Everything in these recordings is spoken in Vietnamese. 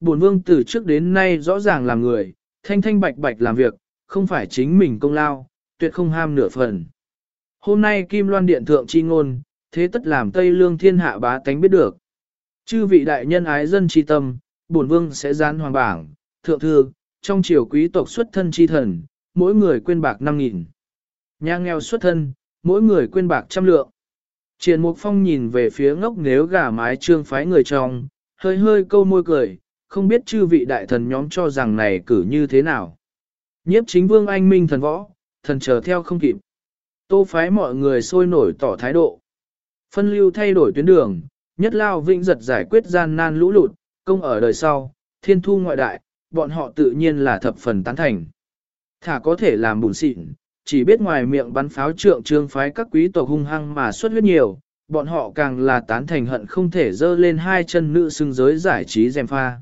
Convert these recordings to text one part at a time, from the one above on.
bổn vương từ trước đến nay rõ ràng là người, thanh thanh bạch bạch làm việc, không phải chính mình công lao, tuyệt không ham nửa phần. Hôm nay Kim Loan Điện Thượng chi ngôn, thế tất làm Tây Lương thiên hạ bá tánh biết được. Chư vị đại nhân ái dân chi tâm, bổn vương sẽ gián hoàng bảng, thượng thư, trong triều quý tộc xuất thân chi thần, mỗi người quên bạc 5.000. Nhà nghèo xuất thân, mỗi người quên bạc trăm lượng. Triền Mục Phong nhìn về phía ngốc nếu gà mái trương phái người trong, hơi hơi câu môi cười, không biết chư vị đại thần nhóm cho rằng này cử như thế nào. Nhiếp chính vương anh minh thần võ, thần chờ theo không kịp. Tô phái mọi người sôi nổi tỏ thái độ. Phân lưu thay đổi tuyến đường, nhất lao vĩnh giật giải quyết gian nan lũ lụt, công ở đời sau, thiên thu ngoại đại, bọn họ tự nhiên là thập phần tán thành. Thả có thể làm bùn xịn, chỉ biết ngoài miệng bắn pháo trượng trương phái các quý tộc hung hăng mà xuất huyết nhiều, bọn họ càng là tán thành hận không thể dơ lên hai chân nữ xưng giới giải trí dèm pha.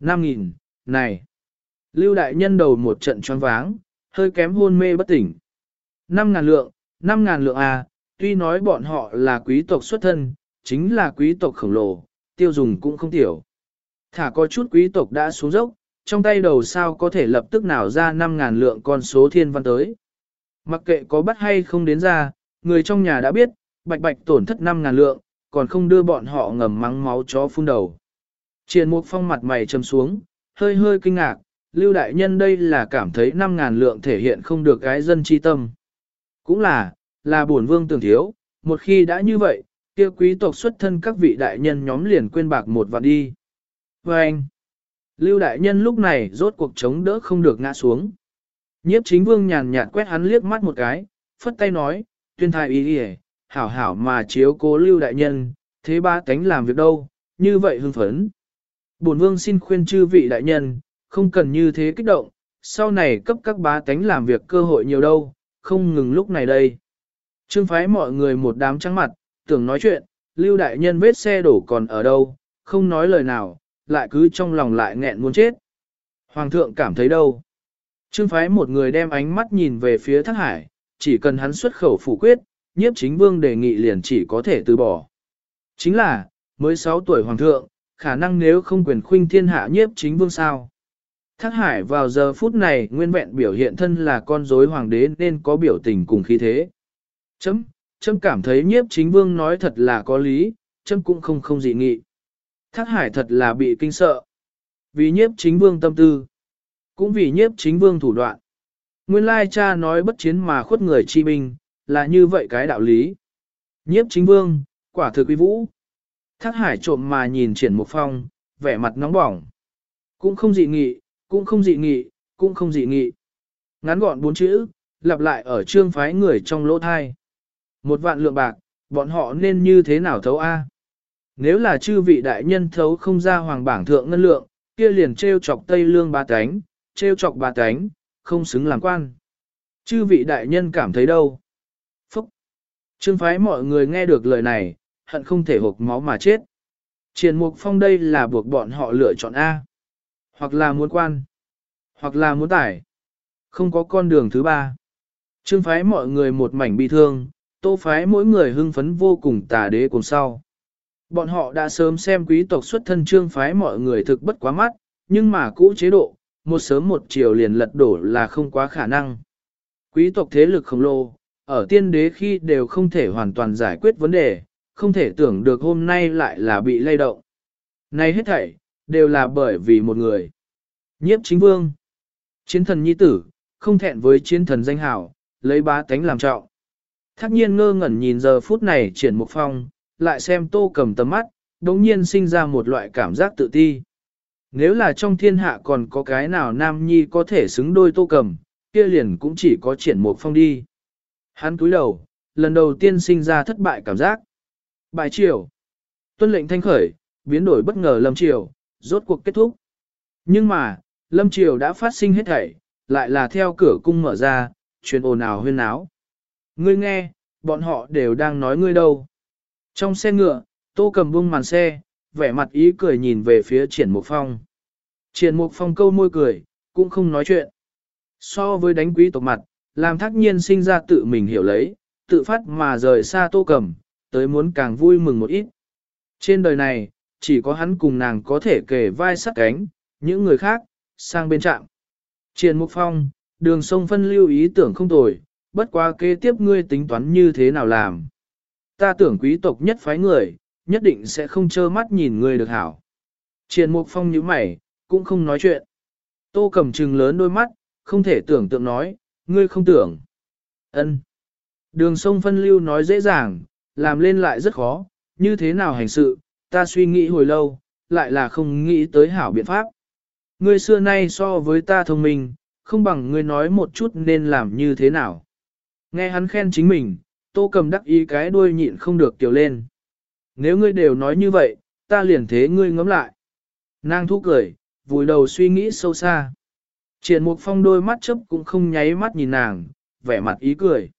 5.000, này! Lưu đại nhân đầu một trận choáng váng, hơi kém hôn mê bất tỉnh. Năm ngàn lượng, năm ngàn lượng à, tuy nói bọn họ là quý tộc xuất thân, chính là quý tộc khổng lồ, tiêu dùng cũng không tiểu. Thả có chút quý tộc đã xuống dốc, trong tay đầu sao có thể lập tức nào ra năm ngàn lượng con số thiên văn tới. Mặc kệ có bắt hay không đến ra, người trong nhà đã biết, bạch bạch tổn thất năm ngàn lượng, còn không đưa bọn họ ngầm mắng máu chó phun đầu. Triển mục phong mặt mày trầm xuống, hơi hơi kinh ngạc, lưu đại nhân đây là cảm thấy 5.000 lượng thể hiện không được cái dân chi tâm. Cũng là, là bổn vương tưởng thiếu, một khi đã như vậy, kia quý tộc xuất thân các vị đại nhân nhóm liền quên bạc một vạn đi. Và anh, lưu đại nhân lúc này rốt cuộc chống đỡ không được ngã xuống. Nhiếp chính vương nhàn nhạt quét hắn liếc mắt một cái, phất tay nói, tuyên thai ý đi hảo hảo mà chiếu cố lưu đại nhân, thế ba tánh làm việc đâu, như vậy hưng phấn. Bổn vương xin khuyên chư vị đại nhân, không cần như thế kích động, sau này cấp các bá tánh làm việc cơ hội nhiều đâu, không ngừng lúc này đây. Trương phái mọi người một đám trắng mặt, tưởng nói chuyện, lưu đại nhân vết xe đổ còn ở đâu, không nói lời nào, lại cứ trong lòng lại nghẹn muốn chết. Hoàng thượng cảm thấy đâu? Trương phái một người đem ánh mắt nhìn về phía thác hải, chỉ cần hắn xuất khẩu phủ quyết, nhiếp chính vương đề nghị liền chỉ có thể từ bỏ. Chính là, mới 6 tuổi hoàng thượng, khả năng nếu không quyền khuynh thiên hạ nhiếp chính vương sao. Thác hải vào giờ phút này nguyên vẹn biểu hiện thân là con rối hoàng đế nên có biểu tình cùng khí thế. Chấm, chấm cảm thấy nhiếp chính vương nói thật là có lý, chấm cũng không không dị nghị. Thác hải thật là bị kinh sợ. Vì nhiếp chính vương tâm tư, cũng vì nhiếp chính vương thủ đoạn. Nguyên lai cha nói bất chiến mà khuất người chi binh, là như vậy cái đạo lý. Nhiếp chính vương, quả thực uy vũ. Thác hải trộm mà nhìn triển một phong, vẻ mặt nóng bỏng. Cũng không dị nghị, cũng không dị nghị, cũng không dị nghị. Ngắn gọn bốn chữ, lặp lại ở trương phái người trong lỗ thai. Một vạn lượng bạc, bọn họ nên như thế nào thấu A? Nếu là chư vị đại nhân thấu không ra hoàng bảng thượng ngân lượng, kia liền treo chọc tây lương ba tánh, treo chọc ba tánh, không xứng làm quan. Chư vị đại nhân cảm thấy đâu? Phúc! Trương phái mọi người nghe được lời này, hận không thể hộp máu mà chết. Triền mục phong đây là buộc bọn họ lựa chọn A. Hoặc là muốn quan, hoặc là muốn tải. Không có con đường thứ ba. Trương phái mọi người một mảnh bi thương, tô phái mỗi người hưng phấn vô cùng tà đế cùng sau. Bọn họ đã sớm xem quý tộc xuất thân trương phái mọi người thực bất quá mắt, nhưng mà cũ chế độ, một sớm một chiều liền lật đổ là không quá khả năng. Quý tộc thế lực khổng lồ, ở tiên đế khi đều không thể hoàn toàn giải quyết vấn đề, không thể tưởng được hôm nay lại là bị lay động. Này hết thảy, đều là bởi vì một người. Nhiếp chính vương. Chiến thần nhi tử, không thẹn với chiến thần danh hảo, lấy bá tánh làm trọng. Thác nhiên ngơ ngẩn nhìn giờ phút này triển một phong, lại xem tô cầm tầm mắt, đống nhiên sinh ra một loại cảm giác tự ti. Nếu là trong thiên hạ còn có cái nào nam nhi có thể xứng đôi tô cầm, kia liền cũng chỉ có triển một phong đi. Hắn cúi đầu, lần đầu tiên sinh ra thất bại cảm giác. Bài triều. Tuân lệnh thanh khởi, biến đổi bất ngờ lâm triều, rốt cuộc kết thúc. Nhưng mà, lâm triều đã phát sinh hết thảy, lại là theo cửa cung mở ra, truyền ồn ào huyên áo. Ngươi nghe, bọn họ đều đang nói ngươi đâu. Trong xe ngựa, tô cầm bung màn xe, vẻ mặt ý cười nhìn về phía triển mục phong. Triển mục phong câu môi cười, cũng không nói chuyện. So với đánh quý tộc mặt, làm thác nhiên sinh ra tự mình hiểu lấy, tự phát mà rời xa tô cầm, tới muốn càng vui mừng một ít. Trên đời này, chỉ có hắn cùng nàng có thể kề vai sát cánh, những người khác, sang bên trạm. Triền Mục Phong, đường sông phân lưu ý tưởng không tồi, bất quá kế tiếp ngươi tính toán như thế nào làm. Ta tưởng quý tộc nhất phái người, nhất định sẽ không trơ mắt nhìn ngươi được hảo. Triền Mục Phong nhíu mày, cũng không nói chuyện. Tô cầm trừng lớn đôi mắt, không thể tưởng tượng nói, ngươi không tưởng. ân Đường sông phân lưu nói dễ dàng, làm lên lại rất khó, như thế nào hành sự, ta suy nghĩ hồi lâu, lại là không nghĩ tới hảo biện pháp. Ngươi xưa nay so với ta thông minh, không bằng ngươi nói một chút nên làm như thế nào. Nghe hắn khen chính mình, tô cầm đắc ý cái đuôi nhịn không được tiểu lên. Nếu ngươi đều nói như vậy, ta liền thế ngươi ngẫm lại. Nàng thu cười, vùi đầu suy nghĩ sâu xa. Triển mục phong đôi mắt chấp cũng không nháy mắt nhìn nàng, vẻ mặt ý cười.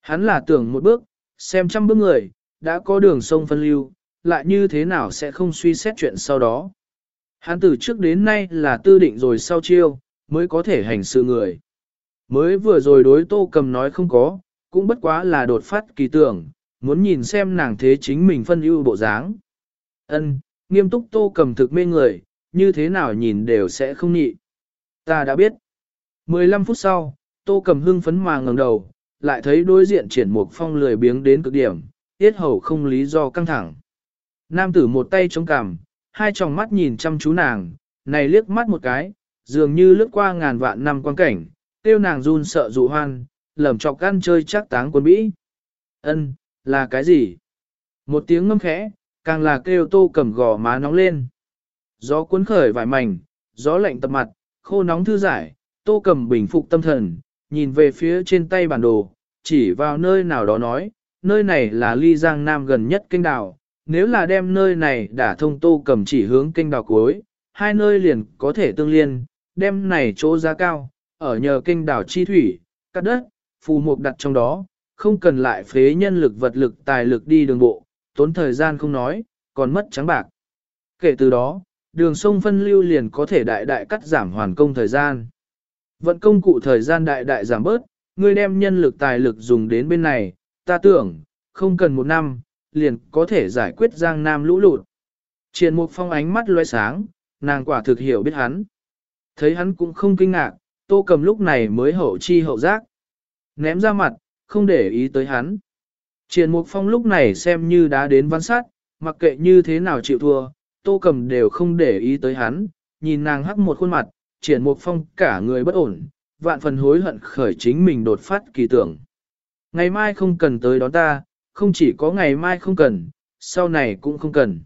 Hắn là tưởng một bước, xem trăm bước người, đã có đường sông phân lưu, lại như thế nào sẽ không suy xét chuyện sau đó. Hắn từ trước đến nay là tư định rồi sau chiêu, mới có thể hành sự người. Mới vừa rồi đối tô cầm nói không có, cũng bất quá là đột phát kỳ tưởng, muốn nhìn xem nàng thế chính mình phân ưu bộ dáng. Ân, nghiêm túc tô cầm thực mê người, như thế nào nhìn đều sẽ không nhị. Ta đã biết. 15 phút sau, tô cầm hưng phấn mà ngẩng đầu, lại thấy đối diện triển mục phong lười biếng đến cực điểm, tiết hầu không lý do căng thẳng. Nam tử một tay chống cằm, hai tròng mắt nhìn chăm chú nàng, này liếc mắt một cái, dường như lướt qua ngàn vạn năm quan cảnh, tiêu nàng run sợ dụ hoan, lầm chọc gan chơi chắc táng quân bĩ. Ân, là cái gì? Một tiếng ngâm khẽ, càng là kêu tô cầm gò má nóng lên. Gió cuốn khởi vải mảnh, gió lạnh tập mặt, khô nóng thư giải, tô cầm bình phục tâm thần, nhìn về phía trên tay bản đồ, chỉ vào nơi nào đó nói, nơi này là ly giang nam gần nhất kênh đảo, nếu là đem nơi này đả thông tô cầm chỉ hướng kênh đảo cuối, hai nơi liền có thể tương liên, đem này chỗ giá cao, ở nhờ kênh đảo chi thủy, cắt đất, phù mục đặt trong đó, không cần lại phế nhân lực vật lực tài lực đi đường bộ, tốn thời gian không nói, còn mất trắng bạc. Kể từ đó, đường sông phân lưu liền có thể đại đại cắt giảm hoàn công thời gian. Vận công cụ thời gian đại đại giảm bớt, ngươi đem nhân lực tài lực dùng đến bên này, ta tưởng, không cần một năm, liền có thể giải quyết giang nam lũ lụt. Triền mục phong ánh mắt loe sáng, nàng quả thực hiểu biết hắn. Thấy hắn cũng không kinh ngạc, tô cầm lúc này mới hậu chi hậu giác. Ném ra mặt, không để ý tới hắn. Triền mục phong lúc này xem như đã đến văn sát, mặc kệ như thế nào chịu thua, tô cầm đều không để ý tới hắn, nhìn nàng hắc một khuôn mặt, triển mục phong cả người bất ổn, vạn phần hối hận khởi chính mình đột phát kỳ tưởng. Ngày mai không cần tới đón ta, không chỉ có ngày mai không cần, sau này cũng không cần.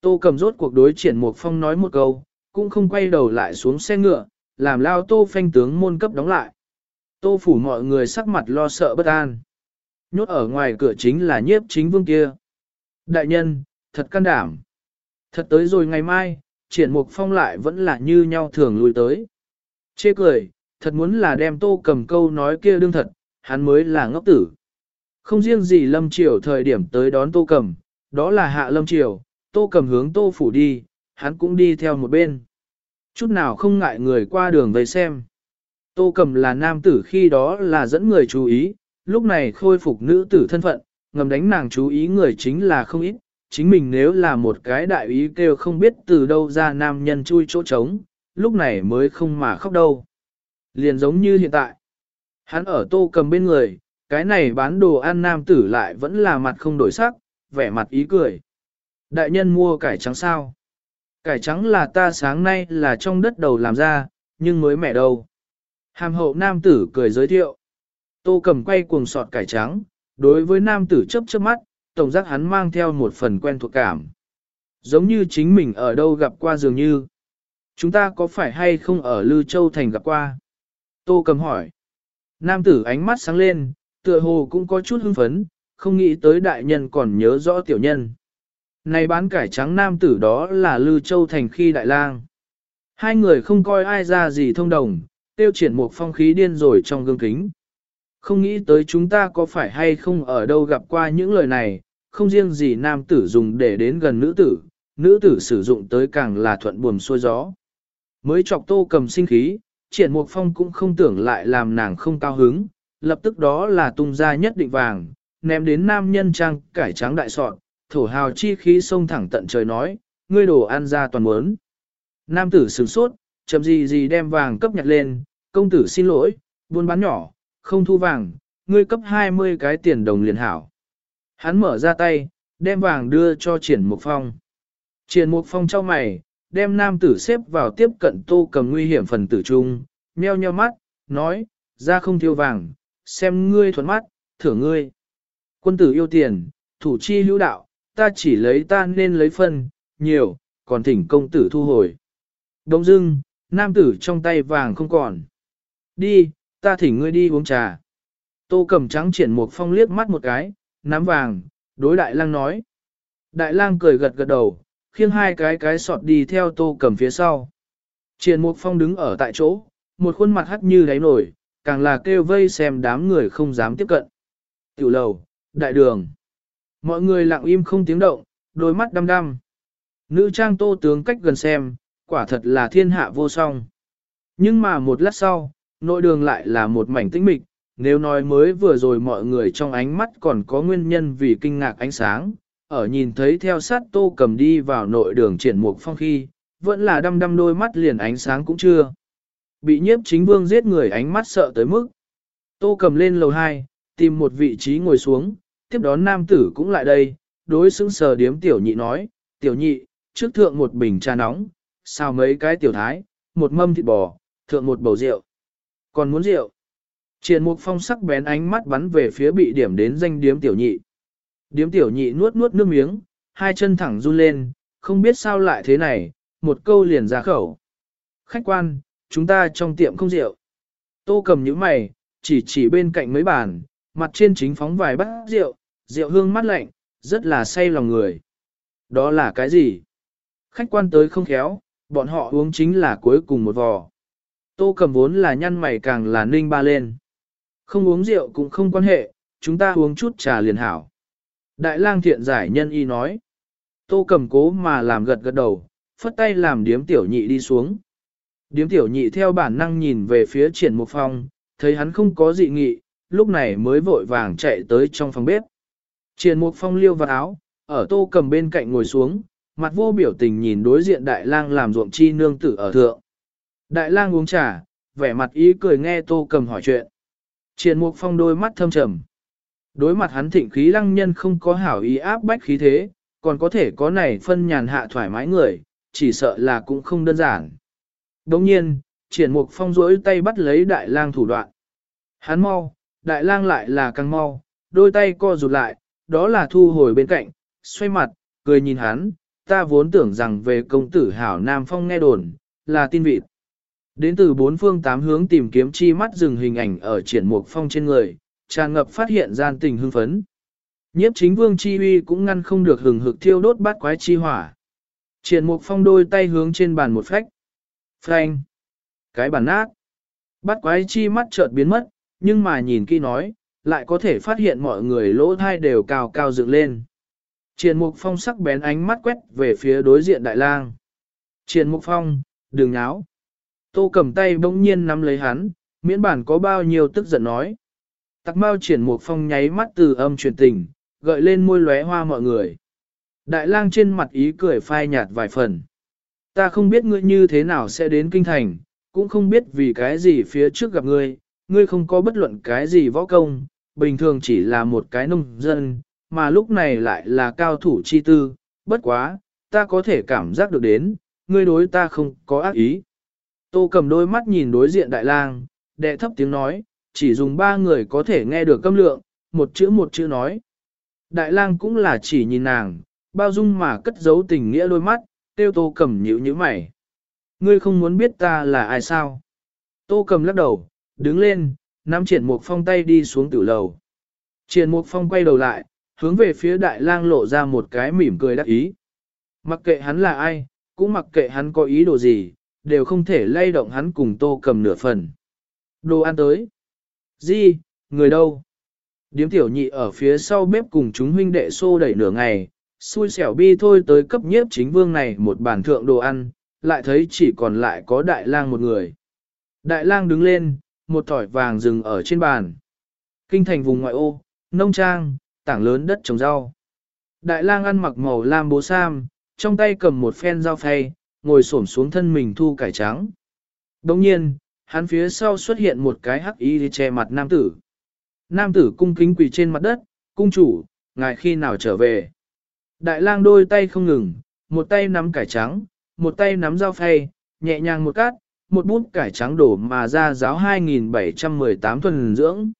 Tô cầm rốt cuộc đối triển mục phong nói một câu, cũng không quay đầu lại xuống xe ngựa, làm lao tô phanh tướng môn cấp đóng lại. Tô phủ mọi người sắc mặt lo sợ bất an. Nhốt ở ngoài cửa chính là nhiếp chính vương kia. Đại nhân, thật can đảm. Thật tới rồi ngày mai, triển mục phong lại vẫn là như nhau thường lui tới. Chê cười, thật muốn là đem tô cầm câu nói kia đương thật, hắn mới là ngốc tử. Không riêng gì lâm triều thời điểm tới đón tô cầm, đó là hạ lâm triều, tô cầm hướng tô phủ đi, hắn cũng đi theo một bên. Chút nào không ngại người qua đường về xem. Tô cầm là nam tử khi đó là dẫn người chú ý, lúc này khôi phục nữ tử thân phận, ngầm đánh nàng chú ý người chính là không ít, chính mình nếu là một cái đại ý kêu không biết từ đâu ra nam nhân chui chỗ trống, lúc này mới không mà khóc đâu. Liền giống như hiện tại. Hắn ở tô cầm bên người, cái này bán đồ ăn nam tử lại vẫn là mặt không đổi sắc, vẻ mặt ý cười. Đại nhân mua cải trắng sao? Cải trắng là ta sáng nay là trong đất đầu làm ra, nhưng mới mẻ đâu. Hàm hậu nam tử cười giới thiệu. Tô cầm quay cuồng sọt cải trắng, đối với nam tử chấp chớp mắt, tổng giác hắn mang theo một phần quen thuộc cảm. Giống như chính mình ở đâu gặp qua dường như. Chúng ta có phải hay không ở Lư Châu Thành gặp qua? Tô cầm hỏi. Nam tử ánh mắt sáng lên, tựa hồ cũng có chút hưng phấn, không nghĩ tới đại nhân còn nhớ rõ tiểu nhân. Này bán cải trắng nam tử đó là Lư Châu Thành khi đại lang. Hai người không coi ai ra gì thông đồng, tiêu triển một phong khí điên rồi trong gương kính. Không nghĩ tới chúng ta có phải hay không ở đâu gặp qua những lời này, không riêng gì nam tử dùng để đến gần nữ tử, nữ tử sử dụng tới càng là thuận buồm xuôi gió. Mới chọc tô cầm sinh khí, triển mục phong cũng không tưởng lại làm nàng không cao hứng, lập tức đó là tung ra nhất định vàng, ném đến nam nhân trang cải trắng đại sọt thổ hào chi khí sông thẳng tận trời nói, ngươi đồ ăn ra toàn muốn. Nam tử sửng sốt, chậm gì gì đem vàng cấp nhặt lên, công tử xin lỗi, buôn bán nhỏ, không thu vàng, ngươi cấp 20 cái tiền đồng liền hảo. Hắn mở ra tay, đem vàng đưa cho triển mục phong. Triển mục phong trao mày, đem nam tử xếp vào tiếp cận tô cầm nguy hiểm phần tử trung, meo nheo mắt, nói, ra không thiêu vàng, xem ngươi thuận mắt, thưởng ngươi. Quân tử yêu tiền, thủ chi hữu đạo, ta chỉ lấy ta nên lấy phân, nhiều, còn thỉnh công tử thu hồi. Đông dưng, nam tử trong tay vàng không còn. Đi, ta thỉnh ngươi đi uống trà. Tô cầm trắng triển một phong liếc mắt một cái, nắm vàng, đối đại lang nói. Đại lang cười gật gật đầu, khiêng hai cái cái sọt đi theo tô cầm phía sau. Triển một Phong đứng ở tại chỗ, một khuôn mặt hắt như đáy nổi, càng là kêu vây xem đám người không dám tiếp cận. Tiểu lầu, đại đường. Mọi người lặng im không tiếng động, đôi mắt đăm đăm. Nữ trang tô tướng cách gần xem, quả thật là thiên hạ vô song. Nhưng mà một lát sau, nội đường lại là một mảnh tĩnh mịch, nếu nói mới vừa rồi mọi người trong ánh mắt còn có nguyên nhân vì kinh ngạc ánh sáng, ở nhìn thấy theo sát tô cầm đi vào nội đường triển mục phong khi, vẫn là đăm đăm đôi mắt liền ánh sáng cũng chưa. Bị nhiếp chính vương giết người ánh mắt sợ tới mức. Tô cầm lên lầu 2, tìm một vị trí ngồi xuống, tiếp đón nam tử cũng lại đây, đối xứng sờ điếm tiểu nhị nói, tiểu nhị, trước thượng một bình trà nóng, sao mấy cái tiểu thái, một mâm thịt bò, thượng một bầu rượu. Còn muốn rượu? Triển mục phong sắc bén ánh mắt bắn về phía bị điểm đến danh điếm tiểu nhị. Điếm tiểu nhị nuốt nuốt nước miếng, hai chân thẳng run lên, không biết sao lại thế này, một câu liền ra khẩu. Khách quan, chúng ta trong tiệm không rượu. Tô cầm những mày, chỉ chỉ bên cạnh mấy bàn, mặt trên chính phóng vài bát rượu, rượu hương mát lạnh, rất là say lòng người. Đó là cái gì? Khách quan tới không khéo, bọn họ uống chính là cuối cùng một vò. Tô cầm vốn là nhăn mày càng là ninh ba lên. Không uống rượu cũng không quan hệ, chúng ta uống chút trà liền hảo. Đại lang thiện giải nhân y nói. Tô cầm cố mà làm gật gật đầu, phất tay làm điếm tiểu nhị đi xuống. Điếm tiểu nhị theo bản năng nhìn về phía triển mục phong, thấy hắn không có dị nghị, lúc này mới vội vàng chạy tới trong phòng bếp. Triển mục phong liêu vào áo, ở tô cầm bên cạnh ngồi xuống, mặt vô biểu tình nhìn đối diện đại lang làm ruộng chi nương tử ở thượng. Đại lang uống trà, vẻ mặt ý cười nghe tô cầm hỏi chuyện. Triển mục phong đôi mắt thâm trầm. Đối mặt hắn thịnh khí lăng nhân không có hảo ý áp bách khí thế, còn có thể có này phân nhàn hạ thoải mái người, chỉ sợ là cũng không đơn giản. Đồng nhiên, triển mục phong rỗi tay bắt lấy đại lang thủ đoạn. Hắn mau, đại lang lại là càng mau, đôi tay co rụt lại, đó là thu hồi bên cạnh, xoay mặt, cười nhìn hắn, ta vốn tưởng rằng về công tử hảo Nam Phong nghe đồn, là tin vịt. Đến từ bốn phương tám hướng tìm kiếm chi mắt dừng hình ảnh ở triển mục phong trên người, tràn ngập phát hiện gian tình hưng phấn. Nhiếp chính vương chi uy cũng ngăn không được hừng hực thiêu đốt bát quái chi hỏa. Triển mục phong đôi tay hướng trên bàn một phách. Phanh. Cái bàn nát. Bát quái chi mắt chợt biến mất, nhưng mà nhìn kỹ nói, lại có thể phát hiện mọi người lỗ thai đều cao cao dựng lên. Triển mục phong sắc bén ánh mắt quét về phía đối diện đại lang. Triển mục phong, đừng náo. Tô cầm tay bỗng nhiên nắm lấy hắn, miễn bản có bao nhiêu tức giận nói. Tặc mau triển một phong nháy mắt từ âm truyền tình, gợi lên môi lóe hoa mọi người. Đại lang trên mặt ý cười phai nhạt vài phần. Ta không biết ngươi như thế nào sẽ đến kinh thành, cũng không biết vì cái gì phía trước gặp ngươi, ngươi không có bất luận cái gì võ công, bình thường chỉ là một cái nông dân, mà lúc này lại là cao thủ chi tư, bất quá, ta có thể cảm giác được đến, ngươi đối ta không có ác ý. Tô cầm đôi mắt nhìn đối diện đại lang, đệ thấp tiếng nói, chỉ dùng ba người có thể nghe được câm lượng, một chữ một chữ nói. Đại lang cũng là chỉ nhìn nàng, bao dung mà cất giấu tình nghĩa đôi mắt, tiêu tô cầm nhữ như mày. Ngươi không muốn biết ta là ai sao? Tô cầm lắc đầu, đứng lên, nắm triển mục phong tay đi xuống tử lầu. Triển mục phong quay đầu lại, hướng về phía đại lang lộ ra một cái mỉm cười đắc ý. Mặc kệ hắn là ai, cũng mặc kệ hắn có ý đồ gì, đều không thể lay động hắn cùng tô cầm nửa phần. Đồ ăn tới. Di, người đâu? Điếm tiểu nhị ở phía sau bếp cùng chúng huynh đệ xô đẩy nửa ngày, xui xẻo bi thôi tới cấp nhiếp chính vương này một bàn thượng đồ ăn, lại thấy chỉ còn lại có đại lang một người. Đại lang đứng lên, một thỏi vàng rừng ở trên bàn. Kinh thành vùng ngoại ô, nông trang, tảng lớn đất trồng rau. Đại lang ăn mặc màu lam bố sam, trong tay cầm một phen dao phay, ngồi xổm xuống thân mình thu cải trắng. Đồng nhiên, hắn phía sau xuất hiện một cái hắc y che mặt nam tử. Nam tử cung kính quỳ trên mặt đất, cung chủ, ngài khi nào trở về. Đại lang đôi tay không ngừng, một tay nắm cải trắng, một tay nắm dao phay, nhẹ nhàng một cát, một bút cải trắng đổ mà ra giáo 2718 thuần dưỡng.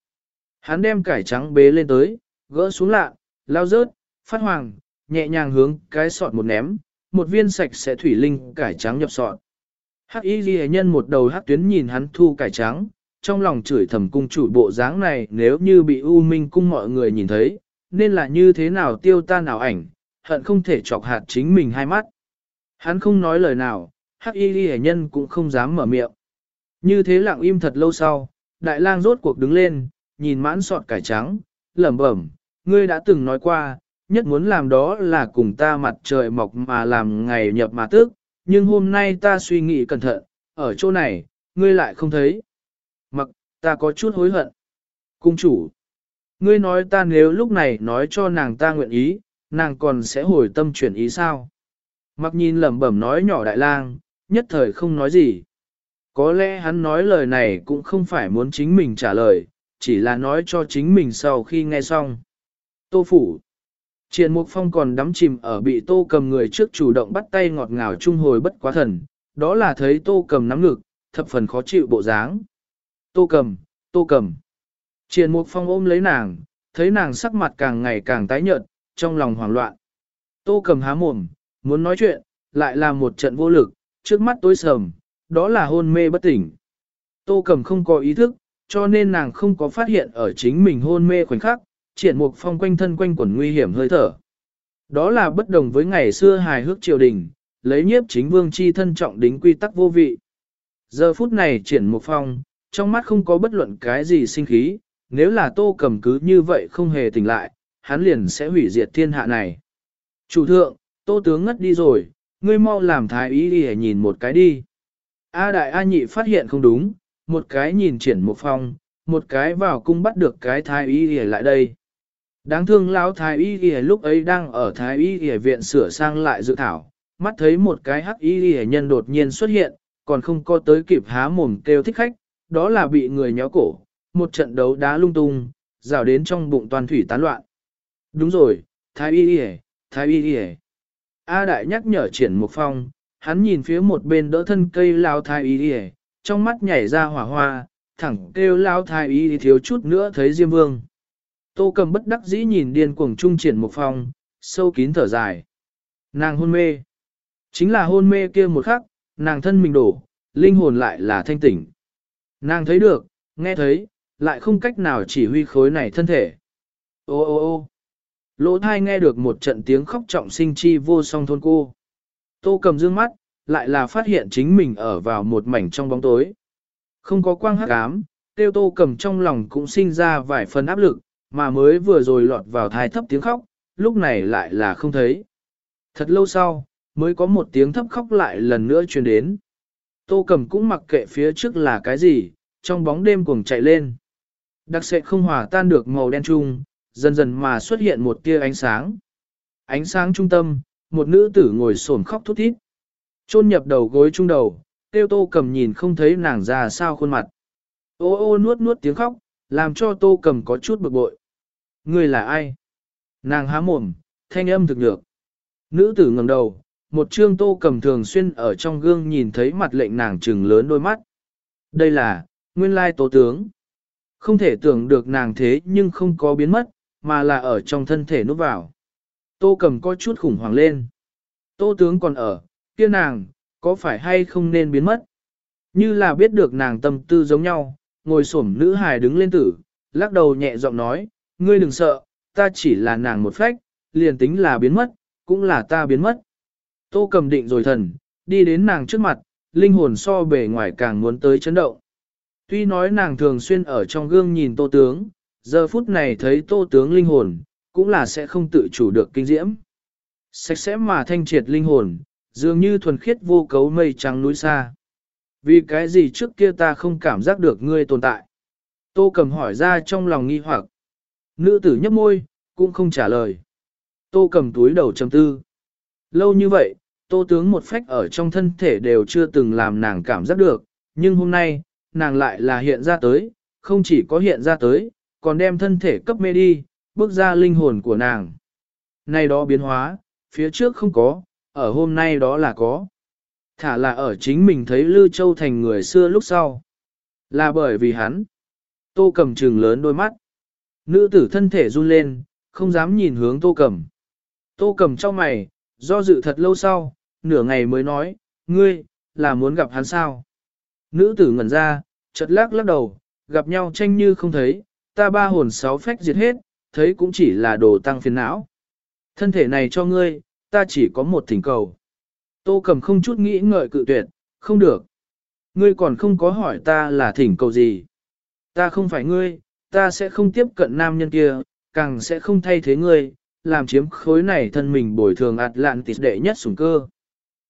Hắn đem cải trắng bế lên tới, gỡ xuống lạ, lao rớt, phát hoàng, nhẹ nhàng hướng cái sọt một ném, một viên sạch sẽ thủy linh cải trắng nhập sọt. Hắc y ghi nhân một đầu hắc tuyến nhìn hắn thu cải trắng, trong lòng chửi thầm cung chủ bộ dáng này nếu như bị U Minh cung mọi người nhìn thấy, nên là như thế nào tiêu tan nào ảnh, hận không thể chọc hạt chính mình hai mắt. Hắn không nói lời nào, hắc y ghi nhân cũng không dám mở miệng. Như thế lặng im thật lâu sau, đại lang rốt cuộc đứng lên, nhìn mãn sọt cải trắng, lẩm bẩm, ngươi đã từng nói qua, nhất muốn làm đó là cùng ta mặt trời mọc mà làm ngày nhập mà tức, nhưng hôm nay ta suy nghĩ cẩn thận, ở chỗ này, ngươi lại không thấy. Mặc, ta có chút hối hận. Cung chủ, ngươi nói ta nếu lúc này nói cho nàng ta nguyện ý, nàng còn sẽ hồi tâm chuyển ý sao? Mặc nhìn lẩm bẩm nói nhỏ đại lang, nhất thời không nói gì. Có lẽ hắn nói lời này cũng không phải muốn chính mình trả lời, chỉ là nói cho chính mình sau khi nghe xong. Tô phủ. Triền Mục Phong còn đắm chìm ở bị tô cầm người trước chủ động bắt tay ngọt ngào trung hồi bất quá thần, đó là thấy tô cầm nắm ngực, thập phần khó chịu bộ dáng. Tô cầm, tô cầm. Triền Mục Phong ôm lấy nàng, thấy nàng sắc mặt càng ngày càng tái nhợt, trong lòng hoảng loạn. Tô cầm há mồm, muốn nói chuyện, lại là một trận vô lực, trước mắt tối sầm, đó là hôn mê bất tỉnh. Tô cầm không có ý thức, cho nên nàng không có phát hiện ở chính mình hôn mê khoảnh khắc, triển mục phong quanh thân quanh quẩn nguy hiểm hơi thở. Đó là bất đồng với ngày xưa hài hước triều đình, lấy nhiếp chính vương chi thân trọng đính quy tắc vô vị. Giờ phút này triển mục phong, trong mắt không có bất luận cái gì sinh khí, nếu là tô cầm cứ như vậy không hề tỉnh lại, hắn liền sẽ hủy diệt thiên hạ này. Chủ thượng, tô tướng ngất đi rồi, ngươi mau làm thái ý đi nhìn một cái đi. A đại A nhị phát hiện không đúng, một cái nhìn triển Mục phong, một cái vào cung bắt được cái thái y y lại đây. Đáng thương lão thái y y lúc ấy đang ở thái y y viện sửa sang lại dự thảo, mắt thấy một cái hắc y y nhân đột nhiên xuất hiện, còn không có tới kịp há mồm kêu thích khách, đó là bị người nhéo cổ, một trận đấu đá lung tung, rào đến trong bụng toàn thủy tán loạn. Đúng rồi, thái y y, thái y y. A đại nhắc nhở triển một phong, hắn nhìn phía một bên đỡ thân cây lao thái y y, trong mắt nhảy ra hỏa hoa, thẳng kêu lao thái y thiếu chút nữa thấy Diêm Vương. Tô cầm bất đắc dĩ nhìn điên cuồng trung triển một phòng, sâu kín thở dài. Nàng hôn mê. Chính là hôn mê kia một khắc, nàng thân mình đổ, linh hồn lại là thanh tỉnh. Nàng thấy được, nghe thấy, lại không cách nào chỉ huy khối này thân thể. Ô ô ô lỗ thai nghe được một trận tiếng khóc trọng sinh chi vô song thôn cô. Tô cầm dương mắt, lại là phát hiện chính mình ở vào một mảnh trong bóng tối. Không có quang hắc ám, tiêu tô cầm trong lòng cũng sinh ra vài phần áp lực, mà mới vừa rồi lọt vào thai thấp tiếng khóc, lúc này lại là không thấy. Thật lâu sau, mới có một tiếng thấp khóc lại lần nữa truyền đến. Tô cầm cũng mặc kệ phía trước là cái gì, trong bóng đêm cuồng chạy lên. Đặc sệ không hòa tan được màu đen trung, dần dần mà xuất hiện một tia ánh sáng. Ánh sáng trung tâm, một nữ tử ngồi xổm khóc thút thít. Chôn nhập đầu gối trung đầu, tiêu tô cầm nhìn không thấy nàng ra sao khuôn mặt. Ô ô nuốt nuốt tiếng khóc, làm cho tô cầm có chút bực bội. Ngươi là ai? Nàng há mồm, thanh âm thực nhược. Nữ tử ngẩng đầu, một trương tô cầm thường xuyên ở trong gương nhìn thấy mặt lệnh nàng trừng lớn đôi mắt. Đây là, nguyên lai tố tướng. Không thể tưởng được nàng thế nhưng không có biến mất, mà là ở trong thân thể núp vào. Tô cầm có chút khủng hoảng lên. Tô tướng còn ở, kia nàng, có phải hay không nên biến mất? Như là biết được nàng tâm tư giống nhau, ngồi xổm nữ hài đứng lên tử, lắc đầu nhẹ giọng nói, ngươi đừng sợ, ta chỉ là nàng một phách, liền tính là biến mất, cũng là ta biến mất. Tô cầm định rồi thần, đi đến nàng trước mặt, linh hồn so bề ngoài càng muốn tới chấn động. Tuy nói nàng thường xuyên ở trong gương nhìn tô tướng, giờ phút này thấy tô tướng linh hồn, cũng là sẽ không tự chủ được kinh diễm. Sạch sẽ mà thanh triệt linh hồn, dường như thuần khiết vô cấu mây trắng núi xa. Vì cái gì trước kia ta không cảm giác được ngươi tồn tại? Tô cầm hỏi ra trong lòng nghi hoặc. Nữ tử nhấp môi, cũng không trả lời. Tô cầm túi đầu trầm tư. Lâu như vậy, tô tướng một phách ở trong thân thể đều chưa từng làm nàng cảm giác được, nhưng hôm nay, nàng lại là hiện ra tới, không chỉ có hiện ra tới, còn đem thân thể cấp mê đi, bước ra linh hồn của nàng. Nay đó biến hóa, phía trước không có, ở hôm nay đó là có. Thả là ở chính mình thấy Lư Châu thành người xưa lúc sau. Là bởi vì hắn. Tô cầm trừng lớn đôi mắt. Nữ tử thân thể run lên, không dám nhìn hướng tô cầm. Tô cầm trong mày, do dự thật lâu sau, nửa ngày mới nói, ngươi, là muốn gặp hắn sao? Nữ tử ngẩn ra, chợt lắc lắc đầu, gặp nhau tranh như không thấy, ta ba hồn sáu phách diệt hết, thấy cũng chỉ là đồ tăng phiền não. Thân thể này cho ngươi, ta chỉ có một thỉnh cầu. Tô cầm không chút nghĩ ngợi cự tuyệt, không được. Ngươi còn không có hỏi ta là thỉnh cầu gì. Ta không phải ngươi, ta sẽ không tiếp cận nam nhân kia, càng sẽ không thay thế ngươi, làm chiếm khối này thân mình bồi thường ạt lạn tịt đệ nhất sủng cơ.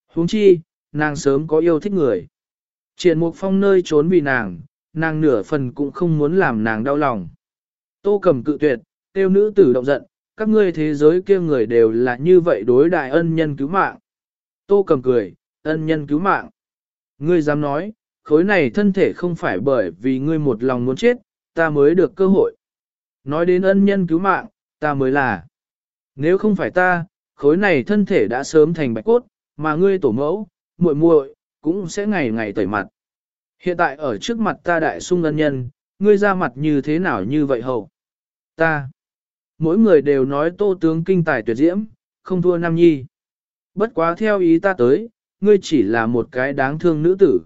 huống chi, nàng sớm có yêu thích người. Triển mục phong nơi trốn vì nàng, nàng nửa phần cũng không muốn làm nàng đau lòng. Tô cầm cự tuyệt, tiêu nữ tử động giận, các ngươi thế giới kia người đều là như vậy đối đại ân nhân cứu mạng. Tô cầm cười, ân nhân cứu mạng. Ngươi dám nói, khối này thân thể không phải bởi vì ngươi một lòng muốn chết, ta mới được cơ hội. Nói đến ân nhân cứu mạng, ta mới là. Nếu không phải ta, khối này thân thể đã sớm thành bạch cốt, mà ngươi tổ mẫu, muội muội cũng sẽ ngày ngày tẩy mặt. Hiện tại ở trước mặt ta đại sung ân nhân, ngươi ra mặt như thế nào như vậy hầu? Ta. Mỗi người đều nói tô tướng kinh tài tuyệt diễm, không thua Nam Nhi. Bất quá theo ý ta tới, ngươi chỉ là một cái đáng thương nữ tử.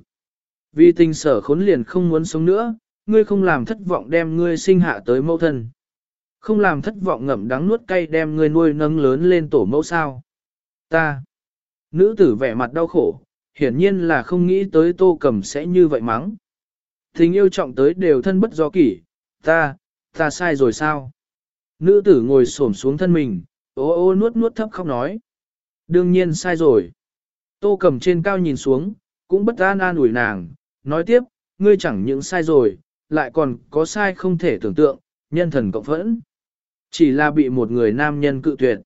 Vì tình sở khốn liền không muốn sống nữa, ngươi không làm thất vọng đem ngươi sinh hạ tới mẫu thân. Không làm thất vọng ngậm đắng nuốt cay đem ngươi nuôi nâng lớn lên tổ mẫu sao. Ta. Nữ tử vẻ mặt đau khổ, hiển nhiên là không nghĩ tới tô cầm sẽ như vậy mắng. Tình yêu trọng tới đều thân bất do kỷ, ta, ta sai rồi sao? Nữ tử ngồi xổm xuống thân mình, ô ô nuốt nuốt thấp khóc nói. Đương nhiên sai rồi. Tô cầm trên cao nhìn xuống, cũng bất an an ủi nàng, nói tiếp, ngươi chẳng những sai rồi, lại còn có sai không thể tưởng tượng, nhân thần cộng phẫn. Chỉ là bị một người nam nhân cự tuyệt.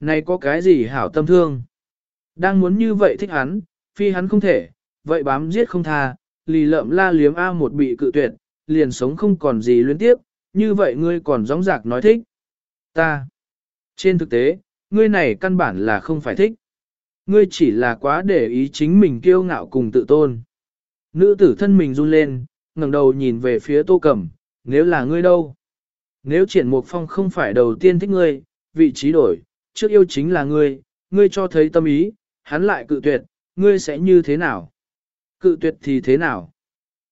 Này có cái gì hảo tâm thương? Đang muốn như vậy thích hắn, phi hắn không thể, vậy bám giết không tha, lì lợm la liếm A một bị cự tuyệt, liền sống không còn gì liên tiếp, như vậy ngươi còn gióng giạc nói thích. Ta. Trên thực tế, ngươi này căn bản là không phải thích. Ngươi chỉ là quá để ý chính mình kiêu ngạo cùng tự tôn. Nữ tử thân mình run lên, ngẩng đầu nhìn về phía tô cẩm, nếu là ngươi đâu? Nếu triển mục phong không phải đầu tiên thích ngươi, vị trí đổi, trước yêu chính là ngươi, ngươi cho thấy tâm ý, hắn lại cự tuyệt, ngươi sẽ như thế nào? Cự tuyệt thì thế nào?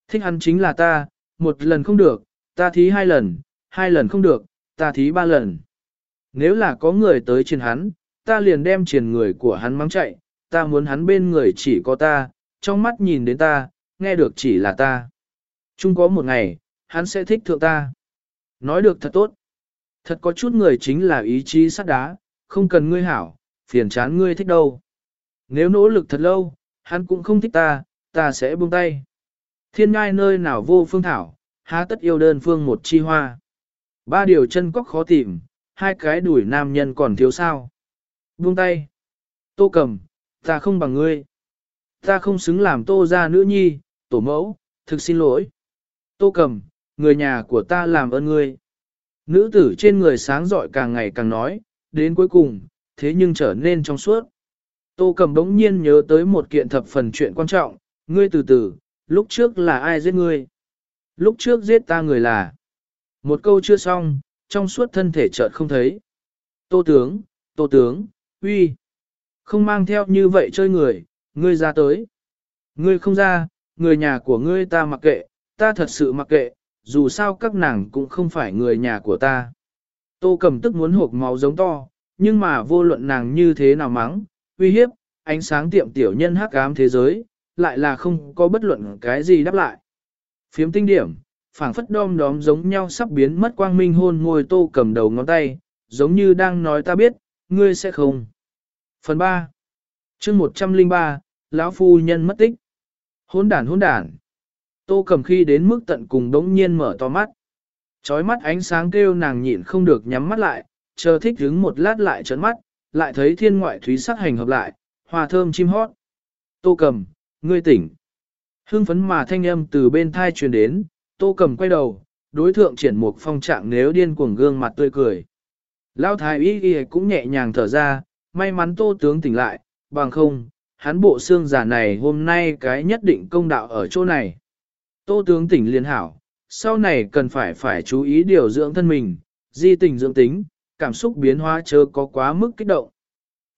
Thích hắn chính là ta, một lần không được, ta thí hai lần, hai lần không được, ta thí ba lần. Nếu là có người tới trên hắn, ta liền đem triển người của hắn mắng chạy, ta muốn hắn bên người chỉ có ta, trong mắt nhìn đến ta, nghe được chỉ là ta. Chung có một ngày, hắn sẽ thích thượng ta. Nói được thật tốt. Thật có chút người chính là ý chí sắt đá, không cần ngươi hảo, phiền chán ngươi thích đâu. Nếu nỗ lực thật lâu, hắn cũng không thích ta, ta sẽ buông tay. Thiên ngai nơi nào vô phương thảo, há tất yêu đơn phương một chi hoa. Ba điều chân cóc khó tìm, hai cái đuổi nam nhân còn thiếu sao. Buông tay. Tô cầm, ta không bằng ngươi. Ta không xứng làm tô ra nữ nhi, tổ mẫu, thực xin lỗi. Tô cầm, người nhà của ta làm ơn ngươi. Nữ tử trên người sáng rọi càng ngày càng nói, đến cuối cùng, thế nhưng trở nên trong suốt. Tô cầm đống nhiên nhớ tới một kiện thập phần chuyện quan trọng, ngươi từ từ, lúc trước là ai giết ngươi? Lúc trước giết ta người là. Một câu chưa xong, trong suốt thân thể chợt không thấy. Tô tướng, tô tướng, uy. Không mang theo như vậy chơi người, ngươi ra tới. Ngươi không ra, người nhà của ngươi ta mặc kệ, ta thật sự mặc kệ, dù sao các nàng cũng không phải người nhà của ta. Tô cầm tức muốn hộp máu giống to, nhưng mà vô luận nàng như thế nào mắng, uy hiếp, ánh sáng tiệm tiểu nhân hắc ám thế giới, lại là không có bất luận cái gì đáp lại. Phiếm tinh điểm, phảng phất đom đóm giống nhau sắp biến mất quang minh hôn ngồi tô cầm đầu ngón tay, giống như đang nói ta biết, ngươi sẽ không. Phần 3 chương 103, lão Phu Nhân mất tích. Hôn đản hôn đản. Tô cầm khi đến mức tận cùng đống nhiên mở to mắt. Chói mắt ánh sáng kêu nàng nhịn không được nhắm mắt lại, chờ thích đứng một lát lại trấn mắt, lại thấy thiên ngoại thúy sắc hành hợp lại, hòa thơm chim hót. Tô cầm, ngươi tỉnh. Hương phấn mà thanh âm từ bên thai truyền đến, tô cầm quay đầu, đối thượng triển mục phong trạng nếu điên cuồng gương mặt tươi cười. Lão thái y y cũng nhẹ nhàng thở ra, may mắn tô tướng tỉnh lại, bằng không, hắn bộ xương giả này hôm nay cái nhất định công đạo ở chỗ này. Tô tướng tỉnh liên hảo, sau này cần phải phải chú ý điều dưỡng thân mình, di tình dưỡng tính, cảm xúc biến hóa chớ có quá mức kích động.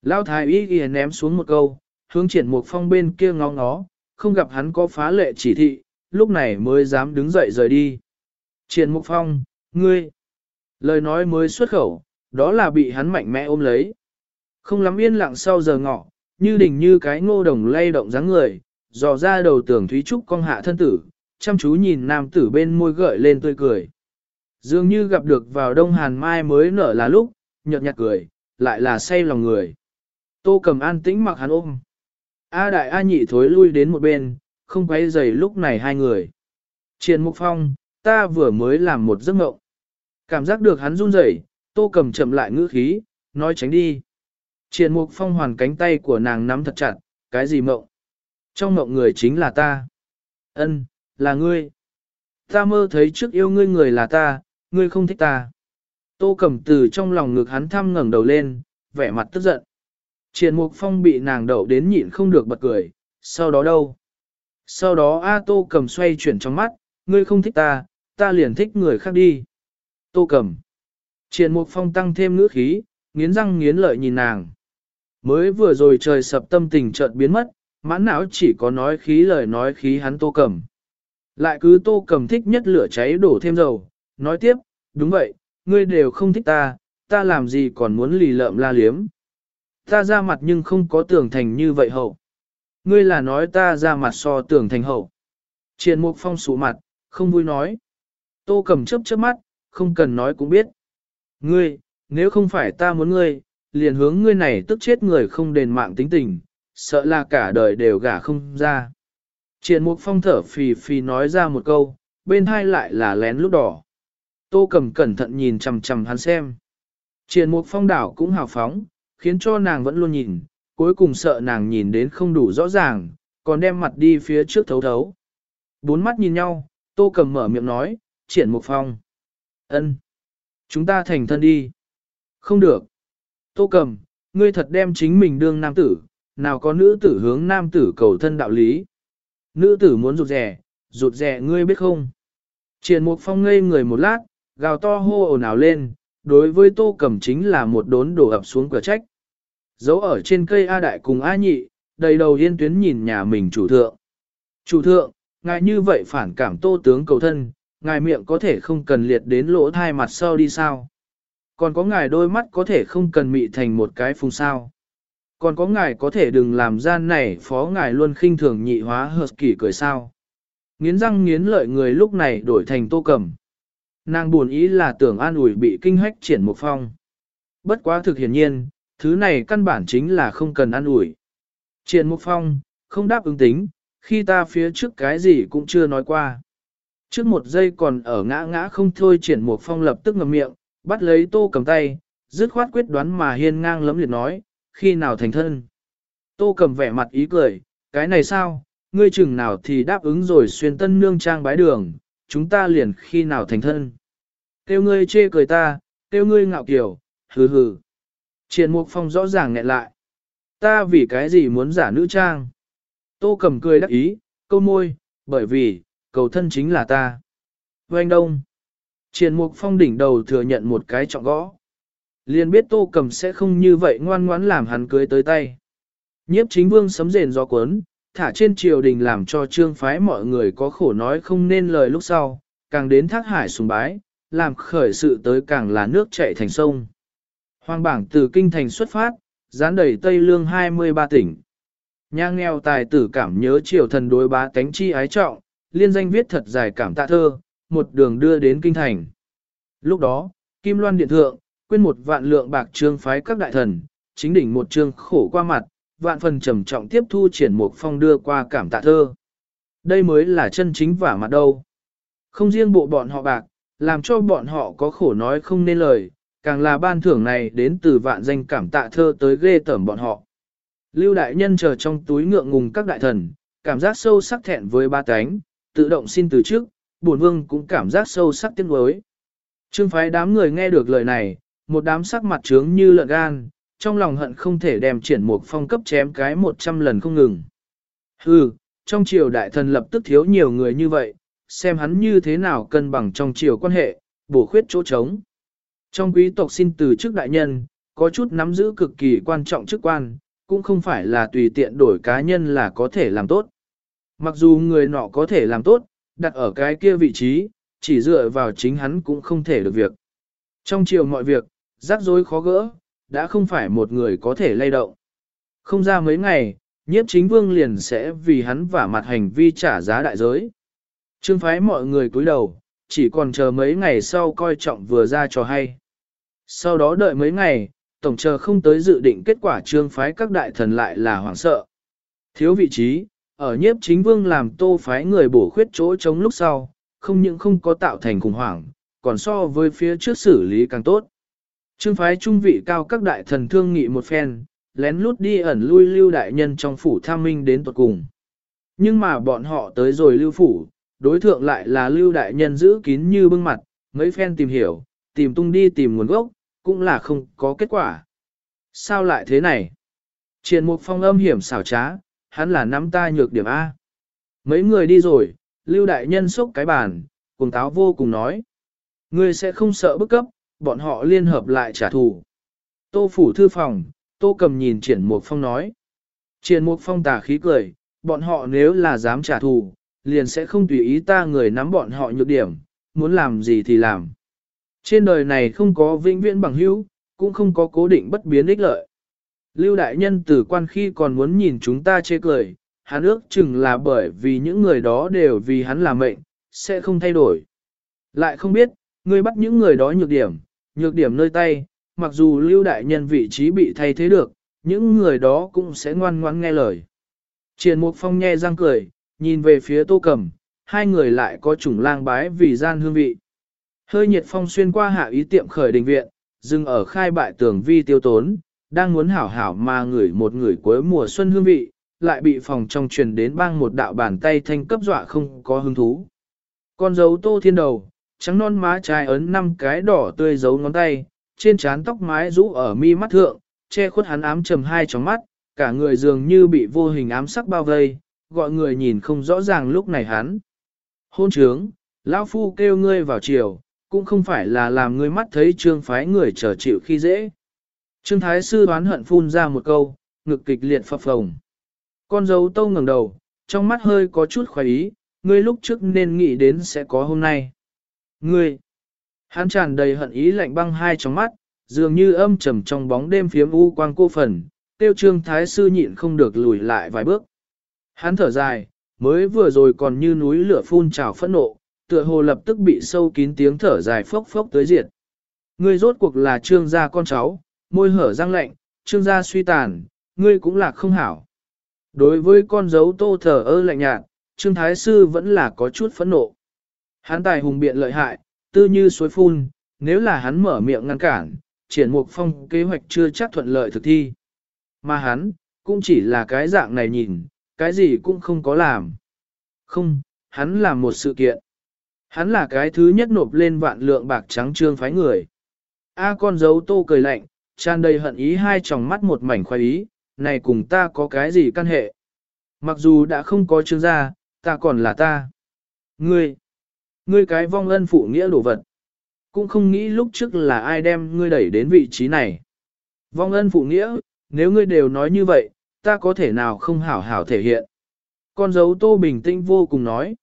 Lão thái y ghi ném xuống một câu, hướng triển mục phong bên kia ngó ngó, không gặp hắn có phá lệ chỉ thị, lúc này mới dám đứng dậy rời đi. Triển mục phong, ngươi, lời nói mới xuất khẩu, đó là bị hắn mạnh mẽ ôm lấy. Không lắm yên lặng sau giờ ngọ, như đỉnh như cái ngô đồng lay động dáng người, dò ra đầu tưởng Thúy Trúc cong hạ thân tử, chăm chú nhìn nam tử bên môi gợi lên tươi cười. Dường như gặp được vào đông hàn mai mới nở là lúc, nhợt nhạt cười, lại là say lòng người. Tô cầm an tĩnh mặc hắn ôm. A đại A nhị thối lui đến một bên, không quay giày lúc này hai người. Triền Mục Phong, ta vừa mới làm một giấc mộng. Cảm giác được hắn run rẩy, tô cầm chậm lại ngữ khí, nói tránh đi. Triền Mục Phong hoàn cánh tay của nàng nắm thật chặt, cái gì mộng? Trong mộng người chính là ta. Ân, là ngươi. Ta mơ thấy trước yêu ngươi người là ta, ngươi không thích ta. Tô cẩm từ trong lòng ngực hắn thăm ngẩng đầu lên, vẻ mặt tức giận. Triền Mục Phong bị nàng đậu đến nhịn không được bật cười, sau đó đâu? Sau đó A Tô cẩm xoay chuyển trong mắt, ngươi không thích ta, ta liền thích người khác đi. Tô cẩm Triền Mục Phong tăng thêm ngữ khí, nghiến răng nghiến lợi nhìn nàng. Mới vừa rồi trời sập tâm tình chợt biến mất, mãn não chỉ có nói khí lời nói khí hắn Tô cẩm lại cứ Tô cầm thích nhất lửa cháy đổ thêm dầu, nói tiếp, đúng vậy, ngươi đều không thích ta, ta làm gì còn muốn lì lợm la liếm. Ta ra mặt nhưng không có tưởng thành như vậy hậu. Ngươi là nói ta ra mặt so tưởng thành hậu. Triền mục phong sụ mặt, không vui nói. Tô cầm chớp chớp mắt, không cần nói cũng biết. Ngươi, nếu không phải ta muốn ngươi, liền hướng ngươi này tức chết người không đền mạng tính tình, sợ là cả đời đều gả không ra. Triền mục phong thở phì phì nói ra một câu, bên hai lại là lén lúc đỏ. Tô cầm cẩn thận nhìn chằm chằm hắn xem. Triền mục phong đảo cũng hào phóng, khiến cho nàng vẫn luôn nhìn, cuối cùng sợ nàng nhìn đến không đủ rõ ràng, còn đem mặt đi phía trước thấu thấu. Bốn mắt nhìn nhau, tô cầm mở miệng nói, triển mục phong. ân, Chúng ta thành thân đi. Không được. Tô cầm, ngươi thật đem chính mình đương nam tử, nào có nữ tử hướng nam tử cầu thân đạo lý. Nữ tử muốn rụt rẻ, rụt rẻ ngươi biết không? Triển mục phong ngây người một lát, gào to hô ồn ào lên, đối với tô cẩm chính là một đốn đổ ập xuống cửa trách. Giấu ở trên cây A đại cùng A nhị, đầy đầu yên tuyến nhìn nhà mình chủ thượng. Chủ thượng, ngài như vậy phản cảm tô tướng cầu thân, ngài miệng có thể không cần liệt đến lỗ thai mặt sau đi sao. Còn có ngài đôi mắt có thể không cần mị thành một cái phùng sao. Còn có ngài có thể đừng làm gian này phó ngài luôn khinh thường nhị hóa hợp kỷ cười sao. Nghiến răng nghiến lợi người lúc này đổi thành tô cầm. Nàng buồn ý là tưởng an ủi bị kinh hách triển một phong. Bất quá thực hiển nhiên, thứ này căn bản chính là không cần an ủi. Triển Mục Phong, không đáp ứng tính, khi ta phía trước cái gì cũng chưa nói qua. Trước một giây còn ở ngã ngã không thôi Triển Mục Phong lập tức ngậm miệng, bắt lấy tô cầm tay, dứt khoát quyết đoán mà hiên ngang lấm liệt nói, khi nào thành thân. Tô cầm vẻ mặt ý cười, cái này sao, ngươi chừng nào thì đáp ứng rồi xuyên tân nương trang bái đường, chúng ta liền khi nào thành thân. Tiêu ngươi chê cười ta, tiêu ngươi ngạo kiểu, hừ hừ. Triển Mục Phong rõ ràng nghẹn lại. Ta vì cái gì muốn giả nữ trang? Tô cầm cười đắc ý, câu môi, bởi vì, cầu thân chính là ta. Oanh đông. Triển Mục Phong đỉnh đầu thừa nhận một cái trọng gõ. Liền biết Tô cầm sẽ không như vậy ngoan ngoãn làm hắn cưới tới tay. Nhiếp chính vương sấm rền do cuốn, thả trên triều đình làm cho trương phái mọi người có khổ nói không nên lời lúc sau, càng đến thác hải sùng bái, làm khởi sự tới càng là nước chảy thành sông. Hoàng bảng từ kinh thành xuất phát, dán đầy Tây Lương 23 tỉnh. Nhà nghèo tài tử cảm nhớ triều thần đối bá tánh chi ái trọng, liên danh viết thật dài cảm tạ thơ, một đường đưa đến kinh thành. Lúc đó, Kim Loan Điện Thượng, quên một vạn lượng bạc trương phái các đại thần, chính đỉnh một trương khổ qua mặt, vạn phần trầm trọng tiếp thu triển một phong đưa qua cảm tạ thơ. Đây mới là chân chính vả mặt đâu. Không riêng bộ bọn họ bạc, làm cho bọn họ có khổ nói không nên lời, càng là ban thưởng này đến từ vạn danh cảm tạ thơ tới ghê tởm bọn họ. Lưu đại nhân chờ trong túi ngượng ngùng các đại thần, cảm giác sâu sắc thẹn với ba cánh, tự động xin từ trước, bổn vương cũng cảm giác sâu sắc tiếc nuối. Trương phái đám người nghe được lời này, một đám sắc mặt trướng như lợn gan, trong lòng hận không thể đem triển mục phong cấp chém cái một trăm lần không ngừng. Hừ, trong triều đại thần lập tức thiếu nhiều người như vậy, xem hắn như thế nào cân bằng trong triều quan hệ, bổ khuyết chỗ trống. Trong quý tộc xin từ chức đại nhân, có chút nắm giữ cực kỳ quan trọng chức quan, cũng không phải là tùy tiện đổi cá nhân là có thể làm tốt. Mặc dù người nọ có thể làm tốt, đặt ở cái kia vị trí, chỉ dựa vào chính hắn cũng không thể được việc. Trong chiều mọi việc, rắc rối khó gỡ, đã không phải một người có thể lay động. Không ra mấy ngày, nhiếp chính vương liền sẽ vì hắn vả mặt hành vi trả giá đại giới. Trương phái mọi người cúi đầu, chỉ còn chờ mấy ngày sau coi trọng vừa ra cho hay. Sau đó đợi mấy ngày, tổng chờ không tới dự định kết quả trương phái các đại thần lại là hoảng sợ. Thiếu vị trí, ở nhiếp chính vương làm tô phái người bổ khuyết chỗ chống lúc sau, không những không có tạo thành khủng hoảng, còn so với phía trước xử lý càng tốt. Trương phái trung vị cao các đại thần thương nghị một phen, lén lút đi ẩn lui lưu đại nhân trong phủ tham minh đến tuật cùng. Nhưng mà bọn họ tới rồi lưu phủ, đối thượng lại là lưu đại nhân giữ kín như bưng mặt, mấy phen tìm hiểu, tìm tung đi tìm nguồn gốc, cũng là không có kết quả. Sao lại thế này? Triền mục phong âm hiểm xảo trá, hắn là nắm ta nhược điểm A. Mấy người đi rồi, lưu đại nhân xúc cái bàn, cùng táo vô cùng nói. Ngươi sẽ không sợ bức cấp, bọn họ liên hợp lại trả thù. Tô phủ thư phòng, tô cầm nhìn triển mục phong nói. Triển mục phong tà khí cười, bọn họ nếu là dám trả thù, liền sẽ không tùy ý ta người nắm bọn họ nhược điểm, muốn làm gì thì làm. Trên đời này không có vĩnh viễn bằng hữu, cũng không có cố định bất biến ích lợi. Lưu đại nhân tử quan khi còn muốn nhìn chúng ta chê cười, hắn ước chừng là bởi vì những người đó đều vì hắn là mệnh, sẽ không thay đổi. Lại không biết, ngươi bắt những người đó nhược điểm, nhược điểm nơi tay, mặc dù lưu đại nhân vị trí bị thay thế được, những người đó cũng sẽ ngoan ngoãn nghe lời. Triển Mục Phong nhe răng cười, nhìn về phía Tô Cẩm, hai người lại có chủng lang bái vì gian hương vị. Hơi nhiệt phong xuyên qua hạ ý tiệm khởi đình viện, dừng ở khai bại tường vi tiêu tốn, đang muốn hảo hảo mà ngửi một người cuối mùa xuân hương vị, lại bị phòng trong truyền đến bang một đạo bàn tay thanh cấp dọa không có hứng thú. Con dấu tô thiên đầu, trắng non má trái ấn năm cái đỏ tươi dấu ngón tay, trên trán tóc mái rũ ở mi mắt thượng, che khuất hắn ám trầm hai tròng mắt, cả người dường như bị vô hình ám sắc bao vây, gọi người nhìn không rõ ràng lúc này hắn. Hôn trướng, lão phu kêu ngươi vào chiều, cũng không phải là làm ngươi mắt thấy trương phái người trở chịu khi dễ. Trương Thái Sư đoán hận phun ra một câu, ngực kịch liệt phập phồng. Con dấu tâu ngẩng đầu, trong mắt hơi có chút khoái ý, ngươi lúc trước nên nghĩ đến sẽ có hôm nay. Ngươi, hắn tràn đầy hận ý lạnh băng hai trong mắt, dường như âm trầm trong bóng đêm phiếm u quang cô phần, tiêu trương thái sư nhịn không được lùi lại vài bước. Hắn thở dài, mới vừa rồi còn như núi lửa phun trào phẫn nộ, tựa hồ lập tức bị sâu kín tiếng thở dài phốc phốc tới diệt. Ngươi rốt cuộc là trương gia con cháu, môi hở răng lạnh, trương gia suy tàn, ngươi cũng là không hảo. Đối với con dấu tô thở ơ lạnh nhạt, trương thái sư vẫn là có chút phẫn nộ. Hắn tài hùng biện lợi hại, tư như suối phun, nếu là hắn mở miệng ngăn cản, triển mục phong kế hoạch chưa chắc thuận lợi thực thi. Mà hắn, cũng chỉ là cái dạng này nhìn, cái gì cũng không có làm. Không, hắn là một sự kiện. Hắn là cái thứ nhất nộp lên vạn lượng bạc trắng trương phái người. A con dấu tô cười lạnh, tràn đầy hận ý hai tròng mắt một mảnh khoái ý, này cùng ta có cái gì căn hệ. Mặc dù đã không có trương gia, ta còn là ta. Ngươi, ngươi cái vong ân phụ nghĩa đồ vật. Cũng không nghĩ lúc trước là ai đem ngươi đẩy đến vị trí này. Vong ân phụ nghĩa, nếu ngươi đều nói như vậy, ta có thể nào không hảo hảo thể hiện. Con dấu tô bình tĩnh vô cùng nói.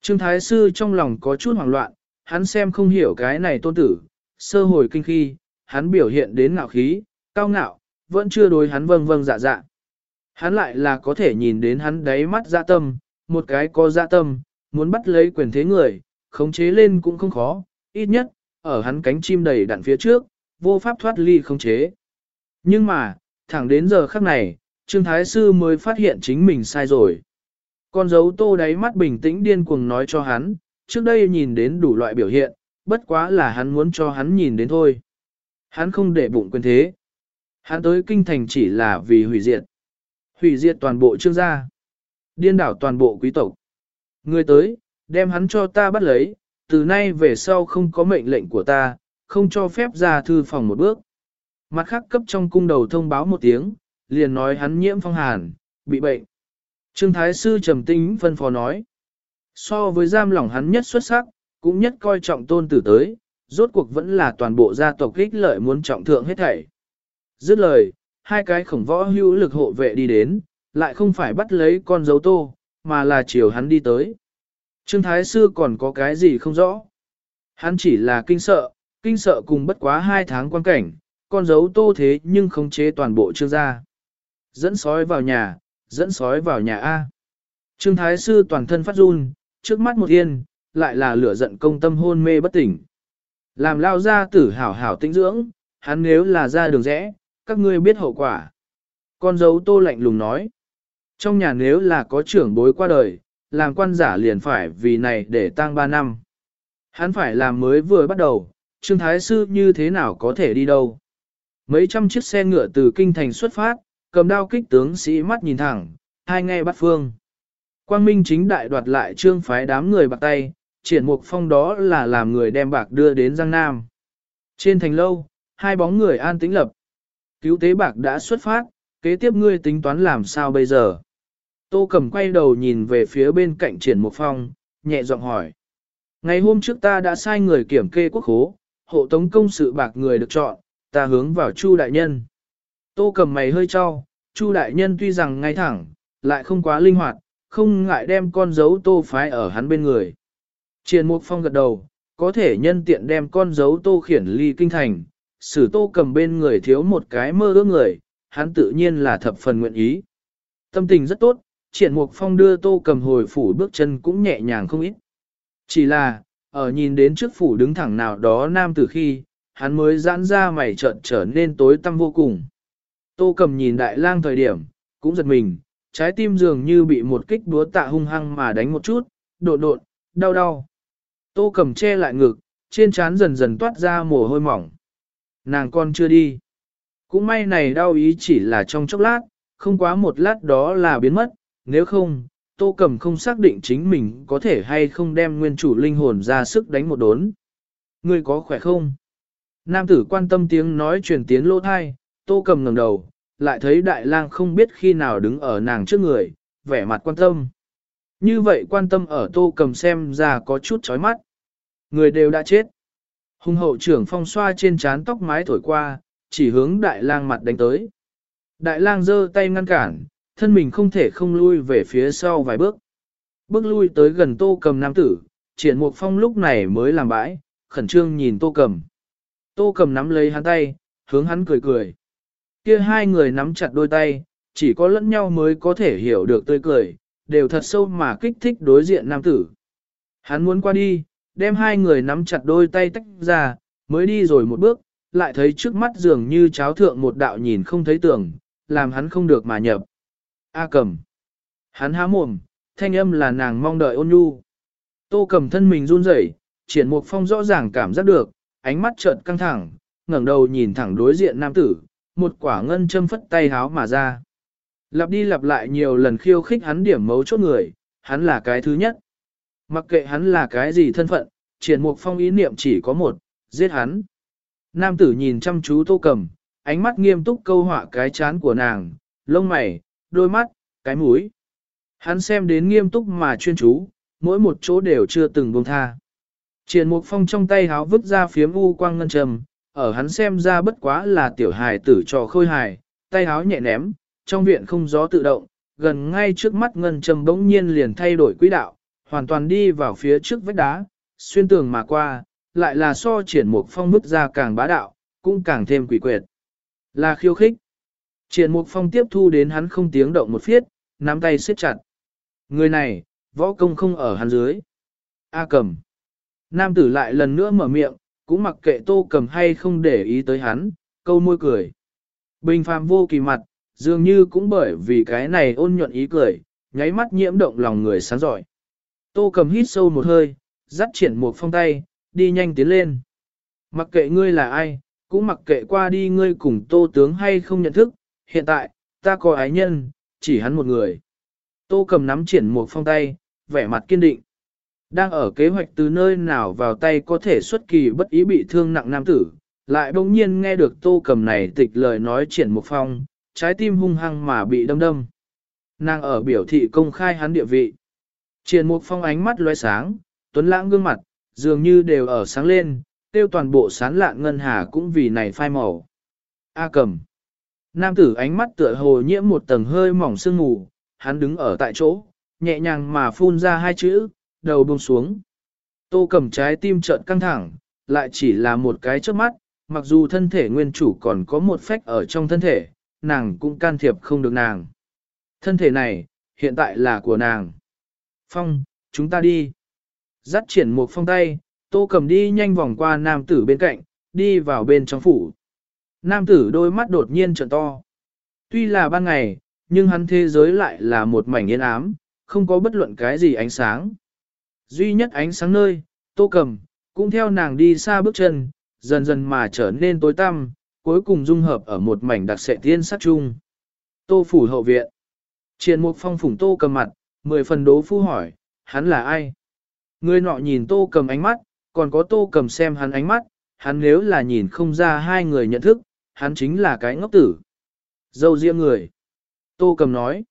Trương Thái Sư trong lòng có chút hoảng loạn, hắn xem không hiểu cái này tôn tử, sơ hồi kinh khi, hắn biểu hiện đến ngạo khí, cao ngạo, vẫn chưa đối hắn vâng vâng dạ dạ. Hắn lại là có thể nhìn đến hắn đáy mắt dạ tâm, một cái có dạ tâm, muốn bắt lấy quyền thế người, khống chế lên cũng không khó, ít nhất, ở hắn cánh chim đầy đặn phía trước, vô pháp thoát ly khống chế. Nhưng mà, thẳng đến giờ khắc này, Trương Thái Sư mới phát hiện chính mình sai rồi. Con dấu tô đáy mắt bình tĩnh điên cuồng nói cho hắn, trước đây nhìn đến đủ loại biểu hiện, bất quá là hắn muốn cho hắn nhìn đến thôi. Hắn không để bụng quyền thế. Hắn tới kinh thành chỉ là vì hủy diệt. Hủy diệt toàn bộ trương gia. Điên đảo toàn bộ quý tộc. Người tới, đem hắn cho ta bắt lấy, từ nay về sau không có mệnh lệnh của ta, không cho phép ra thư phòng một bước. Mặt khác cấp trong cung đầu thông báo một tiếng, liền nói hắn nhiễm phong hàn, bị bệnh. Trương Thái Sư trầm tính phân phó nói. So với giam lỏng hắn nhất xuất sắc, cũng nhất coi trọng tôn tử tới, rốt cuộc vẫn là toàn bộ gia tộc ích lợi muốn trọng thượng hết thảy. Dứt lời, hai cái khổng võ hữu lực hộ vệ đi đến, lại không phải bắt lấy con dấu tô, mà là chiều hắn đi tới. Trương Thái Sư còn có cái gì không rõ. Hắn chỉ là kinh sợ, kinh sợ cùng bất quá hai tháng quan cảnh, con dấu tô thế nhưng không chế toàn bộ trương gia. Dẫn sói vào nhà, dẫn sói vào nhà A. Trương Thái Sư toàn thân phát run, trước mắt một yên, lại là lửa giận công tâm hôn mê bất tỉnh. Làm lao ra tử hảo hảo tinh dưỡng, hắn nếu là ra đường rẽ, các ngươi biết hậu quả. Con dấu tô lạnh lùng nói. Trong nhà nếu là có trưởng bối qua đời, làm quan giả liền phải vì này để tang ba năm. Hắn phải làm mới vừa bắt đầu, Trương Thái Sư như thế nào có thể đi đâu. Mấy trăm chiếc xe ngựa từ kinh thành xuất phát, cầm đao kích tướng sĩ mắt nhìn thẳng, hai nghe bắt phương. Quang Minh chính đại đoạt lại trương phái đám người bạc tay, triển mục phong đó là làm người đem bạc đưa đến Giang Nam. Trên thành lâu, hai bóng người an tĩnh lập. Cứu tế bạc đã xuất phát, kế tiếp ngươi tính toán làm sao bây giờ? Tô cầm quay đầu nhìn về phía bên cạnh triển mục phong, nhẹ giọng hỏi. Ngày hôm trước ta đã sai người kiểm kê quốc khố, hộ tống công sự bạc người được chọn, ta hướng vào Chu đại nhân. Tô cầm mày hơi cho, Chu đại nhân tuy rằng ngay thẳng, lại không quá linh hoạt, không ngại đem con dấu tô phái ở hắn bên người. Triển Mục Phong gật đầu, có thể nhân tiện đem con dấu tô khiển ly kinh thành, xử tô cầm bên người thiếu một cái mơ ước người, hắn tự nhiên là thập phần nguyện ý. Tâm tình rất tốt, Triển Mục Phong đưa tô cầm hồi phủ bước chân cũng nhẹ nhàng không ít. Chỉ là, ở nhìn đến trước phủ đứng thẳng nào đó nam từ khi, hắn mới giãn ra mày trợn trở nên tối tăm vô cùng. Tô cầm nhìn đại lang thời điểm, cũng giật mình, trái tim dường như bị một kích đúa tạ hung hăng mà đánh một chút, đột đột, đau đau. Tô cầm che lại ngực, trên trán dần dần toát ra mồ hôi mỏng. Nàng con chưa đi. Cũng may này đau ý chỉ là trong chốc lát, không quá một lát đó là biến mất, nếu không, tô cầm không xác định chính mình có thể hay không đem nguyên chủ linh hồn ra sức đánh một đốn. Ngươi có khỏe không? Nam tử quan tâm tiếng nói truyền tiến lỗ thai, tô cầm ngẩng đầu, lại thấy đại lang không biết khi nào đứng ở nàng trước người, vẻ mặt quan tâm. Như vậy quan tâm ở tô cầm xem ra có chút chói mắt. Người đều đã chết. Hùng hậu trưởng phong xoa trên trán tóc mái thổi qua, chỉ hướng đại lang mặt đánh tới. Đại lang giơ tay ngăn cản, thân mình không thể không lui về phía sau vài bước. Bước lui tới gần tô cầm nam tử, triển mục phong lúc này mới làm bãi, khẩn trương nhìn tô cầm. Tô cầm nắm lấy hắn tay, hướng hắn cười cười. Kia hai người nắm chặt đôi tay, chỉ có lẫn nhau mới có thể hiểu được tươi cười, đều thật sâu mà kích thích đối diện nam tử. Hắn muốn qua đi, đem hai người nắm chặt đôi tay tách ra, mới đi rồi một bước, lại thấy trước mắt dường như cháo thượng một đạo nhìn không thấy tưởng, làm hắn không được mà nhập. A cầm. Hắn há mồm, thanh âm là nàng mong đợi ôn nhu. Tô cầm thân mình run rẩy, triển mục phong rõ ràng cảm giác được, ánh mắt trợn căng thẳng, ngẩng đầu nhìn thẳng đối diện nam tử, một quả ngân châm phất tay háo mà ra. Lặp đi lặp lại nhiều lần khiêu khích hắn điểm mấu chốt người, hắn là cái thứ nhất. Mặc kệ hắn là cái gì thân phận, triển mục phong ý niệm chỉ có một, giết hắn. Nam tử nhìn chăm chú tô cầm, ánh mắt nghiêm túc câu họa cái chán của nàng, lông mày, đôi mắt, cái mũi. Hắn xem đến nghiêm túc mà chuyên chú, mỗi một chỗ đều chưa từng buông tha. Triển mục phong trong tay háo vứt ra phiếm u quang ngân trầm, ở hắn xem ra bất quá là tiểu hài tử trò khôi hài, tay háo nhẹ ném, trong viện không gió tự động, gần ngay trước mắt ngân trầm bỗng nhiên liền thay đổi quỹ đạo, hoàn toàn đi vào phía trước vách đá, xuyên tường mà qua, lại là so triển mục phong vứt ra càng bá đạo, cũng càng thêm quỷ quyệt. Là khiêu khích. Triển mục phong tiếp thu đến hắn không tiếng động một phiết, nắm tay siết chặt. Người này, võ công không ở hắn dưới. A cầm. Nam tử lại lần nữa mở miệng, cũng mặc kệ tô cầm hay không để ý tới hắn, câu môi cười. Bình phàm vô kỳ mặt, dường như cũng bởi vì cái này ôn nhuận ý cười, nháy mắt nhiễm động lòng người sáng giỏi. Tô cầm hít sâu một hơi, dắt triển một phong tay, đi nhanh tiến lên. Mặc kệ ngươi là ai, cũng mặc kệ qua đi ngươi cùng tô tướng hay không nhận thức, hiện tại, ta có ái nhân, chỉ hắn một người. Tô cầm nắm triển một phong tay, vẻ mặt kiên định. Đang ở kế hoạch từ nơi nào vào tay có thể xuất kỳ bất ý bị thương nặng nam tử, lại bỗng nhiên nghe được tô cầm này tịch lời nói triển một phong, trái tim hung hăng mà bị đâm đâm. Nàng ở biểu thị công khai hắn địa vị. Triển một phong ánh mắt lóe sáng, tuấn lãng gương mặt, dường như đều ở sáng lên, tiêu toàn bộ sán lạn ngân hà cũng vì này phai màu. A cầm. Nam tử ánh mắt tựa hồ nhiễm một tầng hơi mỏng sương mù, hắn đứng ở tại chỗ, nhẹ nhàng mà phun ra hai chữ, đầu buông xuống. Tô cầm trái tim trợn căng thẳng, lại chỉ là một cái trước mắt, mặc dù thân thể nguyên chủ còn có một phách ở trong thân thể, nàng cũng can thiệp không được nàng. Thân thể này, hiện tại là của nàng. Phong, chúng ta đi. Dắt triển một phong tay, tô cầm đi nhanh vòng qua nam tử bên cạnh, đi vào bên trong phủ. Nam tử đôi mắt đột nhiên trợn to. Tuy là ban ngày, nhưng hắn thế giới lại là một mảnh yên ám, không có bất luận cái gì ánh sáng. Duy nhất ánh sáng nơi, tô cầm, cũng theo nàng đi xa bước chân, dần dần mà trở nên tối tăm, cuối cùng dung hợp ở một mảnh đặc sệ tiên sắc chung. Tô phủ hậu viện. Triền mục phong phủng tô cầm mặt, mười phần đố phu hỏi, hắn là ai? Người nọ nhìn tô cầm ánh mắt, còn có tô cầm xem hắn ánh mắt, hắn nếu là nhìn không ra hai người nhận thức, hắn chính là cái ngốc tử. Dâu riêng người. Tô cầm nói.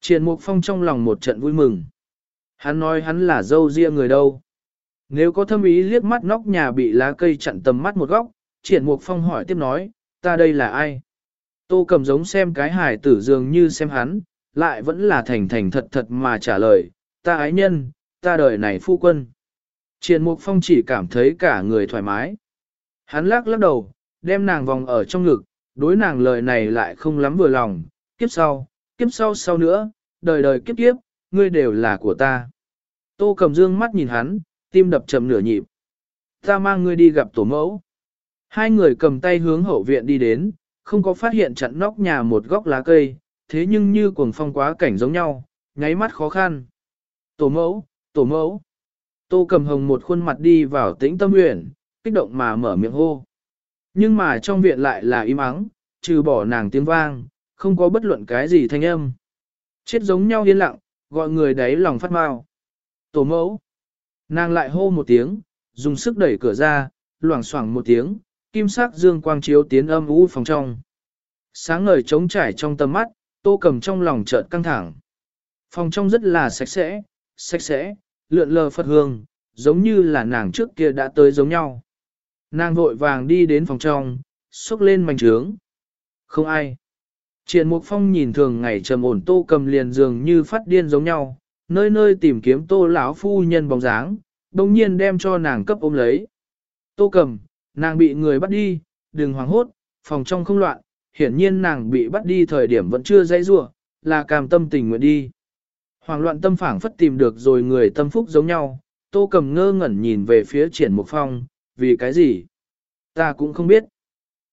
Triền mục phong trong lòng một trận vui mừng. Hắn nói hắn là dâu riêng người đâu. Nếu có thâm ý liếc mắt nóc nhà bị lá cây chặn tầm mắt một góc, triển mục phong hỏi tiếp nói, ta đây là ai? Tô cầm giống xem cái hải tử dường như xem hắn, lại vẫn là thành thành thật thật mà trả lời, ta ái nhân, ta đời này phu quân. Triển mục phong chỉ cảm thấy cả người thoải mái. Hắn lắc lắc đầu, đem nàng vòng ở trong ngực, đối nàng lời này lại không lắm vừa lòng, kiếp sau, kiếp sau sau nữa, đời đời kiếp kiếp, ngươi đều là của ta. Tô cầm dương mắt nhìn hắn, tim đập chậm nửa nhịp. Ta mang ngươi đi gặp tổ mẫu. Hai người cầm tay hướng hậu viện đi đến, không có phát hiện chặn nóc nhà một góc lá cây, thế nhưng như cuồng phong quá cảnh giống nhau, nháy mắt khó khăn. Tổ mẫu, tổ mẫu. Tô cầm hồng một khuôn mặt đi vào tĩnh tâm nguyện, kích động mà mở miệng hô. Nhưng mà trong viện lại là im ắng, trừ bỏ nàng tiếng vang, không có bất luận cái gì thanh âm. Chết giống nhau yên lặng, gọi người đấy lòng phát mau. Tổ mẫu. Nàng lại hô một tiếng, dùng sức đẩy cửa ra, loảng xoảng một tiếng, kim sắc dương quang chiếu tiến âm u phòng trong. Sáng ngời trống trải trong tầm mắt, tô cầm trong lòng chợt căng thẳng. Phòng trong rất là sạch sẽ, sạch sẽ, lượn lờ phật hương, giống như là nàng trước kia đã tới giống nhau. Nàng vội vàng đi đến phòng trong, xúc lên mảnh trướng. Không ai. Triển Mục Phong nhìn thường ngày trầm ổn tô cầm liền dường như phát điên giống nhau, nơi nơi tìm kiếm tô lão phu nhân bóng dáng, đồng nhiên đem cho nàng cấp ôm lấy. Tô cầm, nàng bị người bắt đi, đừng hoảng hốt, phòng trong không loạn, hiển nhiên nàng bị bắt đi thời điểm vẫn chưa dãy rua, là cam tâm tình nguyện đi. Hoàng loạn tâm phảng phất tìm được rồi người tâm phúc giống nhau, tô cầm ngơ ngẩn nhìn về phía triển mục phong, vì cái gì? Ta cũng không biết.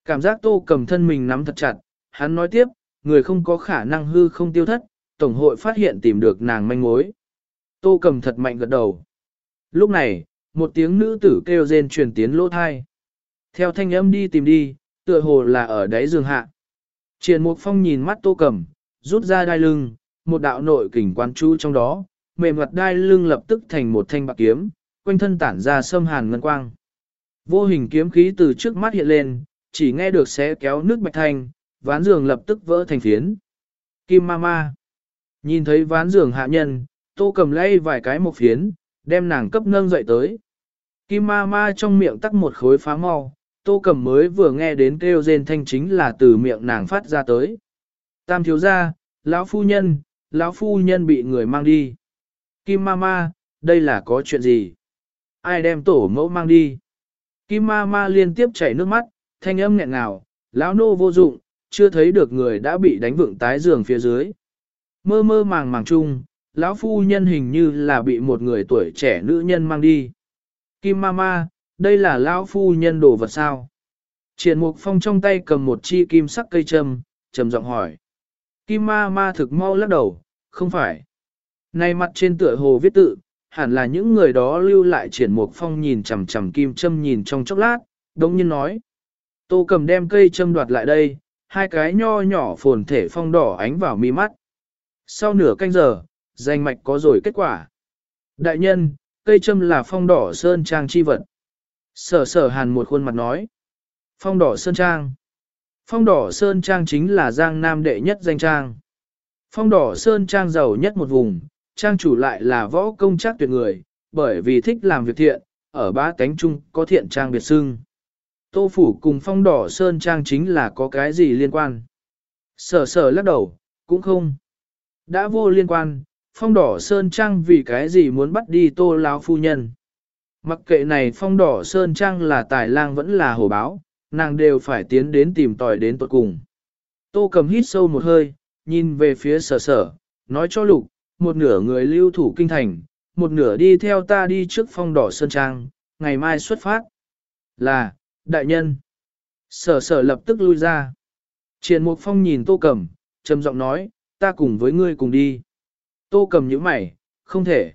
Cảm giác tô cầm thân mình nắm thật chặt, hắn nói tiếp, người không có khả năng hư không tiêu thất, Tổng hội phát hiện tìm được nàng manh mối. Tô cầm thật mạnh gật đầu. Lúc này, một tiếng nữ tử kêu rên truyền tiến lỗ thai. Theo thanh âm đi tìm đi, tựa hồ là ở đáy giường hạ. Triển Mục Phong nhìn mắt Tô Cầm, rút ra đai lưng, một đạo nội kình quan chú trong đó, mềm mặt đai lưng lập tức thành một thanh bạc kiếm, quanh thân tản ra sâm hàn ngân quang. Vô hình kiếm khí từ trước mắt hiện lên, chỉ nghe được xé kéo nước bạch thanh, ván giường lập tức vỡ thành phiến. Kim Mama. Nhìn thấy ván giường hạ nhân, tô cầm lay vài cái một phiến, đem nàng cấp nâng dậy tới. Kim Mama trong miệng tắc một khối phá mau, tô cầm mới vừa nghe đến kêu rên thanh chính là từ miệng nàng phát ra tới. Tam thiếu gia, lão phu nhân, lão phu nhân bị người mang đi. Kim Mama, đây là có chuyện gì? Ai đem tổ mẫu mang đi? Kim ma ma liên tiếp chảy nước mắt, thanh âm nghẹn ngào, lão nô vô dụng, chưa thấy được người đã bị đánh vượng tái giường phía dưới. Mơ mơ màng màng chung, lão phu nhân hình như là bị một người tuổi trẻ nữ nhân mang đi. Kim ma ma, đây là lão phu nhân đồ vật sao? Triển mục phong trong tay cầm một chi kim sắc cây châm, trầm giọng hỏi. Kim ma ma thực mau lắc đầu, không phải. Này mặt trên tựa hồ viết tự, hẳn là những người đó lưu lại triển mục phong nhìn chằm chằm kim châm nhìn trong chốc lát, đống nhiên nói. Tô cầm đem cây châm đoạt lại đây, hai cái nho nhỏ phồn thể phong đỏ ánh vào mi mắt. Sau nửa canh giờ, danh mạch có rồi kết quả. Đại nhân, cây châm là phong đỏ sơn trang chi vật. Sở sở hàn một khuôn mặt nói. Phong đỏ sơn trang. Phong đỏ sơn trang chính là giang nam đệ nhất danh trang. Phong đỏ sơn trang giàu nhất một vùng, trang chủ lại là võ công chắc tuyệt người, bởi vì thích làm việc thiện, ở ba cánh chung có thiện trang biệt xưng. Tô Phủ cùng phong đỏ sơn trang chính là có cái gì liên quan? Sở sở lắc đầu, cũng không. Đã vô liên quan, phong đỏ sơn trang vì cái gì muốn bắt đi tô lão phu nhân. Mặc kệ này phong đỏ sơn trang là tài lang vẫn là hổ báo, nàng đều phải tiến đến tìm tòi đến tuột cùng. Tô cầm hít sâu một hơi, nhìn về phía sở sở, nói cho lục, một nửa người lưu thủ kinh thành, một nửa đi theo ta đi trước phong đỏ sơn trang, ngày mai xuất phát. Là, đại nhân. Sở sở lập tức lui ra. Triền Mục Phong nhìn Tô Cầm, trầm giọng nói, ta cùng với ngươi cùng đi. Tô Cầm nhíu mày, không thể.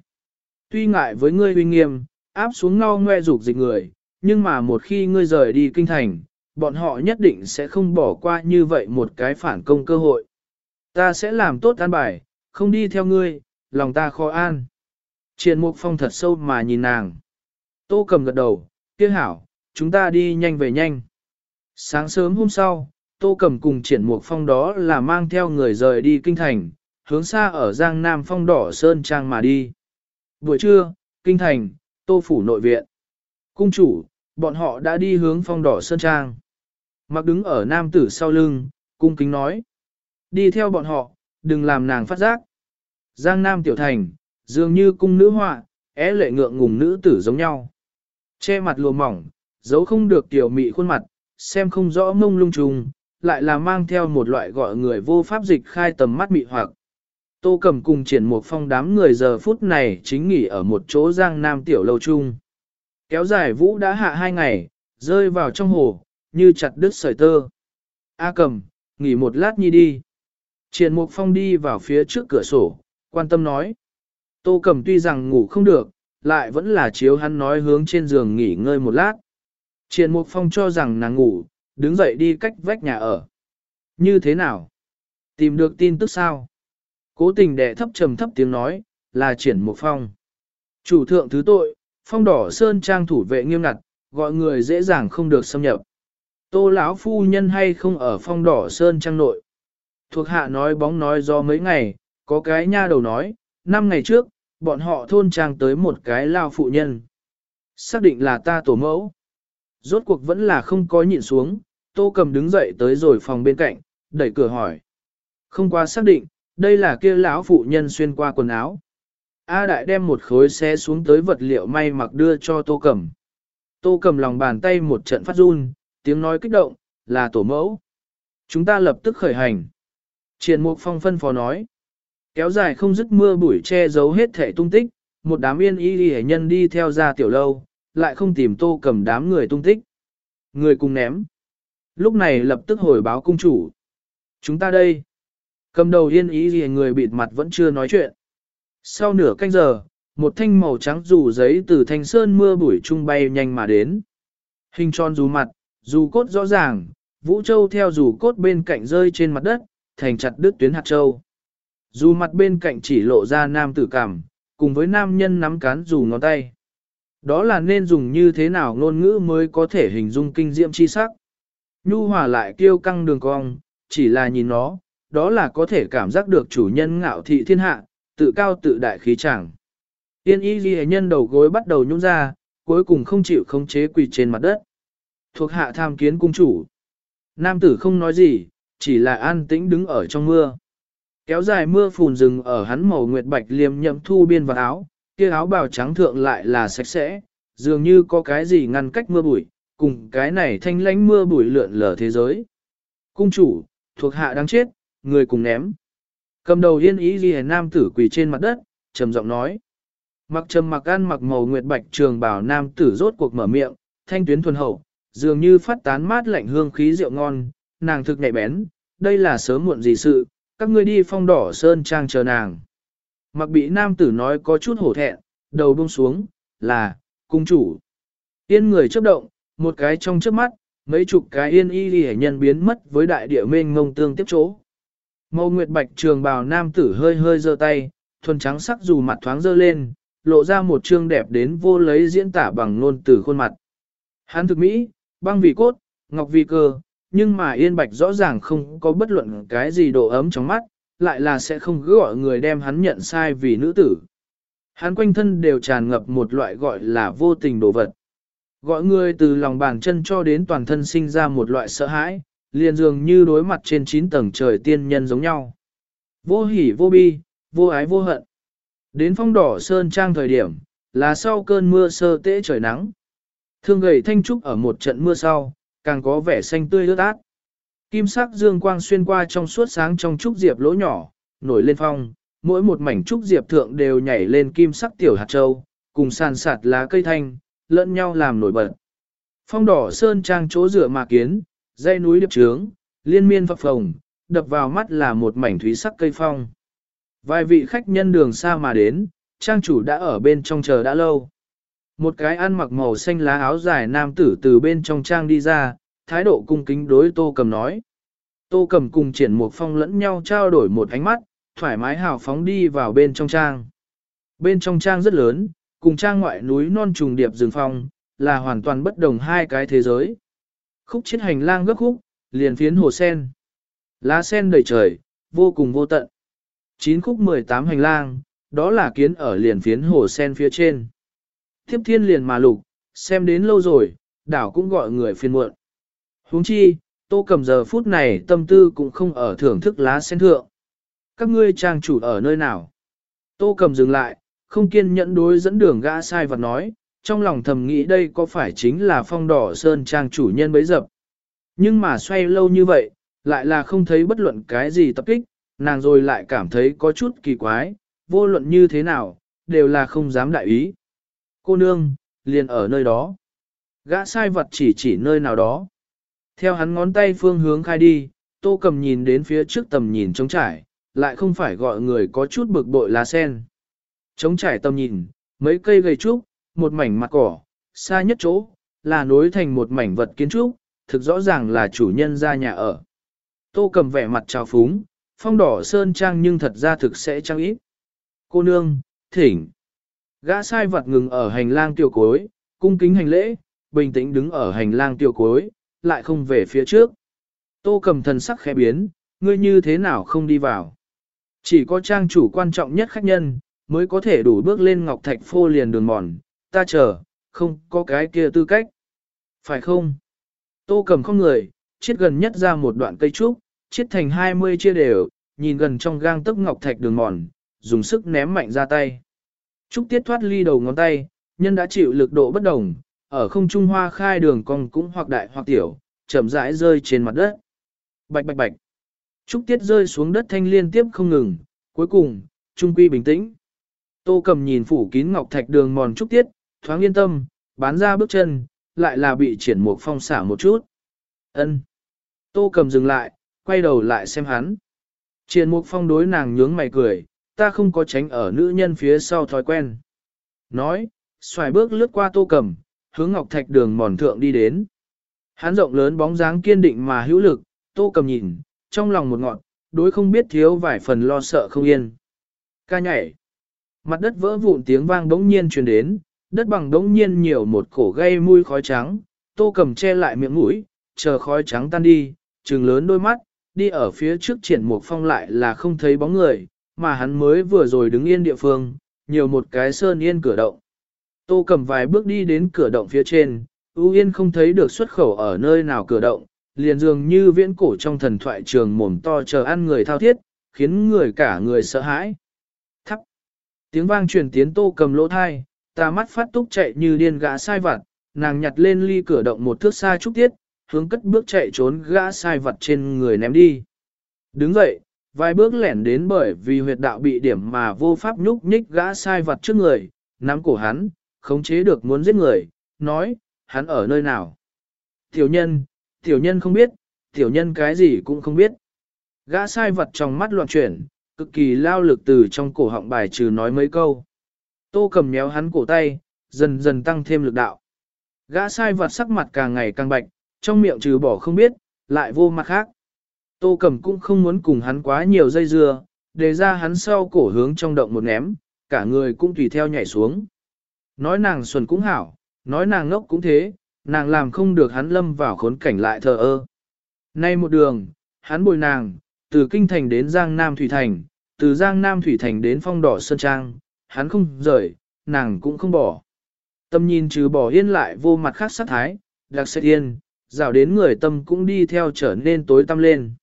Tuy ngại với ngươi uy nghiêm, áp xuống ngao ngoe dục dịch người, nhưng mà một khi ngươi rời đi kinh thành, bọn họ nhất định sẽ không bỏ qua như vậy một cái phản công cơ hội. Ta sẽ làm tốt an bài, không đi theo ngươi, lòng ta khó an. Triển Mục Phong thật sâu mà nhìn nàng. Tô cầm gật đầu, kia hảo, chúng ta đi nhanh về nhanh. Sáng sớm hôm sau, Tô cầm cùng triển Mục Phong đó là mang theo người rời đi kinh thành, hướng xa ở Giang Nam Phong đỏ Sơn Trang mà đi. Buổi trưa, kinh thành, Tô Phủ nội viện. Cung chủ, bọn họ đã đi hướng Phong đỏ Sơn Trang. Mặc đứng ở nam tử sau lưng, cung kính nói. Đi theo bọn họ, đừng làm nàng phát giác. Giang Nam Tiểu Thành, dường như cung nữ họa, é lệ ngượng ngùng nữ tử giống nhau. Che mặt lùa mỏng, giấu không được tiểu mị khuôn mặt, xem không rõ mông lung trùng, lại là mang theo một loại gọi người vô pháp dịch khai tầm mắt mị hoặc. Tô cầm cùng triển một phong đám người giờ phút này chính nghỉ ở một chỗ giang nam tiểu lâu trung, Kéo dài vũ đã hạ hai ngày, rơi vào trong hồ, như chặt đứt sợi tơ. A cầm, nghỉ một lát nhi đi. Triển Mục Phong đi vào phía trước cửa sổ, quan tâm nói. Tô Cẩm tuy rằng ngủ không được, lại vẫn là chiếu hắn nói hướng trên giường nghỉ ngơi một lát. Triển Mục Phong cho rằng nàng ngủ, đứng dậy đi cách vách nhà ở. Như thế nào? Tìm được tin tức sao? Cố tình đệ thấp trầm thấp tiếng nói, là Triển Mục Phong. Chủ thượng thứ tội, phong đỏ sơn trang thủ vệ nghiêm ngặt, gọi người dễ dàng không được xâm nhập. Tô lão phu nhân hay không ở phong đỏ sơn trang nội. Thuộc hạ nói bóng nói do mấy ngày, có cái nha đầu nói, năm ngày trước, bọn họ thôn trang tới một cái lao phụ nhân. Xác định là ta tổ mẫu. Rốt cuộc vẫn là không có nhịn xuống, tô cầm đứng dậy tới rồi phòng bên cạnh, đẩy cửa hỏi. Không qua xác định, đây là kia lão phụ nhân xuyên qua quần áo. A đại đem một khối xé xuống tới vật liệu may mặc đưa cho tô cầm. Tô cầm lòng bàn tay một trận phát run, tiếng nói kích động, là tổ mẫu. Chúng ta lập tức khởi hành. Triền Mục Phong phân phó nói. Kéo dài không dứt mưa bụi che giấu hết thể tung tích, một đám yên y y nhân đi theo ra tiểu lâu, lại không tìm tô cầm đám người tung tích. Người cùng ném. Lúc này lập tức hồi báo cung chủ. Chúng ta đây. Cầm đầu yên ý gì người bịt mặt vẫn chưa nói chuyện. Sau nửa canh giờ, một thanh màu trắng dù giấy từ thanh sơn mưa bụi trung bay nhanh mà đến. Hình tròn dù mặt, dù cốt rõ ràng, Vũ Châu theo dù cốt bên cạnh rơi trên mặt đất, thành chặt đứt tuyến hạt châu. Dù mặt bên cạnh chỉ lộ ra nam tử cảm, cùng với nam nhân nắm cán dù ngón tay. Đó là nên dùng như thế nào ngôn ngữ mới có thể hình dung kinh diệm chi sắc. Nhu hòa lại kêu căng đường cong, chỉ là nhìn nó, đó là có thể cảm giác được chủ nhân ngạo thị thiên hạ, tự cao tự đại khí chẳng. Tiên y ghi nhân đầu gối bắt đầu nhún ra, cuối cùng không chịu khống chế quỳ trên mặt đất. Thuộc hạ tham kiến cung chủ. Nam tử không nói gì, chỉ là an tĩnh đứng ở trong mưa. Kéo dài mưa phùn rừng ở hắn màu nguyệt bạch liêm nhậm thu biên vào áo, kia áo bào trắng thượng lại là sạch sẽ, dường như có cái gì ngăn cách mưa bụi, cùng cái này thanh lánh mưa bụi lượn lờ thế giới. Cung chủ, thuộc hạ đang chết, người cùng ném. Cầm đầu yên ý ghi nam tử quỳ trên mặt đất, trầm giọng nói. Mặc trầm mặc ăn mặc màu nguyệt bạch trường bảo nam tử rốt cuộc mở miệng, thanh tuyến thuần hậu, dường như phát tán mát lạnh hương khí rượu ngon, nàng thực nhạy bén, đây là sớm muộn gì sự, các ngươi đi phong đỏ sơn trang chờ nàng. Mặc bị nam tử nói có chút hổ thẹn, đầu buông xuống, là, cung chủ. Yên người chấp động, một cái trong trước mắt, mấy chục cái yên y ghi nhân biến mất với đại địa mênh ngông tương tiếp chỗ. Mâu nguyệt bạch trường bào nam tử hơi hơi giơ tay, thuần trắng sắc dù mặt thoáng dơ lên, lộ ra một trương đẹp đến vô lấy diễn tả bằng ngôn từ khuôn mặt. Hán thực mỹ, băng vì cốt, ngọc vì cơ, nhưng mà yên bạch rõ ràng không có bất luận cái gì độ ấm trong mắt, lại là sẽ không cứ gọi người đem hắn nhận sai vì nữ tử. Hắn quanh thân đều tràn ngập một loại gọi là vô tình đồ vật. Gọi người từ lòng bàn chân cho đến toàn thân sinh ra một loại sợ hãi, liền dường như đối mặt trên 9 tầng trời tiên nhân giống nhau. Vô hỉ vô bi, vô ái vô hận. Đến phong đỏ sơn trang thời điểm, là sau cơn mưa sơ tễ trời nắng. Thương gầy thanh trúc ở một trận mưa sau, càng có vẻ xanh tươi ướt át. Kim sắc dương quang xuyên qua trong suốt sáng trong trúc diệp lỗ nhỏ, nổi lên phong, mỗi một mảnh trúc diệp thượng đều nhảy lên kim sắc tiểu hạt châu, cùng sàn sạt lá cây thanh, lẫn nhau làm nổi bật. Phong đỏ sơn trang chỗ rửa mà kiến, dây núi điệp trướng, liên miên phập phồng, đập vào mắt là một mảnh thúy sắc cây phong. Vài vị khách nhân đường xa mà đến, trang chủ đã ở bên trong chờ đã lâu. Một cái ăn mặc màu xanh lá áo dài nam tử từ bên trong trang đi ra, thái độ cung kính đối tô cầm nói. Tô cầm cùng triển một phong lẫn nhau trao đổi một ánh mắt, thoải mái hào phóng đi vào bên trong trang. Bên trong trang rất lớn, cùng trang ngoại núi non trùng điệp rừng phong, là hoàn toàn bất đồng hai cái thế giới. Khúc chiến hành lang gấp khúc, liền phiến hồ sen. Lá sen đầy trời, vô cùng vô tận. Chín khúc 18 hành lang, đó là kiến ở liền phiến hồ sen phía trên. Tiếp thiên liền mà lục, xem đến lâu rồi, đảo cũng gọi người phiền muộn. huống chi, tô cầm giờ phút này tâm tư cũng không ở thưởng thức lá sen thượng. Các ngươi trang chủ ở nơi nào? Tô cầm dừng lại, không kiên nhẫn đối dẫn đường gã sai vật nói, trong lòng thầm nghĩ đây có phải chính là phong đỏ sơn trang chủ nhân bấy dập. Nhưng mà xoay lâu như vậy, lại là không thấy bất luận cái gì tập kích, nàng rồi lại cảm thấy có chút kỳ quái, vô luận như thế nào, đều là không dám đại ý. Cô nương, liền ở nơi đó. Gã sai vật chỉ chỉ nơi nào đó. Theo hắn ngón tay phương hướng khai đi, tô cầm nhìn đến phía trước tầm nhìn trống trải, lại không phải gọi người có chút bực bội lá sen. Trống trải tầm nhìn, mấy cây gầy trúc, một mảnh mặt cỏ, xa nhất chỗ, là nối thành một mảnh vật kiến trúc, thực rõ ràng là chủ nhân ra nhà ở. Tô cầm vẻ mặt trào phúng, phong đỏ sơn trang nhưng thật ra thực sẽ trang ít. Cô nương, thỉnh. Gã sai vật ngừng ở hành lang tiêu cối, cung kính hành lễ, bình tĩnh đứng ở hành lang tiêu cối, lại không về phía trước. Tô cầm thần sắc khẽ biến, ngươi như thế nào không đi vào. Chỉ có trang chủ quan trọng nhất khách nhân, mới có thể đủ bước lên ngọc thạch phô liền đường mòn, ta chờ, không có cái kia tư cách. Phải không? Tô cầm không người, chiết gần nhất ra một đoạn cây trúc, chiết thành 20 chia đều, nhìn gần trong gang tấc ngọc thạch đường mòn, dùng sức ném mạnh ra tay. Trúc tiết thoát ly đầu ngón tay, nhân đã chịu lực độ bất đồng, ở không trung hoa khai đường cong cũng hoặc đại hoặc tiểu, chậm rãi rơi trên mặt đất. Bạch bạch bạch. Trúc tiết rơi xuống đất thanh liên tiếp không ngừng, cuối cùng, trung quy bình tĩnh. Tô cầm nhìn phủ kín ngọc thạch đường mòn trúc tiết, thoáng yên tâm, bán ra bước chân, lại là bị triển một phong xả một chút. ân Tô cầm dừng lại, quay đầu lại xem hắn. Triển mục phong đối nàng nhướng mày cười, ta không có tránh ở nữ nhân phía sau thói quen. Nói, xoài bước lướt qua tô cầm, hướng ngọc thạch đường mòn thượng đi đến. Hắn rộng lớn bóng dáng kiên định mà hữu lực, tô cầm nhìn, trong lòng một ngọn, đối không biết thiếu vài phần lo sợ không yên. Ca nhảy. Mặt đất vỡ vụn tiếng vang đống nhiên truyền đến, đất bằng đống nhiên nhiều một cổ gây mùi khói trắng, tô cầm che lại miệng mũi, chờ khói trắng tan đi, trừng lớn đôi mắt, đi ở phía trước triển một phong lại là không thấy bóng người, mà hắn mới vừa rồi đứng yên địa phương, nhiều một cái sơn yên cửa động. Tô cầm vài bước đi đến cửa động phía trên, ưu yên không thấy được xuất khẩu ở nơi nào cửa động, liền dường như viễn cổ trong thần thoại trường mồm to chờ ăn người thao thiết, khiến người cả người sợ hãi. Thắp. Tiếng vang truyền tiến tô cầm lỗ thai, ta mắt phát túc chạy như điên gã sai vặt, nàng nhặt lên ly cửa động một thước xa trúc tiết, hướng cất bước chạy trốn gã sai vặt trên người ném đi. Đứng dậy, vài bước lẻn đến bởi vì huyệt đạo bị điểm mà vô pháp nhúc nhích gã sai vặt trước người, nắm cổ hắn, khống chế được muốn giết người, nói, hắn ở nơi nào. Tiểu nhân, tiểu nhân không biết, tiểu nhân cái gì cũng không biết. Gã sai vật trong mắt loạn chuyển, cực kỳ lao lực từ trong cổ họng bài trừ nói mấy câu. Tô cầm méo hắn cổ tay, dần dần tăng thêm lực đạo. Gã sai vật sắc mặt càng ngày càng bạch, trong miệng trừ bỏ không biết, lại vô mặt khác. Tô Cẩm cũng không muốn cùng hắn quá nhiều dây dưa, để ra hắn sau cổ hướng trong động một ném, cả người cũng tùy theo nhảy xuống. Nói nàng xuân cũng hảo, nói nàng ngốc cũng thế, nàng làm không được hắn lâm vào khốn cảnh lại thờ ơ. Nay một đường, hắn bồi nàng, từ Kinh Thành đến Giang Nam Thủy Thành, từ Giang Nam Thủy Thành đến Phong Đỏ Sơn Trang, hắn không rời, nàng cũng không bỏ. Tâm nhìn trừ bỏ yên lại vô mặt khác sát thái, đặc sẽ yên, rào đến người tâm cũng đi theo trở nên tối tăm lên.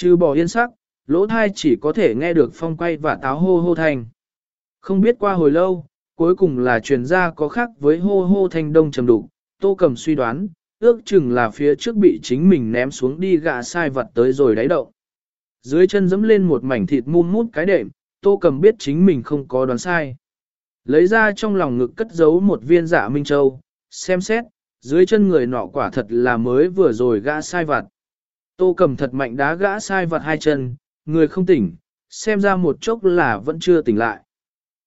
Trừ bỏ yên sắc, lỗ thai chỉ có thể nghe được phong quay và táo hô hô thành. Không biết qua hồi lâu, cuối cùng là truyền ra có khác với hô hô thanh đông trầm đục, tô cầm suy đoán, ước chừng là phía trước bị chính mình ném xuống đi gạ sai vật tới rồi đáy động. Dưới chân dẫm lên một mảnh thịt mum mút cái đệm, tô cầm biết chính mình không có đoán sai. Lấy ra trong lòng ngực cất giấu một viên dạ Minh Châu, xem xét, dưới chân người nọ quả thật là mới vừa rồi gã sai vặt. Tô cầm thật mạnh đá gã sai vặt hai chân, người không tỉnh, xem ra một chốc là vẫn chưa tỉnh lại.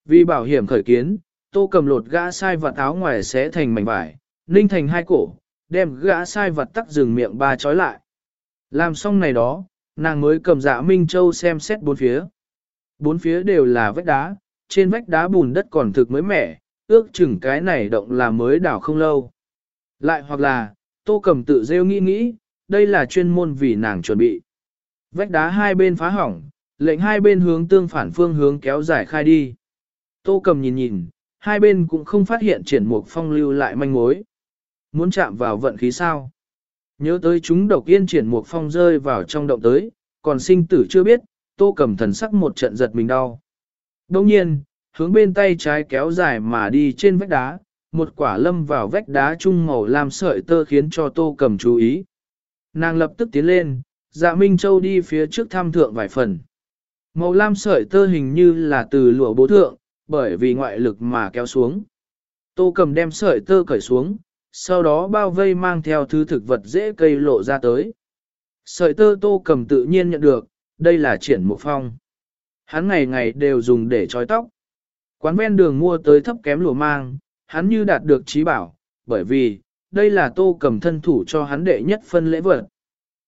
Vì bảo hiểm khởi kiến, tô cầm lột gã sai vặt áo ngoài xé thành mảnh vải, ninh thành hai cổ, đem gã sai vặt tắc rừng miệng ba trói lại. Làm xong này đó, nàng mới cầm dạ Minh Châu xem xét bốn phía. Bốn phía đều là vách đá, trên vách đá bùn đất còn thực mới mẻ, ước chừng cái này động là mới đảo không lâu. Lại hoặc là, tô cầm tự rêu nghĩ nghĩ, đây là chuyên môn vì nàng chuẩn bị. Vách đá hai bên phá hỏng, lệnh hai bên hướng tương phản phương hướng kéo dài khai đi. Tô cầm nhìn nhìn, hai bên cũng không phát hiện triển mục phong lưu lại manh mối. Muốn chạm vào vận khí sao? Nhớ tới chúng độc yên triển mục phong rơi vào trong động tới, còn sinh tử chưa biết, tô cầm thần sắc một trận giật mình đau. Đông nhiên, hướng bên tay trái kéo dài mà đi trên vách đá, một quả lâm vào vách đá trung màu làm sợi tơ khiến cho tô cầm chú ý. Nàng lập tức tiến lên, dạ Minh Châu đi phía trước tham thượng vài phần. Màu lam sợi tơ hình như là từ lụa bố thượng, bởi vì ngoại lực mà kéo xuống. Tô cầm đem sợi tơ cởi xuống, sau đó bao vây mang theo thứ thực vật dễ cây lộ ra tới. Sợi tơ tô cầm tự nhiên nhận được, đây là triển mộ phong. Hắn ngày ngày đều dùng để trói tóc. Quán ven đường mua tới thấp kém lụa mang, hắn như đạt được trí bảo, bởi vì, đây là tô cầm thân thủ cho hắn đệ nhất phân lễ vật.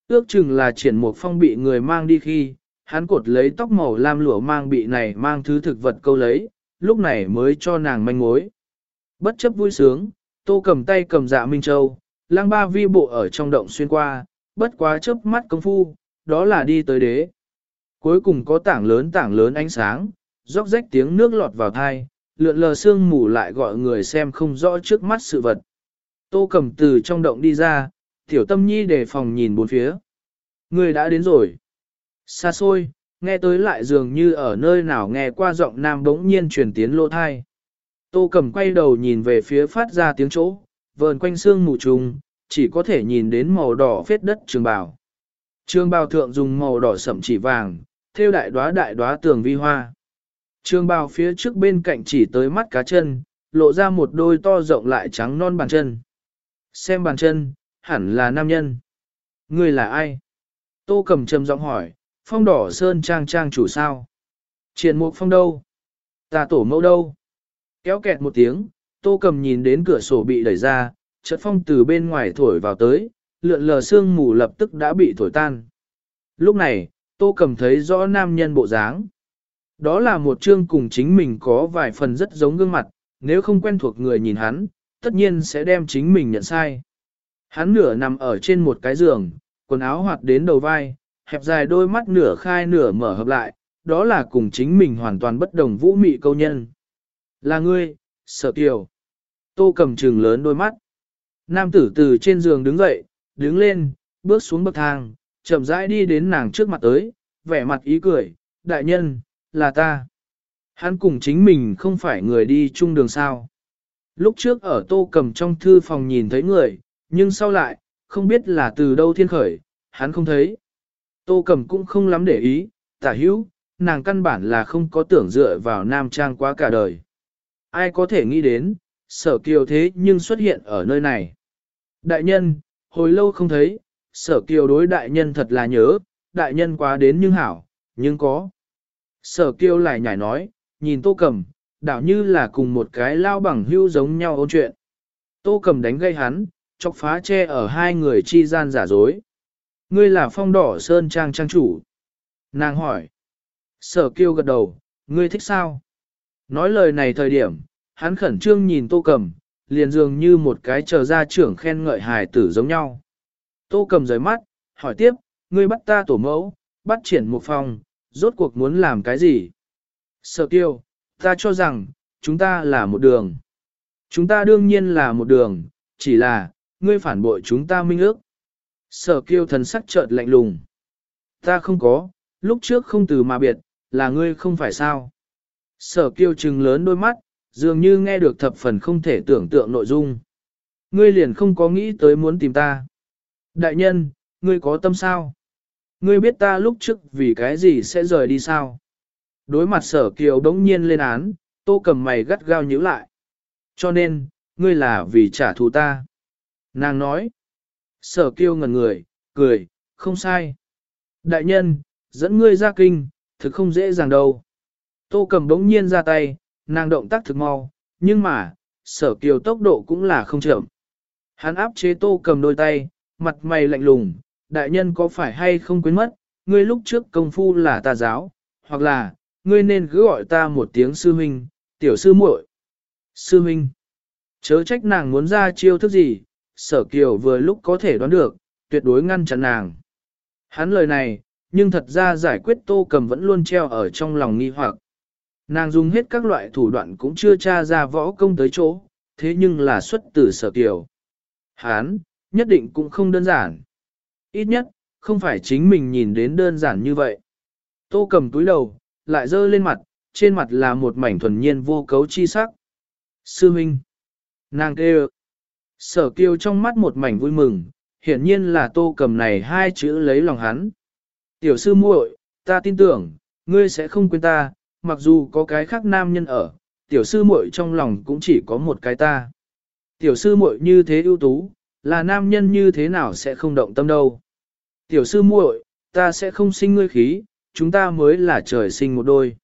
Ước chừng là triển một phong bị người mang đi khi, hắn cột lấy tóc màu lam lụa mang bị này mang thứ thực vật câu lấy, lúc này mới cho nàng manh mối. Bất chấp vui sướng, tô cầm tay cầm dạ Minh Châu, lang ba vi bộ ở trong động xuyên qua, bất quá chớp mắt công phu, đó là đi tới đế. Cuối cùng có tảng lớn tảng lớn ánh sáng, róc rách tiếng nước lọt vào thai, lượn lờ sương mù lại gọi người xem không rõ trước mắt sự vật. Tô Cẩm từ trong động đi ra, tiểu tâm nhi đề phòng nhìn bốn phía. Người đã đến rồi. Xa xôi, nghe tới lại dường như ở nơi nào nghe qua giọng nam bỗng nhiên truyền tiến lô thai. Tô Cẩm quay đầu nhìn về phía phát ra tiếng chỗ, vờn quanh xương mù trùng, chỉ có thể nhìn đến màu đỏ phết đất trường bào. Trường bào thượng dùng màu đỏ sậm chỉ vàng, theo đại đóa đại đóa tường vi hoa. Trường bào phía trước bên cạnh chỉ tới mắt cá chân, lộ ra một đôi to rộng lại trắng non bàn chân. Xem bàn chân, hẳn là nam nhân. Người là ai? Tô cầm trầm giọng hỏi, phong đỏ sơn trang trang chủ sao? Triển mục phong đâu? Ta tổ mẫu đâu? Kéo kẹt một tiếng, tô cầm nhìn đến cửa sổ bị đẩy ra, chợt phong từ bên ngoài thổi vào tới, lượn lờ sương mù lập tức đã bị thổi tan. Lúc này, tô cầm thấy rõ nam nhân bộ dáng. Đó là một chương cùng chính mình có vài phần rất giống gương mặt, nếu không quen thuộc người nhìn hắn, tất nhiên sẽ đem chính mình nhận sai. Hắn nửa nằm ở trên một cái giường, quần áo hoạt đến đầu vai, hẹp dài đôi mắt nửa khai nửa mở hợp lại, đó là cùng chính mình hoàn toàn bất đồng vũ mị câu nhân. Là ngươi, sợ kiều. Tô cầm trừng lớn đôi mắt. Nam tử từ trên giường đứng dậy, đứng lên, bước xuống bậc thang, chậm rãi đi đến nàng trước mặt tới, vẻ mặt ý cười, đại nhân, là ta. Hắn cùng chính mình không phải người đi chung đường sao. Lúc trước ở tô cầm trong thư phòng nhìn thấy người, nhưng sau lại, không biết là từ đâu thiên khởi, hắn không thấy. Tô cầm cũng không lắm để ý, tả hữu, nàng căn bản là không có tưởng dựa vào nam trang quá cả đời. Ai có thể nghĩ đến, sở kiều thế nhưng xuất hiện ở nơi này. Đại nhân, hồi lâu không thấy, sở kiều đối đại nhân thật là nhớ, đại nhân quá đến nhưng hảo, nhưng có. Sở kiều lại nhảy nói, nhìn tô cầm, đảo như là cùng một cái lao bằng hưu giống nhau ôn chuyện. Tô cầm đánh gây hắn, chọc phá che ở hai người chi gian giả dối. Ngươi là phong đỏ sơn trang trang chủ. Nàng hỏi. Sở kiêu gật đầu, ngươi thích sao? Nói lời này thời điểm, hắn khẩn trương nhìn tô cầm, liền dường như một cái chờ ra trưởng khen ngợi hài tử giống nhau. Tô cầm rời mắt, hỏi tiếp, ngươi bắt ta tổ mẫu, bắt triển một phòng, rốt cuộc muốn làm cái gì? Sở kiêu, ta cho rằng, chúng ta là một đường. Chúng ta đương nhiên là một đường, chỉ là, ngươi phản bội chúng ta minh ước. Sở kiêu thần sắc chợt lạnh lùng. Ta không có, lúc trước không từ mà biệt, là ngươi không phải sao. Sở kiêu trừng lớn đôi mắt, dường như nghe được thập phần không thể tưởng tượng nội dung. Ngươi liền không có nghĩ tới muốn tìm ta. Đại nhân, ngươi có tâm sao? Ngươi biết ta lúc trước vì cái gì sẽ rời đi sao? Đối mặt sở kiều đống nhiên lên án, tô cầm mày gắt gao nhíu lại. Cho nên, ngươi là vì trả thù ta. Nàng nói. Sở kiêu ngẩn người, cười, không sai. Đại nhân, dẫn ngươi ra kinh, thực không dễ dàng đâu. Tô cầm đống nhiên ra tay, nàng động tác thực mau, nhưng mà, sở kiều tốc độ cũng là không chậm. Hắn áp chế tô cầm đôi tay, mặt mày lạnh lùng, đại nhân có phải hay không quên mất, ngươi lúc trước công phu là tà giáo, hoặc là, ngươi nên cứ gọi ta một tiếng sư huynh, tiểu sư muội. Sư huynh, chớ trách nàng muốn ra chiêu thức gì, sở kiều vừa lúc có thể đoán được, tuyệt đối ngăn chặn nàng. Hắn lời này, nhưng thật ra giải quyết tô cầm vẫn luôn treo ở trong lòng nghi hoặc. Nàng dùng hết các loại thủ đoạn cũng chưa tra ra võ công tới chỗ, thế nhưng là xuất từ sở kiều. Hán, nhất định cũng không đơn giản. Ít nhất, không phải chính mình nhìn đến đơn giản như vậy. Tô cầm túi đầu, lại dơ lên mặt, trên mặt là một mảnh thuần nhiên vô cấu chi sắc. Sư Minh. Nàng kêu. Sở kiêu trong mắt một mảnh vui mừng, hiển nhiên là tô cầm này hai chữ lấy lòng hắn. Tiểu sư muội, ta tin tưởng, ngươi sẽ không quên ta, mặc dù có cái khác nam nhân ở, tiểu sư muội trong lòng cũng chỉ có một cái ta. Tiểu sư muội như thế ưu tú, là nam nhân như thế nào sẽ không động tâm đâu. Tiểu sư muội, ta sẽ không sinh ngươi khí, chúng ta mới là trời sinh một đôi.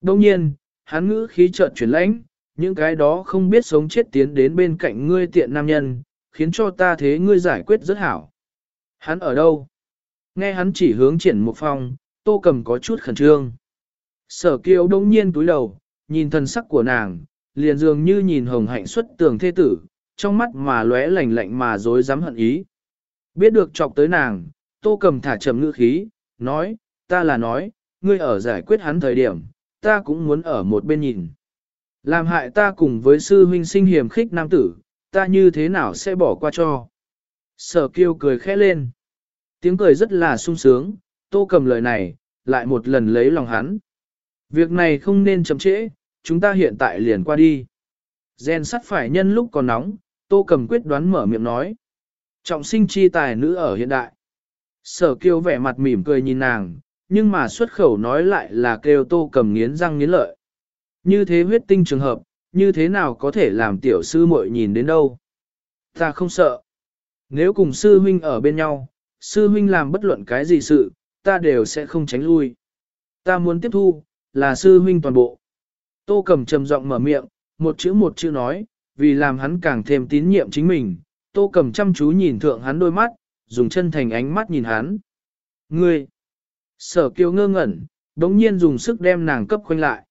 Đông nhiên, hắn ngữ khí chợt chuyển lãnh, những cái đó không biết sống chết tiến đến bên cạnh ngươi tiện nam nhân, khiến cho ta thế ngươi giải quyết rất hảo. Hắn ở đâu? Nghe hắn chỉ hướng triển một phòng, tô cầm có chút khẩn trương. Sở kiều đông nhiên túi đầu, nhìn thần sắc của nàng, liền dường như nhìn hồng hạnh xuất tường thê tử, trong mắt mà lóe lạnh lạnh mà dối dám hận ý. Biết được chọc tới nàng, tô cầm thả trầm ngữ khí, nói, ta là nói, ngươi ở giải quyết hắn thời điểm, ta cũng muốn ở một bên nhìn. Làm hại ta cùng với sư huynh sinh hiểm khích nam tử, ta như thế nào sẽ bỏ qua cho. Sở kiêu cười khẽ lên. Tiếng cười rất là sung sướng, tô cầm lời này, lại một lần lấy lòng hắn. Việc này không nên chậm trễ, chúng ta hiện tại liền qua đi. Gen sắt phải nhân lúc còn nóng, tô cầm quyết đoán mở miệng nói. Trọng sinh chi tài nữ ở hiện đại. Sở kiêu vẻ mặt mỉm cười nhìn nàng, nhưng mà xuất khẩu nói lại là kêu tô cầm nghiến răng nghiến lợi. Như thế huyết tinh trường hợp, như thế nào có thể làm tiểu sư muội nhìn đến đâu? Ta không sợ. Nếu cùng sư huynh ở bên nhau, sư huynh làm bất luận cái gì sự, ta đều sẽ không tránh lui. Ta muốn tiếp thu, là sư huynh toàn bộ. Tô cầm trầm giọng mở miệng, một chữ một chữ nói, vì làm hắn càng thêm tín nhiệm chính mình. Tô cầm chăm chú nhìn thượng hắn đôi mắt, dùng chân thành ánh mắt nhìn hắn. Ngươi! Sở kiều ngơ ngẩn, đống nhiên dùng sức đem nàng cấp khoanh lại.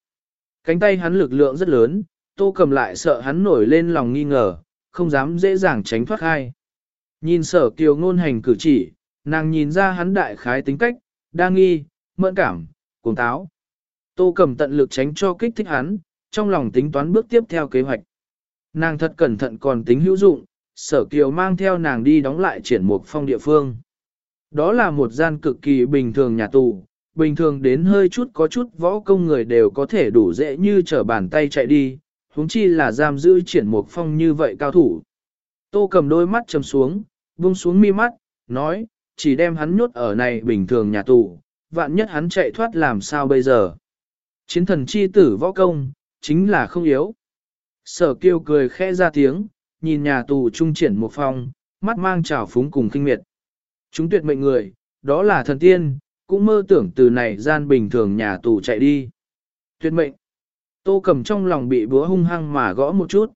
Cánh tay hắn lực lượng rất lớn, tô cầm lại sợ hắn nổi lên lòng nghi ngờ, không dám dễ dàng tránh thoát khai. Nhìn sở kiều ngôn hành cử chỉ, nàng nhìn ra hắn đại khái tính cách, đa nghi, mẫn cảm, cuồng táo. Tô cầm tận lực tránh cho kích thích hắn, trong lòng tính toán bước tiếp theo kế hoạch. Nàng thật cẩn thận còn tính hữu dụng, sở kiều mang theo nàng đi đóng lại triển mục phong địa phương. Đó là một gian cực kỳ bình thường nhà tù, bình thường đến hơi chút có chút võ công người đều có thể đủ dễ như trở bàn tay chạy đi, huống chi là giam giữ triển mục phong như vậy cao thủ. Tô cầm đôi mắt chầm xuống, buông xuống mi mắt, nói, chỉ đem hắn nhốt ở này bình thường nhà tù, vạn nhất hắn chạy thoát làm sao bây giờ. Chiến thần chi tử võ công, chính là không yếu. Sở kiêu cười khẽ ra tiếng, nhìn nhà tù trung triển một phong, mắt mang trào phúng cùng kinh miệt. Chúng tuyệt mệnh người, đó là thần tiên, cũng mơ tưởng từ này gian bình thường nhà tù chạy đi. Tuyệt mệnh. Tô cầm trong lòng bị búa hung hăng mà gõ một chút.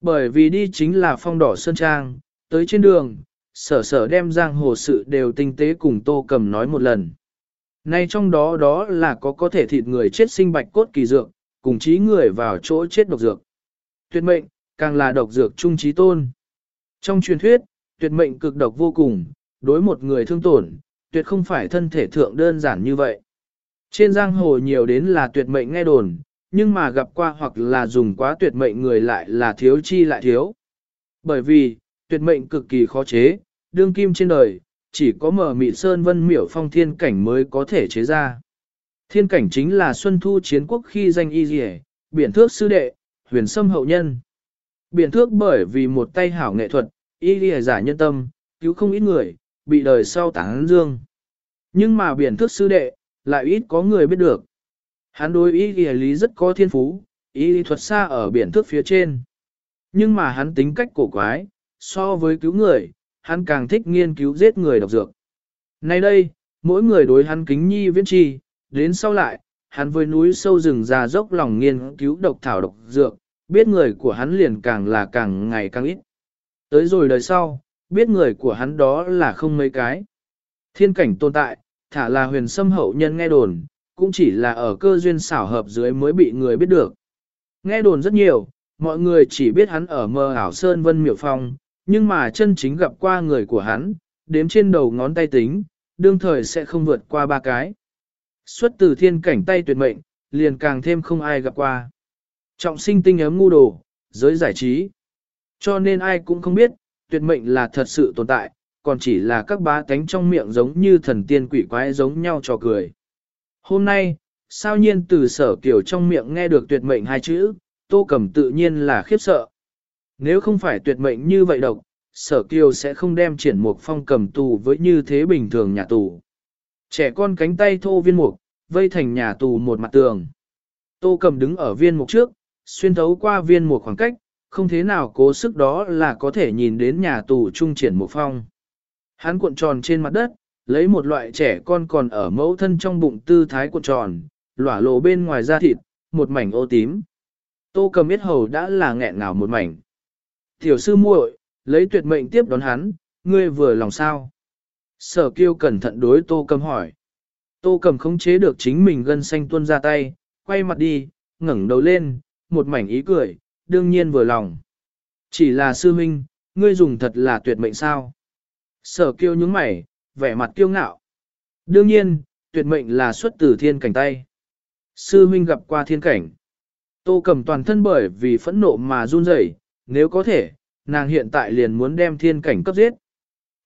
Bởi vì đi chính là phong đỏ sơn trang, tới trên đường, sở sở đem giang hồ sự đều tinh tế cùng tô cầm nói một lần. Nay trong đó đó là có có thể thịt người chết sinh bạch cốt kỳ dược, cùng trí người vào chỗ chết độc dược. Tuyệt mệnh, càng là độc dược trung trí tôn. Trong truyền thuyết, tuyệt mệnh cực độc vô cùng, đối một người thương tổn, tuyệt không phải thân thể thượng đơn giản như vậy. Trên giang hồ nhiều đến là tuyệt mệnh nghe đồn, nhưng mà gặp qua hoặc là dùng quá tuyệt mệnh người lại là thiếu chi lại thiếu. Bởi vì, tuyệt mệnh cực kỳ khó chế, đương kim trên đời, chỉ có mở mị sơn vân miểu phong thiên cảnh mới có thể chế ra. Thiên cảnh chính là Xuân Thu chiến quốc khi danh y dì biển thước sư đệ, huyền sâm hậu nhân. Biển thước bởi vì một tay hảo nghệ thuật, y dì giả nhân tâm, cứu không ít người, bị đời sau tán dương. Nhưng mà biển thước sư đệ, lại ít có người biết được. Hắn đối ý ghi lý rất có thiên phú, ý lý thuật xa ở biển thước phía trên. Nhưng mà hắn tính cách cổ quái, so với cứu người, hắn càng thích nghiên cứu giết người độc dược. Nay đây, mỗi người đối hắn kính nhi viễn trì đến sau lại, hắn với núi sâu rừng già dốc lòng nghiên cứu độc thảo độc dược, biết người của hắn liền càng là càng ngày càng ít. Tới rồi đời sau, biết người của hắn đó là không mấy cái. Thiên cảnh tồn tại, thả là huyền sâm hậu nhân nghe đồn, cũng chỉ là ở cơ duyên xảo hợp dưới mới bị người biết được. Nghe đồn rất nhiều, mọi người chỉ biết hắn ở mơ ảo sơn vân miểu phong, nhưng mà chân chính gặp qua người của hắn, đếm trên đầu ngón tay tính, đương thời sẽ không vượt qua ba cái. Xuất từ thiên cảnh tay tuyệt mệnh, liền càng thêm không ai gặp qua. Trọng sinh tinh ấm ngu đồ, giới giải trí. Cho nên ai cũng không biết, tuyệt mệnh là thật sự tồn tại, còn chỉ là các bá tánh trong miệng giống như thần tiên quỷ quái giống nhau trò cười. Hôm nay, sao nhiên từ sở kiểu trong miệng nghe được tuyệt mệnh hai chữ, tô cầm tự nhiên là khiếp sợ. Nếu không phải tuyệt mệnh như vậy độc, sở kiều sẽ không đem triển mục phong cầm tù với như thế bình thường nhà tù. Trẻ con cánh tay thô viên mục, vây thành nhà tù một mặt tường. Tô cầm đứng ở viên mục trước, xuyên thấu qua viên mục khoảng cách, không thế nào cố sức đó là có thể nhìn đến nhà tù trung triển một phong. Hắn cuộn tròn trên mặt đất, lấy một loại trẻ con còn ở mẫu thân trong bụng tư thái cuộn tròn, lỏa lộ bên ngoài da thịt, một mảnh ô tím. Tô cầm biết hầu đã là nghẹn ngào một mảnh. Tiểu sư muội, lấy tuyệt mệnh tiếp đón hắn, ngươi vừa lòng sao? Sở kiêu cẩn thận đối tô cầm hỏi. Tô cầm không chế được chính mình gân xanh tuôn ra tay, quay mặt đi, ngẩng đầu lên, một mảnh ý cười, đương nhiên vừa lòng. Chỉ là sư minh, ngươi dùng thật là tuyệt mệnh sao? Sở kiêu những mày, vẻ mặt kiêu ngạo. Đương nhiên, tuyệt mệnh là xuất từ thiên cảnh tay. Sư minh gặp qua thiên cảnh. Tô cầm toàn thân bởi vì phẫn nộ mà run rẩy, nếu có thể, nàng hiện tại liền muốn đem thiên cảnh cấp giết.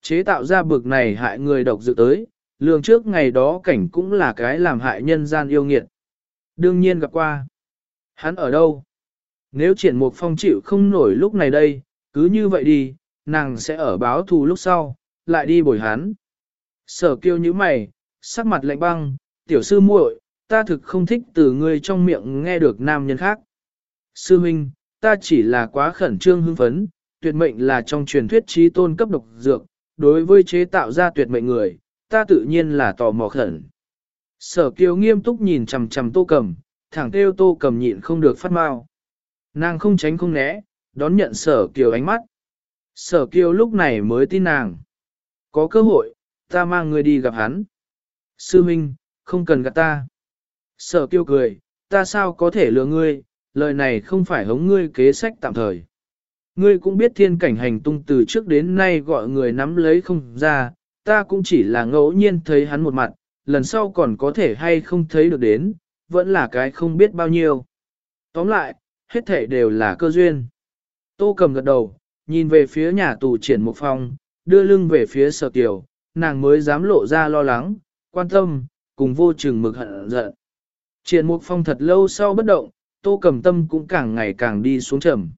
Chế tạo ra bực này hại người độc dự tới, lường trước ngày đó cảnh cũng là cái làm hại nhân gian yêu nghiệt. Đương nhiên gặp qua. Hắn ở đâu? Nếu triển mục phong chịu không nổi lúc này đây, cứ như vậy đi, nàng sẽ ở báo thù lúc sau, lại đi bồi hắn. Sở kiêu như mày, sắc mặt lạnh băng, tiểu sư muội, ta thực không thích từ ngươi trong miệng nghe được nam nhân khác. Sư Minh, ta chỉ là quá khẩn trương hưng phấn, tuyệt mệnh là trong truyền thuyết trí tôn cấp độc dược, đối với chế tạo ra tuyệt mệnh người, ta tự nhiên là tò mò khẩn. Sở kiều nghiêm túc nhìn chằm chằm tô cầm, thẳng kêu tô cầm nhịn không được phát mau. Nàng không tránh không né, đón nhận sở kiều ánh mắt. Sở kiều lúc này mới tin nàng. Có cơ hội, ta mang người đi gặp hắn. Sư Minh, không cần gặp ta. Sở kiều cười, ta sao có thể lừa ngươi, lời này không phải hống ngươi kế sách tạm thời. Ngươi cũng biết thiên cảnh hành tung từ trước đến nay gọi người nắm lấy không ra, ta cũng chỉ là ngẫu nhiên thấy hắn một mặt, lần sau còn có thể hay không thấy được đến, vẫn là cái không biết bao nhiêu. Tóm lại, hết thể đều là cơ duyên. Tô cầm gật đầu, nhìn về phía nhà tù triển một phong, đưa lưng về phía sở tiểu, nàng mới dám lộ ra lo lắng, quan tâm, cùng vô chừng mực hận giận. Triển mục phong thật lâu sau bất động, tô cầm tâm cũng càng ngày càng đi xuống trầm.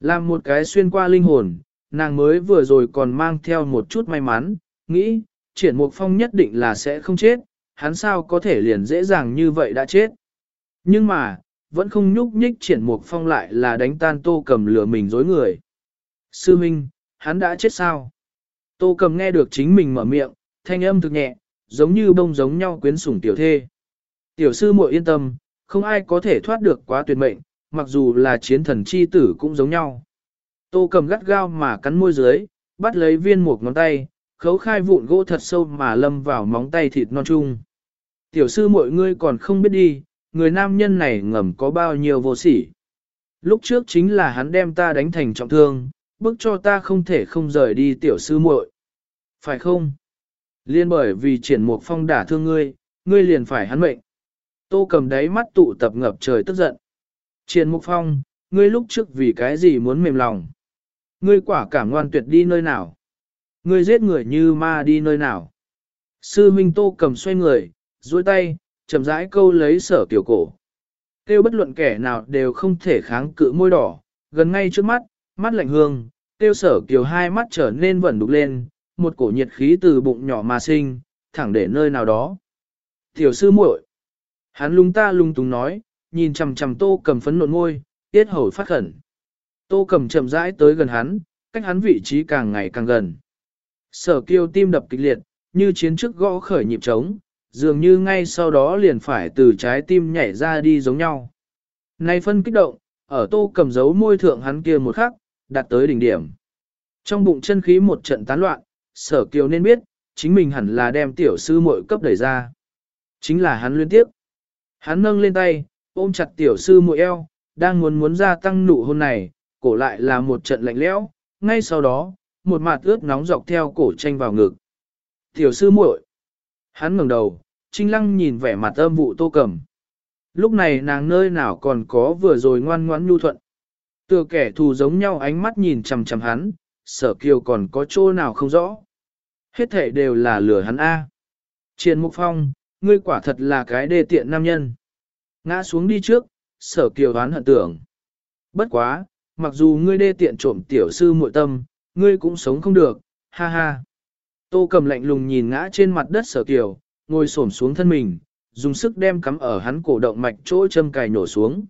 Làm một cái xuyên qua linh hồn, nàng mới vừa rồi còn mang theo một chút may mắn, nghĩ, triển mục phong nhất định là sẽ không chết, hắn sao có thể liền dễ dàng như vậy đã chết. Nhưng mà, vẫn không nhúc nhích triển mục phong lại là đánh tan tô cầm lửa mình dối người. Sư Minh, hắn đã chết sao? Tô cầm nghe được chính mình mở miệng, thanh âm thực nhẹ, giống như bông giống nhau quyến sủng tiểu thê. Tiểu sư muội yên tâm, không ai có thể thoát được quá tuyệt mệnh, mặc dù là chiến thần chi tử cũng giống nhau. Tô cầm gắt gao mà cắn môi dưới, bắt lấy viên một ngón tay, khấu khai vụn gỗ thật sâu mà lâm vào móng tay thịt non chung. Tiểu sư mọi ngươi còn không biết đi, người nam nhân này ngầm có bao nhiêu vô sỉ. Lúc trước chính là hắn đem ta đánh thành trọng thương, bức cho ta không thể không rời đi tiểu sư muội. Phải không? Liên bởi vì triển mục phong đả thương ngươi, ngươi liền phải hắn mệnh. Tô cầm đáy mắt tụ tập ngập trời tức giận. Triển mục phong, ngươi lúc trước vì cái gì muốn mềm lòng? Ngươi quả cảm ngoan tuyệt đi nơi nào? Ngươi giết người như ma đi nơi nào? Sư Minh Tô cầm xoay người, duỗi tay, chậm rãi câu lấy sở tiểu cổ. Tiêu bất luận kẻ nào đều không thể kháng cự môi đỏ, gần ngay trước mắt, mắt lạnh hương, tiêu sở kiều hai mắt trở nên vẩn đục lên, một cổ nhiệt khí từ bụng nhỏ mà sinh, thẳng để nơi nào đó. Tiểu sư muội, hắn lung ta lung tung nói, nhìn chằm chằm tô cầm phấn nộn môi, tiết hầu phát khẩn. Tô cầm chậm rãi tới gần hắn, cách hắn vị trí càng ngày càng gần. Sở kiều tim đập kịch liệt, như chiến trước gõ khởi nhịp trống, dường như ngay sau đó liền phải từ trái tim nhảy ra đi giống nhau. Nay phân kích động, ở tô cầm dấu môi thượng hắn kia một khắc, đạt tới đỉnh điểm. Trong bụng chân khí một trận tán loạn, sở kiều nên biết, chính mình hẳn là đem tiểu sư muội cấp đẩy ra. Chính là hắn liên tiếp. Hắn nâng lên tay, ôm chặt tiểu sư muội eo, đang muốn muốn gia tăng nụ hôn này, cổ lại là một trận lạnh lẽo, ngay sau đó, một mặt ướt nóng dọc theo cổ tranh vào ngực. Tiểu sư muội. Hắn ngẩng đầu, Trinh Lăng nhìn vẻ mặt âm vụ Tô Cầm. Lúc này nàng nơi nào còn có vừa rồi ngoan ngoãn nhu thuận. Tựa kẻ thù giống nhau ánh mắt nhìn chằm chằm hắn, sở kiều còn có chỗ nào không rõ. Hết thể đều là lửa hắn A. À. Triền Mục Phong, ngươi quả thật là cái đê tiện nam nhân. Ngã xuống đi trước, sở kiều đoán hận tưởng. Bất quá, mặc dù ngươi đê tiện trộm tiểu sư muội tâm, ngươi cũng sống không được, ha ha. Tô cầm lạnh lùng nhìn ngã trên mặt đất sở kiều, ngồi xổm xuống thân mình, dùng sức đem cắm ở hắn cổ động mạch chỗ châm cài nổ xuống.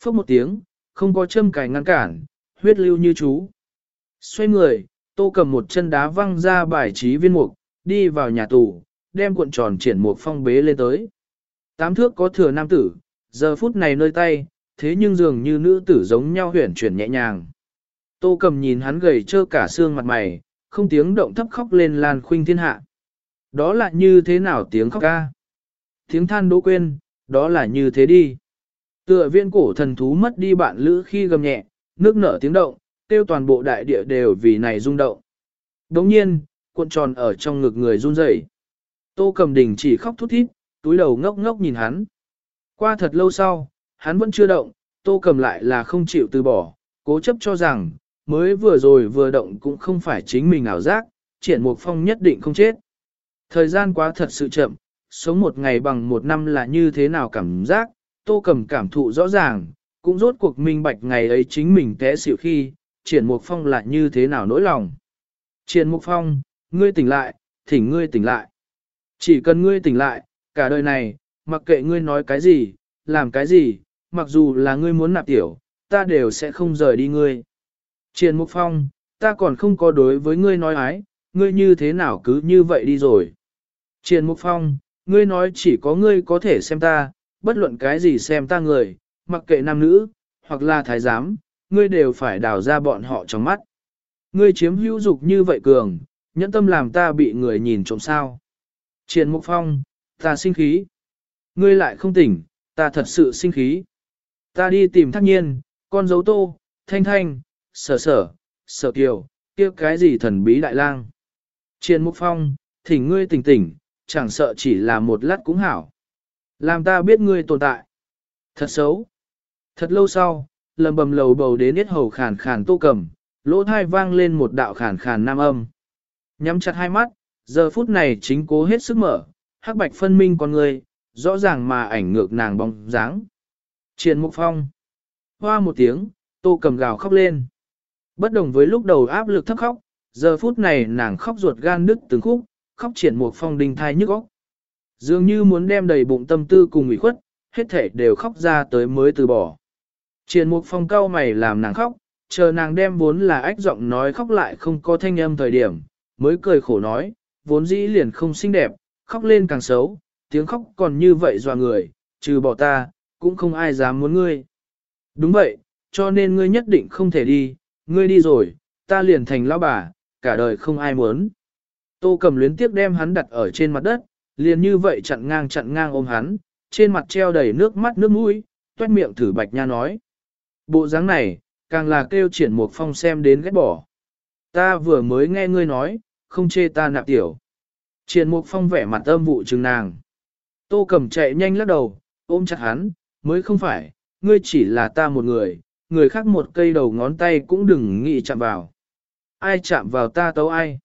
Phốc một tiếng, không có châm cài ngăn cản, huyết lưu như chú. Xoay người, tô cầm một chân đá văng ra bài trí viên mục, đi vào nhà tù, đem cuộn tròn triển một phong bế lên tới. Tám thước có thừa nam tử, giờ phút này nơi tay, thế nhưng dường như nữ tử giống nhau huyển chuyển nhẹ nhàng. Tô cầm nhìn hắn gầy trơ cả xương mặt mày, không tiếng động thấp khóc lên lan khuynh thiên hạ. Đó là như thế nào tiếng khóc ca? Tiếng than đỗ quên, đó là như thế đi. Tựa viên cổ thần thú mất đi bạn lữ khi gầm nhẹ, nước nở tiếng động, tiêu toàn bộ đại địa đều vì này rung động. Đồng nhiên, cuộn tròn ở trong ngực người run rẩy. Tô cầm đình chỉ khóc thút thít, túi đầu ngốc ngốc nhìn hắn. Qua thật lâu sau, hắn vẫn chưa động, tô cầm lại là không chịu từ bỏ, cố chấp cho rằng, mới vừa rồi vừa động cũng không phải chính mình ảo giác, triển mục phong nhất định không chết. Thời gian quá thật sự chậm, sống một ngày bằng một năm là như thế nào cảm giác, tô cầm cảm thụ rõ ràng, cũng rốt cuộc minh bạch ngày ấy chính mình té xỉu khi, triển mục phong là như thế nào nỗi lòng. Triển mục phong, ngươi tỉnh lại, thỉnh ngươi tỉnh lại. Chỉ cần ngươi tỉnh lại, cả đời này, mặc kệ ngươi nói cái gì, làm cái gì, mặc dù là ngươi muốn nạp tiểu, ta đều sẽ không rời đi ngươi. Triển mục phong, ta còn không có đối với ngươi nói ái, ngươi như thế nào cứ như vậy đi rồi. Triển Mục Phong, ngươi nói chỉ có ngươi có thể xem ta, bất luận cái gì xem ta người, mặc kệ nam nữ, hoặc là thái giám, ngươi đều phải đào ra bọn họ trong mắt. Ngươi chiếm hữu dục như vậy cường, nhẫn tâm làm ta bị người nhìn trộm sao. Triển Mục Phong, ta sinh khí. Ngươi lại không tỉnh, ta thật sự sinh khí. Ta đi tìm thác nhiên, con dấu tô, thanh thanh, sở sở, sở kiều, kia cái gì thần bí đại lang. Triền Mục Phong, thỉnh ngươi tỉnh tỉnh, chẳng sợ chỉ là một lát cũng hảo. Làm ta biết ngươi tồn tại. Thật xấu. Thật lâu sau, lầm bầm lầu bầu đến yết hầu khàn khàn tô cầm, lỗ thai vang lên một đạo khàn khàn nam âm. Nhắm chặt hai mắt, giờ phút này chính cố hết sức mở, hắc bạch phân minh con người, rõ ràng mà ảnh ngược nàng bóng dáng. Triền Mục Phong. Hoa một tiếng, tô cầm gào khóc lên. Bất đồng với lúc đầu áp lực thấp khóc, giờ phút này nàng khóc ruột gan đứt từng khúc, khóc triển một phong đình thai nhức óc. Dường như muốn đem đầy bụng tâm tư cùng ủy khuất, hết thể đều khóc ra tới mới từ bỏ. Triển một phong cau mày làm nàng khóc, chờ nàng đem vốn là ách giọng nói khóc lại không có thanh âm thời điểm, mới cười khổ nói, vốn dĩ liền không xinh đẹp, khóc lên càng xấu, tiếng khóc còn như vậy dọa người, trừ bỏ ta, cũng không ai dám muốn ngươi. Đúng vậy, cho nên ngươi nhất định không thể đi, ngươi đi rồi, ta liền thành lão bà, cả đời không ai muốn. Tô cầm luyến tiếc đem hắn đặt ở trên mặt đất, liền như vậy chặn ngang chặn ngang ôm hắn, trên mặt treo đầy nước mắt nước mũi, toét miệng thử bạch nha nói. Bộ dáng này, càng là kêu triển một phong xem đến ghét bỏ. Ta vừa mới nghe ngươi nói, không chê ta nạp tiểu. Triển mục phong vẻ mặt âm vụ trừng nàng. Tô cầm chạy nhanh lắc đầu, ôm chặt hắn, mới không phải, ngươi chỉ là ta một người, người khác một cây đầu ngón tay cũng đừng nghĩ chạm vào. Ai chạm vào ta tấu ai.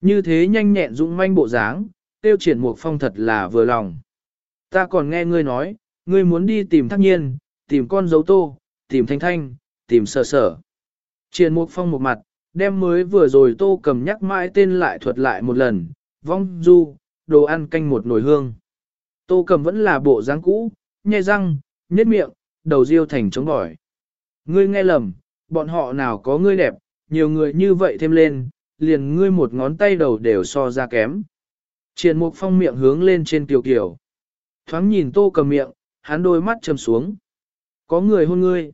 Như thế nhanh nhẹn dũng manh bộ dáng, tiêu triển mục phong thật là vừa lòng. Ta còn nghe ngươi nói, ngươi muốn đi tìm thác nhiên, tìm con dấu tô, tìm thanh thanh, tìm sở sở. Triển mục phong một mặt, đem mới vừa rồi tô cầm nhắc mãi tên lại thuật lại một lần, vong du, đồ ăn canh một nồi hương. Tô cầm vẫn là bộ dáng cũ, nhai răng, nhét miệng, đầu riêu thành trống bỏi. Ngươi nghe lầm, bọn họ nào có ngươi đẹp, nhiều người như vậy thêm lên, liền ngươi một ngón tay đầu đều so ra kém. Triển mục phong miệng hướng lên trên tiểu kiểu. Thoáng nhìn tô cầm miệng, hắn đôi mắt trầm xuống. Có người hôn ngươi.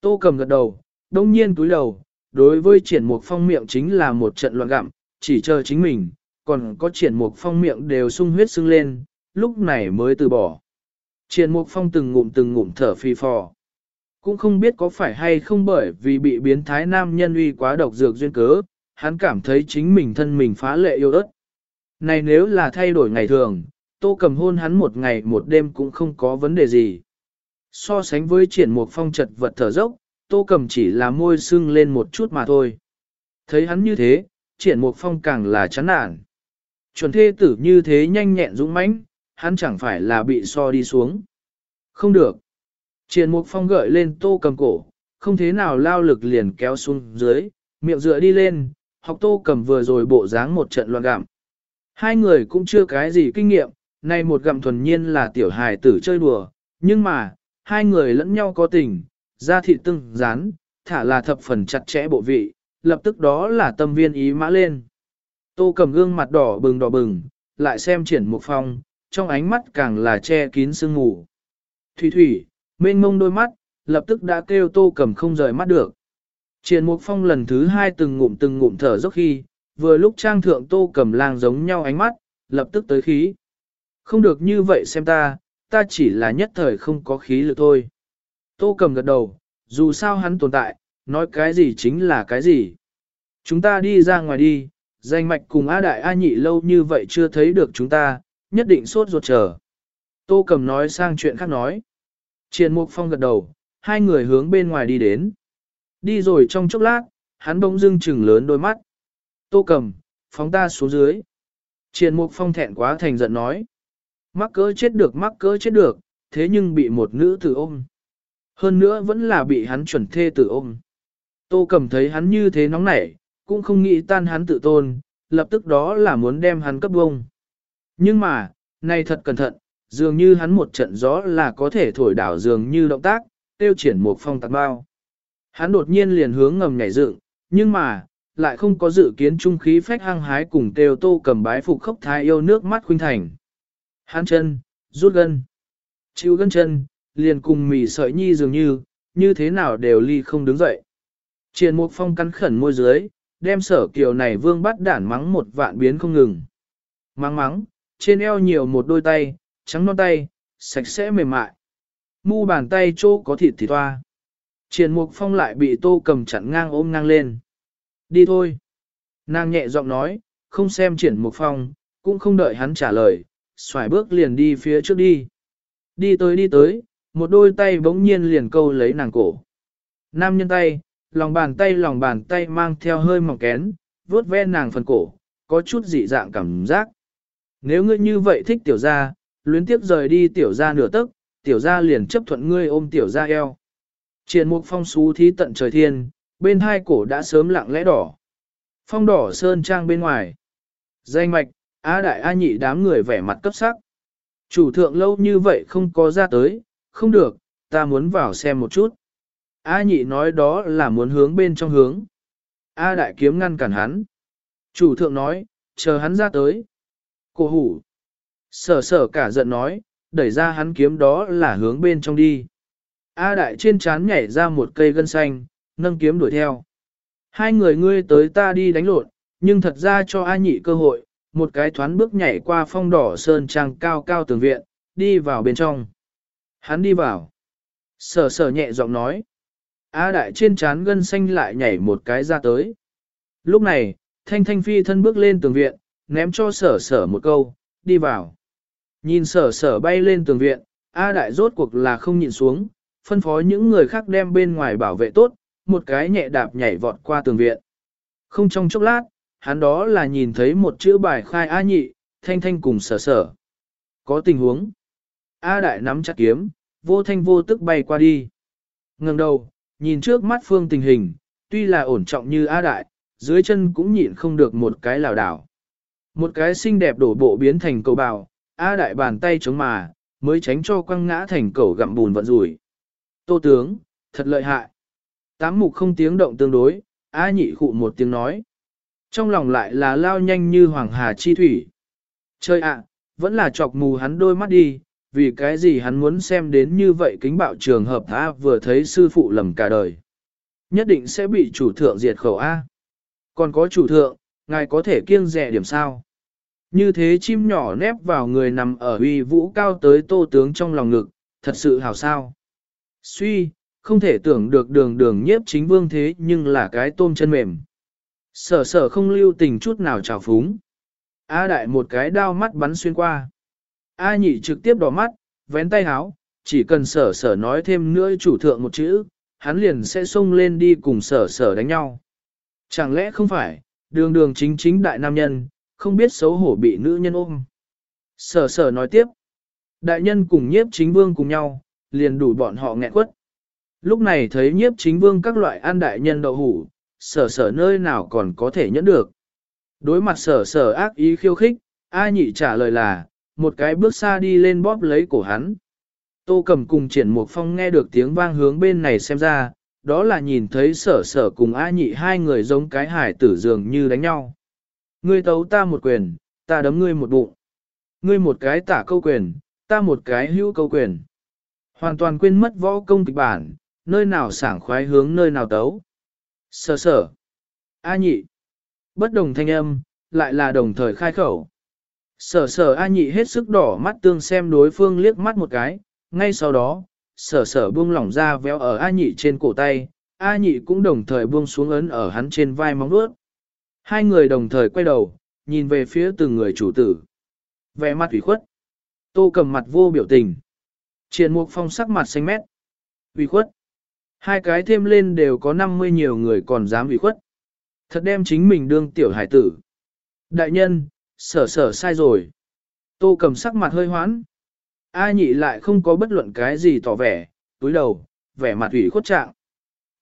Tô cầm gật đầu, đông nhiên túi đầu, đối với triển mục phong miệng chính là một trận loạn gặm, chỉ chờ chính mình, còn có triển mục phong miệng đều sung huyết sưng lên, lúc này mới từ bỏ. Triển mục phong từng ngụm từng ngụm thở phi phò. Cũng không biết có phải hay không bởi vì bị biến thái nam nhân uy quá độc dược duyên cớ, hắn cảm thấy chính mình thân mình phá lệ yêu ớt. Này nếu là thay đổi ngày thường, tô cầm hôn hắn một ngày một đêm cũng không có vấn đề gì. So sánh với triển mục phong trật vật thở dốc, tô cầm chỉ là môi sưng lên một chút mà thôi. Thấy hắn như thế, triển mục phong càng là chán nản. Chuẩn thê tử như thế nhanh nhẹn dũng mãnh, hắn chẳng phải là bị so đi xuống. Không được. Triển mục phong gợi lên tô cầm cổ, không thế nào lao lực liền kéo xuống dưới, miệng dựa đi lên, học tô cầm vừa rồi bộ dáng một trận loạn gặm. Hai người cũng chưa cái gì kinh nghiệm, nay một gặm thuần nhiên là tiểu hài tử chơi đùa, nhưng mà, hai người lẫn nhau có tình, da thịt tưng, rán, thả là thập phần chặt chẽ bộ vị, lập tức đó là tâm viên ý mã lên. Tô cầm gương mặt đỏ bừng đỏ bừng, lại xem triển mục phong, trong ánh mắt càng là che kín sương ngủ. Thủy thủy, mênh mông đôi mắt, lập tức đã kêu tô cầm không rời mắt được. Triển mục phong lần thứ hai từng ngụm từng ngụm thở dốc khi, vừa lúc trang thượng tô cầm lang giống nhau ánh mắt, lập tức tới khí. Không được như vậy xem ta, ta chỉ là nhất thời không có khí lực thôi. Tô cầm gật đầu, dù sao hắn tồn tại, nói cái gì chính là cái gì. Chúng ta đi ra ngoài đi, danh mạch cùng A Đại A Nhị lâu như vậy chưa thấy được chúng ta, nhất định sốt ruột chờ. Tô cầm nói sang chuyện khác nói. Triền Mục Phong gật đầu, hai người hướng bên ngoài đi đến. Đi rồi trong chốc lát, hắn bỗng dưng chừng lớn đôi mắt. Tô cầm, phóng ta xuống dưới. Triền Mục Phong thẹn quá thành giận nói. Mắc cỡ chết được mắc cỡ chết được, thế nhưng bị một nữ tử ôm. Hơn nữa vẫn là bị hắn chuẩn thê tử ôm. Tô cầm thấy hắn như thế nóng nảy, cũng không nghĩ tan hắn tự tôn, lập tức đó là muốn đem hắn cấp bông. Nhưng mà, này thật cẩn thận, dường như hắn một trận gió là có thể thổi đảo dường như động tác, tiêu triển một phong tạc bao. Hắn đột nhiên liền hướng ngầm nhảy dựng, nhưng mà, lại không có dự kiến trung khí phách hăng hái cùng tiêu tô cầm bái phục khốc thái yêu nước mắt khuynh thành. Hắn chân, rút gân, chịu gân chân, liền cùng mì sợi nhi dường như, như thế nào đều ly không đứng dậy. triển một Phong cắn khẩn môi dưới, đem sở kiều này vương bắt đản mắng một vạn biến không ngừng. Mắng mắng, trên eo nhiều một đôi tay, trắng non tay, sạch sẽ mềm mại. Mu bàn tay chỗ có thịt thì toa. Triền Mục Phong lại bị tô cầm chặn ngang ôm ngang lên. Đi thôi. Nàng nhẹ giọng nói, không xem triển Mục Phong, cũng không đợi hắn trả lời, xoài bước liền đi phía trước đi. Đi tới đi tới, một đôi tay bỗng nhiên liền câu lấy nàng cổ. Nam nhân tay, lòng bàn tay lòng bàn tay mang theo hơi mỏng kén, vuốt ve nàng phần cổ, có chút dị dạng cảm giác. Nếu ngươi như vậy thích tiểu gia, luyến tiếp rời đi tiểu gia nửa tức, tiểu gia liền chấp thuận ngươi ôm tiểu gia eo. Triển mục phong xú thí tận trời thiên, bên hai cổ đã sớm lặng lẽ đỏ. Phong đỏ sơn trang bên ngoài. Danh mạch, Á đại A nhị đám người vẻ mặt cấp sắc. Chủ thượng lâu như vậy không có ra tới, không được, ta muốn vào xem một chút. A nhị nói đó là muốn hướng bên trong hướng. A đại kiếm ngăn cản hắn. Chủ thượng nói, chờ hắn ra tới. Cô hủ. Sở sở cả giận nói, đẩy ra hắn kiếm đó là hướng bên trong đi. A đại trên chán nhảy ra một cây gân xanh, nâng kiếm đuổi theo. Hai người ngươi tới ta đi đánh lộn, nhưng thật ra cho A nhị cơ hội, một cái thoán bước nhảy qua phong đỏ sơn trang cao cao tường viện, đi vào bên trong. Hắn đi vào. Sở sở nhẹ giọng nói. A đại trên chán gân xanh lại nhảy một cái ra tới. Lúc này, thanh thanh phi thân bước lên tường viện, ném cho sở sở một câu, đi vào. Nhìn sở sở bay lên tường viện, A đại rốt cuộc là không nhìn xuống, phân phó những người khác đem bên ngoài bảo vệ tốt, một cái nhẹ đạp nhảy vọt qua tường viện. Không trong chốc lát, hắn đó là nhìn thấy một chữ bài khai A nhị, thanh thanh cùng sở sở. Có tình huống. A đại nắm chặt kiếm, vô thanh vô tức bay qua đi. ngẩng đầu, nhìn trước mắt phương tình hình, tuy là ổn trọng như A đại, dưới chân cũng nhịn không được một cái lảo đảo. Một cái xinh đẹp đổ bộ biến thành cầu bào, A đại bàn tay chống mà, mới tránh cho quăng ngã thành cẩu gặm bùn vận rủi. Tô tướng, thật lợi hại. Tám mục không tiếng động tương đối, A nhị khụ một tiếng nói. Trong lòng lại là lao nhanh như hoàng hà chi thủy. Chơi ạ, vẫn là chọc mù hắn đôi mắt đi, vì cái gì hắn muốn xem đến như vậy kính bạo trường hợp A vừa thấy sư phụ lầm cả đời. Nhất định sẽ bị chủ thượng diệt khẩu A. Còn có chủ thượng, ngài có thể kiêng rẻ điểm sao. Như thế chim nhỏ nép vào người nằm ở uy vũ cao tới tô tướng trong lòng ngực, thật sự hào sao. Suy, không thể tưởng được đường đường nhiếp chính vương thế nhưng là cái tôm chân mềm. Sở sở không lưu tình chút nào trào phúng. A đại một cái đao mắt bắn xuyên qua. A nhị trực tiếp đỏ mắt, vén tay háo, chỉ cần sở sở nói thêm nữa chủ thượng một chữ, hắn liền sẽ xông lên đi cùng sở sở đánh nhau. Chẳng lẽ không phải, đường đường chính chính đại nam nhân, không biết xấu hổ bị nữ nhân ôm. Sở sở nói tiếp, đại nhân cùng nhiếp chính vương cùng nhau, liền đủ bọn họ nghẹn quất. Lúc này thấy nhiếp chính vương các loại ăn đại nhân đậu hủ, sở sở nơi nào còn có thể nhẫn được. Đối mặt sở sở ác ý khiêu khích, A nhị trả lời là, một cái bước xa đi lên bóp lấy cổ hắn. Tô cầm cùng triển một phong nghe được tiếng vang hướng bên này xem ra, đó là nhìn thấy sở sở cùng A nhị hai người giống cái hải tử dường như đánh nhau. Ngươi tấu ta một quyền, ta đấm ngươi một bụng. Ngươi một cái tả câu quyền, ta một cái hữu câu quyền. Hoàn toàn quên mất võ công kịch bản, nơi nào sảng khoái hướng nơi nào tấu. Sở sở. A nhị. Bất đồng thanh âm, lại là đồng thời khai khẩu. Sở sở A nhị hết sức đỏ mắt tương xem đối phương liếc mắt một cái, ngay sau đó, sở sở buông lỏng ra véo ở A nhị trên cổ tay, A nhị cũng đồng thời buông xuống ấn ở hắn trên vai móng vuốt. Hai người đồng thời quay đầu, nhìn về phía từng người chủ tử. Vẻ mặt ủy khuất. Tô cầm mặt vô biểu tình. Triển mục phong sắc mặt xanh mét. Ủy khuất. Hai cái thêm lên đều có 50 nhiều người còn dám ủy khuất. Thật đem chính mình đương tiểu hải tử. Đại nhân, sở sở sai rồi. Tô cầm sắc mặt hơi hoãn. A nhị lại không có bất luận cái gì tỏ vẻ, túi đầu, vẻ mặt ủy khuất trạng.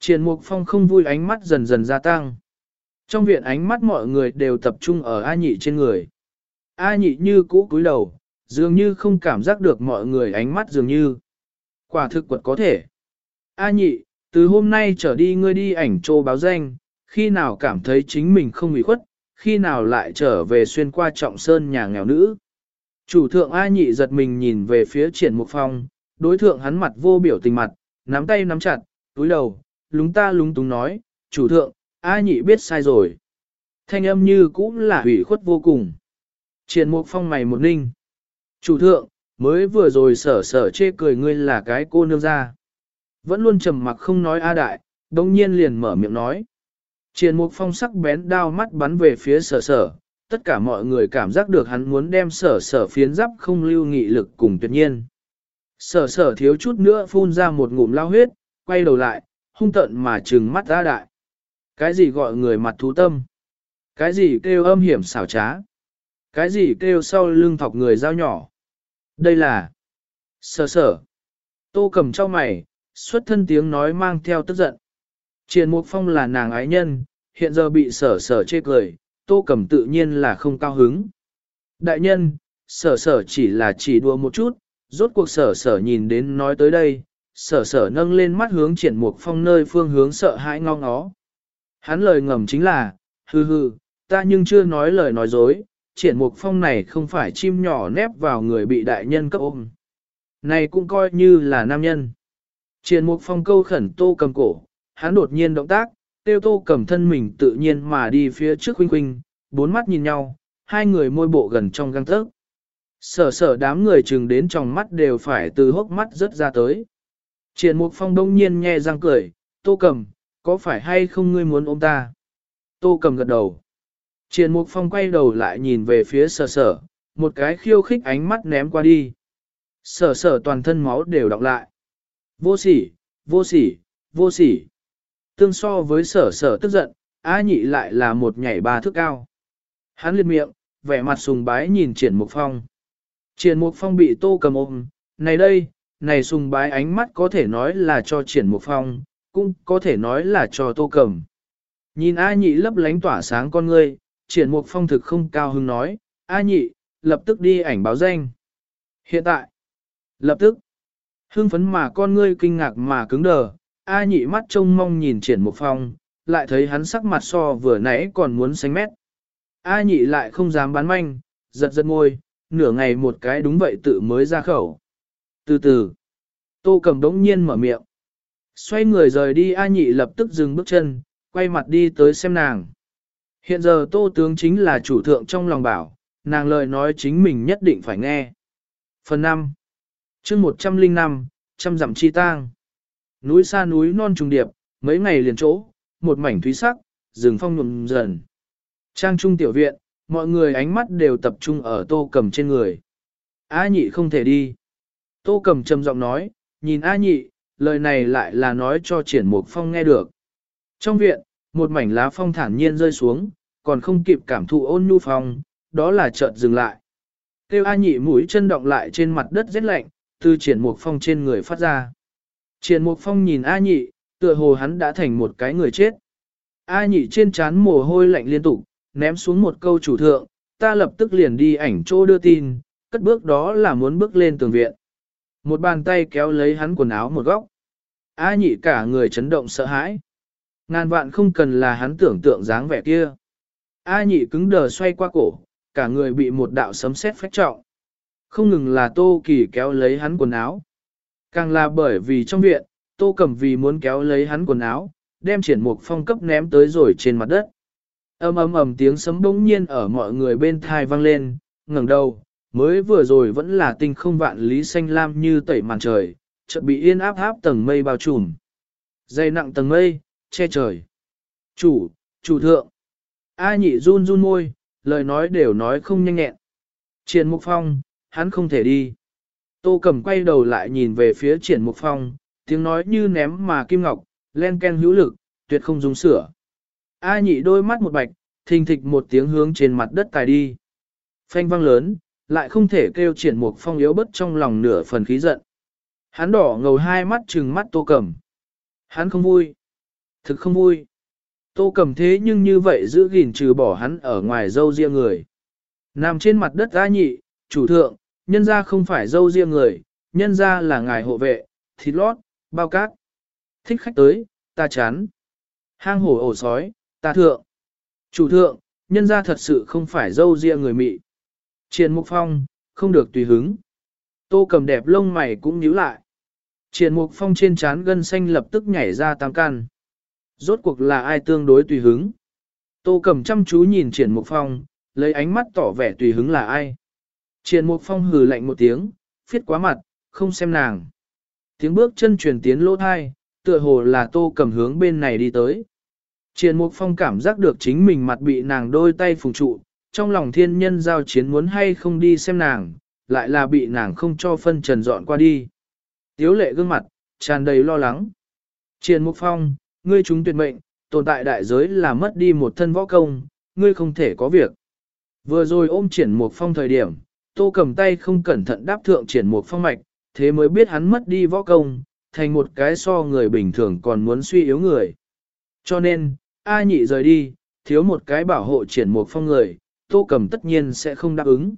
Triền Mục Phong không vui ánh mắt dần dần gia tăng. Trong viện ánh mắt mọi người đều tập trung ở A nhị trên người. A nhị như cũ cúi đầu, dường như không cảm giác được mọi người ánh mắt dường như. Quả thực quật có thể. A nhị, từ hôm nay trở đi ngươi đi ảnh trô báo danh, khi nào cảm thấy chính mình không bị khuất, khi nào lại trở về xuyên qua trọng sơn nhà nghèo nữ. Chủ thượng A nhị giật mình nhìn về phía triển mục phong, đối thượng hắn mặt vô biểu tình mặt, nắm tay nắm chặt, túi đầu, lúng ta lúng túng nói, chủ thượng, A nhị biết sai rồi. Thanh âm như cũng là hủy khuất vô cùng. Triển mục phong mày một ninh. Chủ thượng, mới vừa rồi sở sở chê cười ngươi là cái cô nương ra. Vẫn luôn trầm mặc không nói A đại, đồng nhiên liền mở miệng nói. Triển mục phong sắc bén đao mắt bắn về phía sở sở, tất cả mọi người cảm giác được hắn muốn đem sở sở phiến giáp không lưu nghị lực cùng tuyệt nhiên. Sở sở thiếu chút nữa phun ra một ngụm lao huyết, quay đầu lại, hung tận mà trừng mắt ra đại. Cái gì gọi người mặt thú tâm? Cái gì kêu âm hiểm xảo trá? Cái gì kêu sau lưng thọc người dao nhỏ? Đây là... Sở sở. Tô cầm cho mày, xuất thân tiếng nói mang theo tức giận. Triền Mục Phong là nàng ái nhân, hiện giờ bị sở sở chê cười, tô cầm tự nhiên là không cao hứng. Đại nhân, sở sở chỉ là chỉ đùa một chút, rốt cuộc sở sở nhìn đến nói tới đây, sở sở nâng lên mắt hướng triển mục phong nơi phương hướng sợ hãi ngong ngó. Hắn lời ngầm chính là, hừ hừ, ta nhưng chưa nói lời nói dối, triển mục phong này không phải chim nhỏ nép vào người bị đại nhân cấp ôm. Này cũng coi như là nam nhân. Triển mục phong câu khẩn tô cầm cổ, hắn đột nhiên động tác, tiêu tô cầm thân mình tự nhiên mà đi phía trước huynh huynh, bốn mắt nhìn nhau, hai người môi bộ gần trong găng tấc. Sở sở đám người chừng đến trong mắt đều phải từ hốc mắt rớt ra tới. Triển Mục Phong đông nhiên nhe răng cười, Tô Cầm, có phải hay không ngươi muốn ôm ta? Tô Cầm gật đầu. Triển Mục Phong quay đầu lại nhìn về phía sở sở, một cái khiêu khích ánh mắt ném qua đi. Sở sở toàn thân máu đều đọc lại. Vô sỉ, vô sỉ, vô sỉ. Tương so với sở sở tức giận, á nhị lại là một nhảy ba thước cao. Hắn liệt miệng, vẻ mặt sùng bái nhìn triển mục phong. Triển mục phong bị tô cầm ôm, này đây, này sùng bái ánh mắt có thể nói là cho triển mục phong, cũng có thể nói là cho tô cầm. Nhìn A nhị lấp lánh tỏa sáng con ngươi, triển mục phong thực không cao hứng nói, A nhị, lập tức đi ảnh báo danh. Hiện tại, lập tức, hưng phấn mà con ngươi kinh ngạc mà cứng đờ, A nhị mắt trông mong nhìn triển mục phong, lại thấy hắn sắc mặt so vừa nãy còn muốn xanh mét. A nhị lại không dám bán manh, giật giật môi, nửa ngày một cái đúng vậy tự mới ra khẩu. Từ từ, tô cầm đống nhiên mở miệng. Xoay người rời đi A nhị lập tức dừng bước chân, quay mặt đi tới xem nàng. Hiện giờ tô tướng chính là chủ thượng trong lòng bảo, nàng lời nói chính mình nhất định phải nghe. Phần 5 chương 105, trăm dặm chi tang. Núi xa núi non trùng điệp, mấy ngày liền chỗ, một mảnh thúy sắc, rừng phong nhuộm dần. Trang trung tiểu viện, mọi người ánh mắt đều tập trung ở tô cầm trên người. A nhị không thể đi. Tô cầm trầm giọng nói, nhìn A nhị, lời này lại là nói cho triển mục phong nghe được. Trong viện, một mảnh lá phong thản nhiên rơi xuống, còn không kịp cảm thụ ôn nhu phong, đó là chợt dừng lại. Tiêu A nhị mũi chân động lại trên mặt đất rét lạnh, từ triển mục phong trên người phát ra. Triển mục phong nhìn A nhị, tựa hồ hắn đã thành một cái người chết. A nhị trên trán mồ hôi lạnh liên tục, ném xuống một câu chủ thượng, ta lập tức liền đi ảnh chỗ đưa tin, cất bước đó là muốn bước lên tường viện. Một bàn tay kéo lấy hắn quần áo một góc. A nhị cả người chấn động sợ hãi. Ngàn vạn không cần là hắn tưởng tượng dáng vẻ kia. A nhị cứng đờ xoay qua cổ, cả người bị một đạo sấm sét phách trọng. Không ngừng là tô kỳ kéo lấy hắn quần áo. Càng là bởi vì trong viện, tô cầm vì muốn kéo lấy hắn quần áo, đem triển mục phong cấp ném tới rồi trên mặt đất. ầm ầm ầm tiếng sấm bỗng nhiên ở mọi người bên thai vang lên, ngẩng đầu, mới vừa rồi vẫn là tinh không vạn lý xanh lam như tẩy màn trời, chợt bị yên áp áp tầng mây bao trùm. Dày nặng tầng mây, che trời. Chủ, chủ thượng. A nhị run run môi, lời nói đều nói không nhanh nhẹn. Triển Mục Phong, hắn không thể đi. Tô Cầm quay đầu lại nhìn về phía Triển Mục Phong, tiếng nói như ném mà kim ngọc, len ken hữu lực, tuyệt không dùng sửa. A nhị đôi mắt một bạch, thình thịch một tiếng hướng trên mặt đất tài đi. Phanh vang lớn, lại không thể kêu Triển Mục Phong yếu bất trong lòng nửa phần khí giận. Hắn đỏ ngầu hai mắt trừng mắt Tô Cầm. Hắn không vui. Thực không vui. Tô cầm thế nhưng như vậy giữ gìn trừ bỏ hắn ở ngoài dâu riêng người. Nằm trên mặt đất A nhị, chủ thượng, nhân ra không phải dâu riêng người, nhân ra là ngài hộ vệ, thịt lót, bao cát. Thích khách tới, ta chán. Hang hổ ổ sói, ta thượng. Chủ thượng, nhân ra thật sự không phải dâu riêng người mị. Triền Mục Phong, không được tùy hứng. Tô cầm đẹp lông mày cũng nhíu lại. Triền Mục Phong trên trán gân xanh lập tức nhảy ra tam can. Rốt cuộc là ai tương đối tùy hứng? Tô cầm chăm chú nhìn triển mục phong, lấy ánh mắt tỏ vẻ tùy hứng là ai? Triển mục phong hừ lạnh một tiếng, phiết quá mặt, không xem nàng. Tiếng bước chân truyền tiến lỗ thai, tựa hồ là tô cầm hướng bên này đi tới. Triển mục phong cảm giác được chính mình mặt bị nàng đôi tay phùng trụ, trong lòng thiên nhân giao chiến muốn hay không đi xem nàng, lại là bị nàng không cho phân trần dọn qua đi. Tiếu lệ gương mặt, tràn đầy lo lắng. Triển mục phong, ngươi chúng tuyệt mệnh, tồn tại đại giới là mất đi một thân võ công, ngươi không thể có việc. Vừa rồi ôm triển mục phong thời điểm, tô cầm tay không cẩn thận đáp thượng triển mục phong mạch, thế mới biết hắn mất đi võ công, thành một cái so người bình thường còn muốn suy yếu người. Cho nên, A nhị rời đi, thiếu một cái bảo hộ triển mục phong người, tô cầm tất nhiên sẽ không đáp ứng.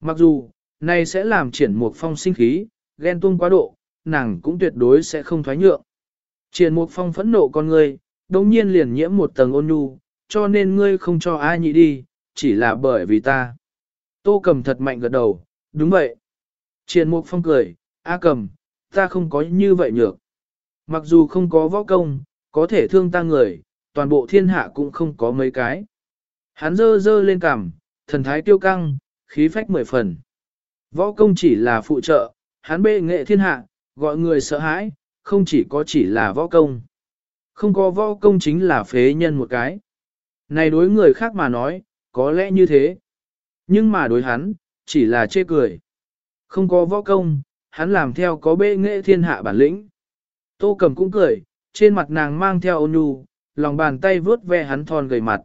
Mặc dù, này sẽ làm triển một phong sinh khí, ghen tuông quá độ, nàng cũng tuyệt đối sẽ không thoái nhượng. Triển Mục Phong phẫn nộ con ngươi, đồng nhiên liền nhiễm một tầng ôn nhu, cho nên ngươi không cho ai nhị đi, chỉ là bởi vì ta. Tô cầm thật mạnh gật đầu, đúng vậy. Triển Mục Phong cười, A cầm, ta không có như vậy nhược. Mặc dù không có võ công, có thể thương ta người, toàn bộ thiên hạ cũng không có mấy cái. Hắn dơ dơ lên cằm, thần thái tiêu căng, khí phách mười phần. Võ công chỉ là phụ trợ, hắn bệ nghệ thiên hạ, gọi người sợ hãi, không chỉ có chỉ là võ công. Không có võ công chính là phế nhân một cái. Này đối người khác mà nói, có lẽ như thế. Nhưng mà đối hắn, chỉ là chê cười. Không có võ công, hắn làm theo có bệ nghệ thiên hạ bản lĩnh. Tô cầm cũng cười, trên mặt nàng mang theo ôn nhu, lòng bàn tay vướt ve hắn thon gầy mặt.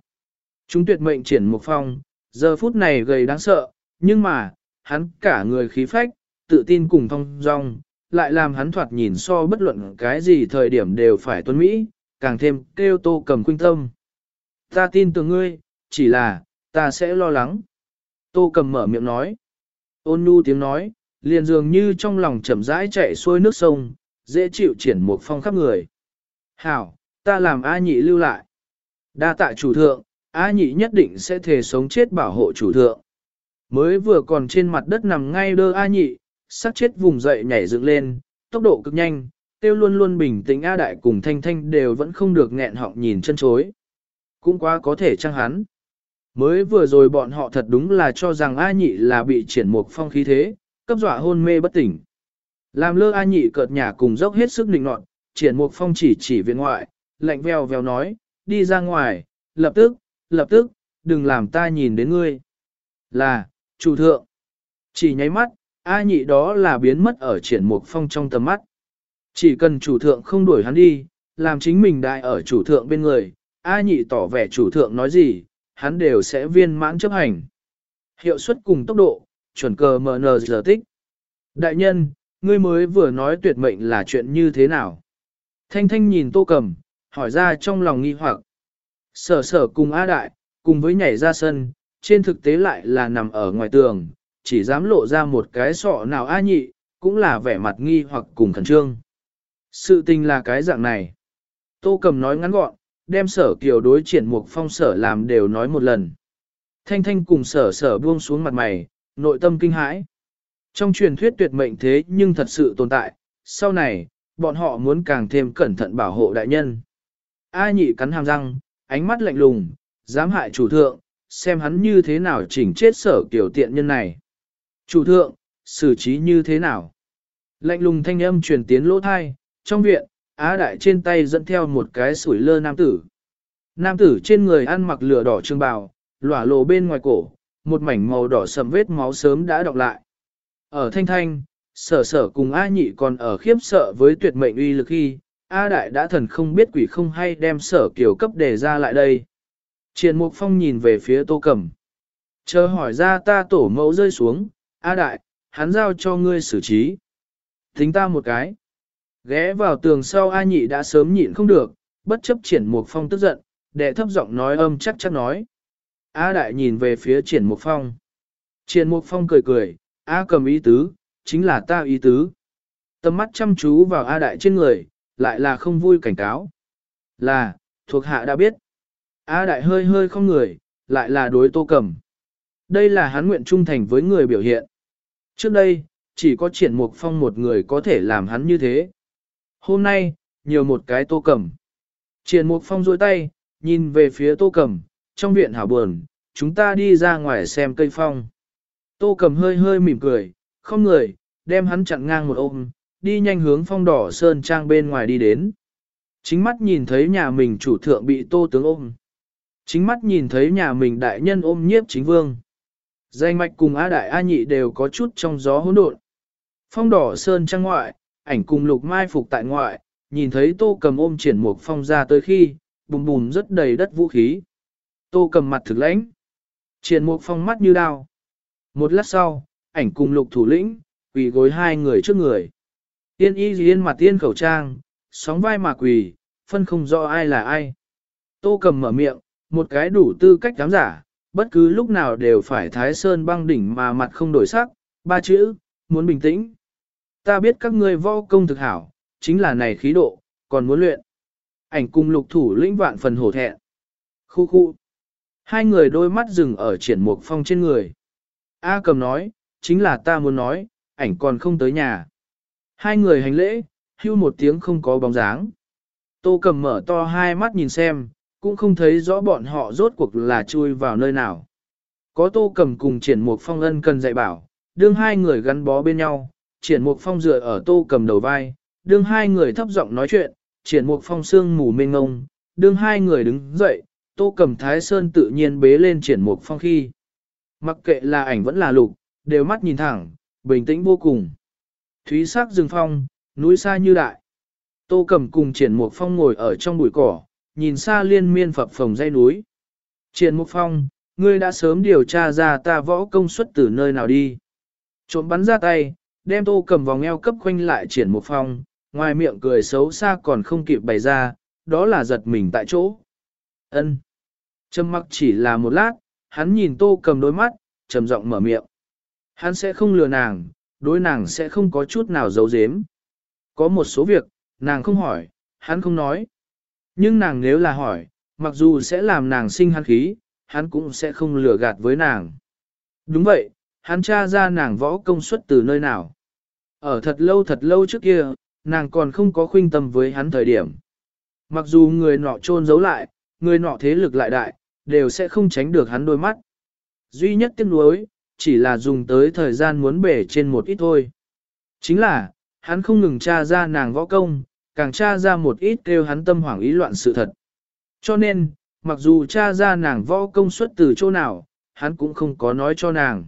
Chúng tuyệt mệnh triển một phong, giờ phút này gầy đáng sợ, nhưng mà, hắn cả người khí phách, tự tin cùng thong dong, lại làm hắn thoạt nhìn so bất luận cái gì thời điểm đều phải tuân Mỹ, càng thêm kêu tô cầm khuynh tâm. Ta tin tưởng ngươi, chỉ là, ta sẽ lo lắng. Tô cầm mở miệng nói. Ôn nhu tiếng nói, liền dường như trong lòng chậm rãi chạy xuôi nước sông, dễ chịu triển một phong khắp người. Hảo, ta làm A nhị lưu lại. Đa tạ chủ thượng, A nhị nhất định sẽ thề sống chết bảo hộ chủ thượng. Mới vừa còn trên mặt đất nằm ngay đơ A nhị, sắc chết vùng dậy nhảy dựng lên, tốc độ cực nhanh, tiêu luôn luôn bình tĩnh A đại cùng thanh thanh đều vẫn không được nghẹn họng nhìn chân chối. Cũng quá có thể chăng hắn. Mới vừa rồi bọn họ thật đúng là cho rằng A nhị là bị triển mục phong khí thế, cấp dọa hôn mê bất tỉnh. Làm lơ A nhị cợt nhả cùng dốc hết sức định nọt, triển mục phong chỉ chỉ viện ngoại, lạnh veo veo nói, đi ra ngoài, lập tức, lập tức, đừng làm ta nhìn đến ngươi. Là, chủ thượng. Chỉ nháy mắt, A nhị đó là biến mất ở triển mục phong trong tầm mắt. Chỉ cần chủ thượng không đuổi hắn đi, làm chính mình đại ở chủ thượng bên người, A nhị tỏ vẻ chủ thượng nói gì, hắn đều sẽ viên mãn chấp hành. Hiệu suất cùng tốc độ, chuẩn cờ MN giờ tích. Đại nhân, ngươi mới vừa nói tuyệt mệnh là chuyện như thế nào? Thanh thanh nhìn tô cầm, hỏi ra trong lòng nghi hoặc. Sở sở cùng A đại, cùng với nhảy ra sân, trên thực tế lại là nằm ở ngoài tường, chỉ dám lộ ra một cái sọ nào A nhị, cũng là vẻ mặt nghi hoặc cùng khẩn trương. Sự tình là cái dạng này. Tô cầm nói ngắn gọn, đem sở kiều đối triển mục phong sở làm đều nói một lần. Thanh thanh cùng sở sở buông xuống mặt mày, nội tâm kinh hãi. Trong truyền thuyết tuyệt mệnh thế nhưng thật sự tồn tại, sau này, bọn họ muốn càng thêm cẩn thận bảo hộ đại nhân. A nhị cắn hàm răng, ánh mắt lạnh lùng, dám hại chủ thượng, xem hắn như thế nào chỉnh chết sở kiểu tiện nhân này. Chủ thượng, xử trí như thế nào? Lạnh lùng thanh âm truyền tiến lỗ thai, trong viện, Á đại trên tay dẫn theo một cái sủi lơ nam tử. Nam tử trên người ăn mặc lửa đỏ trương bào, lỏa lộ bên ngoài cổ, một mảnh màu đỏ sầm vết máu sớm đã đọc lại. Ở thanh thanh, sở sở cùng A nhị còn ở khiếp sợ với tuyệt mệnh uy lực khi, A đại đã thần không biết quỷ không hay đem sở kiểu cấp đề ra lại đây. Triền Mục Phong nhìn về phía Tô Cẩm. Chờ hỏi ra ta tổ mẫu rơi xuống, A đại, hắn giao cho ngươi xử trí. Tính ta một cái. Ghé vào tường sau A nhị đã sớm nhịn không được, bất chấp triển Mục Phong tức giận, đệ thấp giọng nói âm chắc chắc nói. A đại nhìn về phía triển Mục Phong. Triển Mục Phong cười cười, A cầm ý tứ, chính là ta ý tứ. Tầm mắt chăm chú vào A đại trên người, lại là không vui cảnh cáo. Là, thuộc hạ đã biết. A đại hơi hơi không người, lại là đối tô cầm. Đây là hắn nguyện trung thành với người biểu hiện. Trước đây, chỉ có triển mục phong một người có thể làm hắn như thế. Hôm nay, nhiều một cái tô cầm. Triển mục phong dôi tay, nhìn về phía tô cầm, trong viện hảo buồn, chúng ta đi ra ngoài xem cây phong. Tô cầm hơi hơi mỉm cười, không người, đem hắn chặn ngang một ôm, đi nhanh hướng phong đỏ sơn trang bên ngoài đi đến. Chính mắt nhìn thấy nhà mình chủ thượng bị tô tướng ôm. Chính mắt nhìn thấy nhà mình đại nhân ôm nhiếp chính vương. Danh mạch cùng A Đại A Nhị đều có chút trong gió hỗn độn. Phong đỏ sơn trang ngoại, ảnh cùng lục mai phục tại ngoại, nhìn thấy tô cầm ôm triển mục phong ra tới khi, bùm bùm rất đầy đất vũ khí. Tô cầm mặt thực lãnh. Triển mục phong mắt như đao. Một lát sau, ảnh cùng lục thủ lĩnh, quỳ gối hai người trước người. Tiên y yên mặt tiên khẩu trang, sóng vai mà quỳ, phân không rõ ai là ai. Tô cầm mở miệng, một cái đủ tư cách giám giả, bất cứ lúc nào đều phải thái sơn băng đỉnh mà mặt không đổi sắc, ba chữ, muốn bình tĩnh. Ta biết các ngươi võ công thực hảo, chính là này khí độ, còn muốn luyện. Ảnh cùng lục thủ lĩnh vạn phần hổ thẹn. Khu khu. Hai người đôi mắt dừng ở triển mục phong trên người. A cầm nói, chính là ta muốn nói, ảnh còn không tới nhà. Hai người hành lễ, hưu một tiếng không có bóng dáng. Tô cầm mở to hai mắt nhìn xem, cũng không thấy rõ bọn họ rốt cuộc là chui vào nơi nào. Có tô cầm cùng triển một phong ân cần dạy bảo, đương hai người gắn bó bên nhau, triển một phong dựa ở tô cầm đầu vai, đương hai người thấp giọng nói chuyện, triển một phong sương mù mênh ngông, đương hai người đứng dậy, tô cầm thái sơn tự nhiên bế lên triển một phong khi. Mặc kệ là ảnh vẫn là lục, đều mắt nhìn thẳng, bình tĩnh vô cùng. Thúy sắc rừng phong, núi xa như đại. Tô cẩm cùng triển mục phong ngồi ở trong bụi cỏ, nhìn xa liên miên phập phồng dây núi. Triển mục phong, ngươi đã sớm điều tra ra ta võ công suất từ nơi nào đi. Trộm bắn ra tay, đem tô cẩm vòng eo cấp quanh lại triển mục phong, ngoài miệng cười xấu xa còn không kịp bày ra, đó là giật mình tại chỗ. Ân. Trầm mặc chỉ là một lát, hắn nhìn tô cẩm đôi mắt, trầm giọng mở miệng. Hắn sẽ không lừa nàng, đối nàng sẽ không có chút nào giấu giếm. Có một số việc, nàng không hỏi, hắn không nói. Nhưng nàng nếu là hỏi, mặc dù sẽ làm nàng sinh hắn khí, hắn cũng sẽ không lừa gạt với nàng. Đúng vậy, hắn tra ra nàng võ công suất từ nơi nào. Ở thật lâu thật lâu trước kia, nàng còn không có khuynh tâm với hắn thời điểm. Mặc dù người nọ trôn giấu lại, người nọ thế lực lại đại, đều sẽ không tránh được hắn đôi mắt. Duy nhất tiếc nuối, chỉ là dùng tới thời gian muốn bể trên một ít thôi. Chính là, hắn không ngừng tra ra nàng võ công, càng tra ra một ít kêu hắn tâm hoảng ý loạn sự thật. Cho nên, mặc dù tra ra nàng võ công xuất từ chỗ nào, hắn cũng không có nói cho nàng.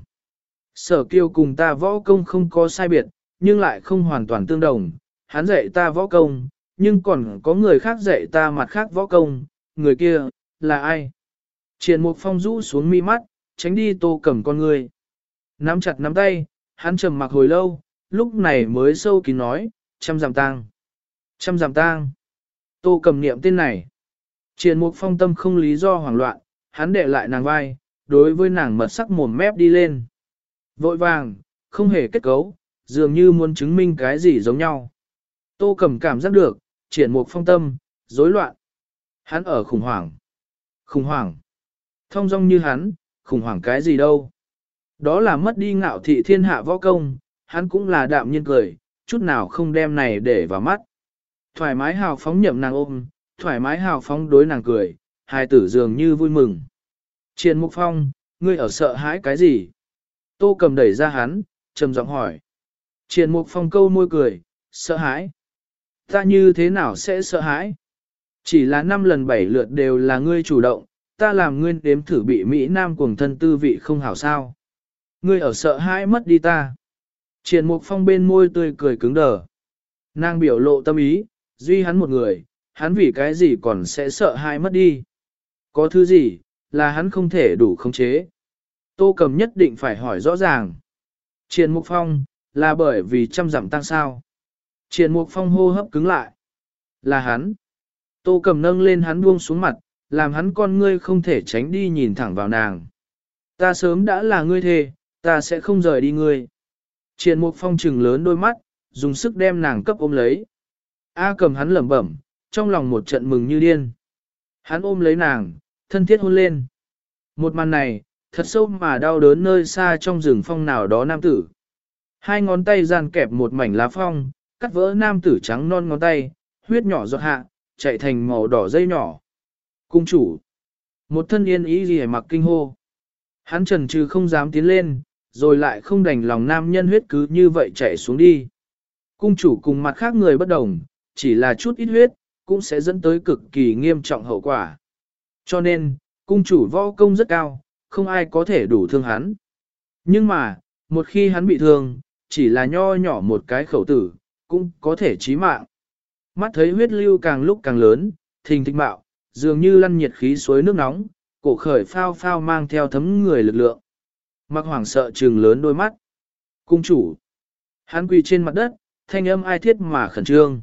Sở kiêu cùng ta võ công không có sai biệt, nhưng lại không hoàn toàn tương đồng, hắn dạy ta võ công, nhưng còn có người khác dạy ta mặt khác võ công, người kia, là ai? Triển mục phong rũ xuống mi mắt, tránh đi tô cầm con người. Nắm chặt nắm tay, hắn trầm mặc hồi lâu, lúc này mới sâu kín nói, trăm giảm tang. Trăm giảm tang. Tô cầm niệm tên này. Triển mục phong tâm không lý do hoảng loạn, hắn để lại nàng vai, đối với nàng mật sắc mồm mép đi lên. Vội vàng, không hề kết cấu, dường như muốn chứng minh cái gì giống nhau. Tô cầm cảm giác được, triển mục phong tâm, rối loạn. Hắn ở khủng hoảng. Khủng hoảng. Thông dong như hắn, khủng hoảng cái gì đâu. Đó là mất đi ngạo thị thiên hạ võ công, hắn cũng là đạm nhiên cười, chút nào không đem này để vào mắt. Thoải mái hào phóng nhậm nàng ôm, thoải mái hào phóng đối nàng cười, hai tử dường như vui mừng. Triền Mục Phong, ngươi ở sợ hãi cái gì? Tô cầm đẩy ra hắn, trầm giọng hỏi. Triền Mục Phong câu môi cười, sợ hãi. Ta như thế nào sẽ sợ hãi? Chỉ là năm lần bảy lượt đều là ngươi chủ động, ta làm ngươi đếm thử bị Mỹ Nam cuồng thân tư vị không hảo sao. Ngươi ở sợ hãi mất đi ta. Triển Mục Phong bên môi tươi cười cứng đờ. Nàng biểu lộ tâm ý, duy hắn một người, hắn vì cái gì còn sẽ sợ hãi mất đi. Có thứ gì, là hắn không thể đủ khống chế. Tô cầm nhất định phải hỏi rõ ràng. Triển Mục Phong, là bởi vì trăm dặm tăng sao. Triển Mục Phong hô hấp cứng lại. Là hắn. Tô cầm nâng lên hắn buông xuống mặt, làm hắn con ngươi không thể tránh đi nhìn thẳng vào nàng. Ta sớm đã là ngươi thề, ta sẽ không rời đi ngươi. Triển Mục Phong trừng lớn đôi mắt, dùng sức đem nàng cấp ôm lấy. A cầm hắn lẩm bẩm, trong lòng một trận mừng như điên. Hắn ôm lấy nàng, thân thiết hôn lên. Một màn này, thật sâu mà đau đớn nơi xa trong rừng phong nào đó nam tử. Hai ngón tay gian kẹp một mảnh lá phong, cắt vỡ nam tử trắng non ngón tay, huyết nhỏ giọt hạ, chạy thành màu đỏ dây nhỏ. Cung chủ. Một thân yên ý gì mặc kinh hô. Hắn trần trừ không dám tiến lên, rồi lại không đành lòng nam nhân huyết cứ như vậy chạy xuống đi. Cung chủ cùng mặt khác người bất đồng, chỉ là chút ít huyết, cũng sẽ dẫn tới cực kỳ nghiêm trọng hậu quả. Cho nên, cung chủ võ công rất cao, không ai có thể đủ thương hắn. Nhưng mà, một khi hắn bị thương, chỉ là nho nhỏ một cái khẩu tử, cũng có thể chí mạng. Mắt thấy huyết lưu càng lúc càng lớn, thình thịch bạo, dường như lăn nhiệt khí suối nước nóng, cổ khởi phao phao mang theo thấm người lực lượng. Mặc hoảng sợ trừng lớn đôi mắt. Cung chủ. Hắn quỳ trên mặt đất, thanh âm ai thiết mà khẩn trương.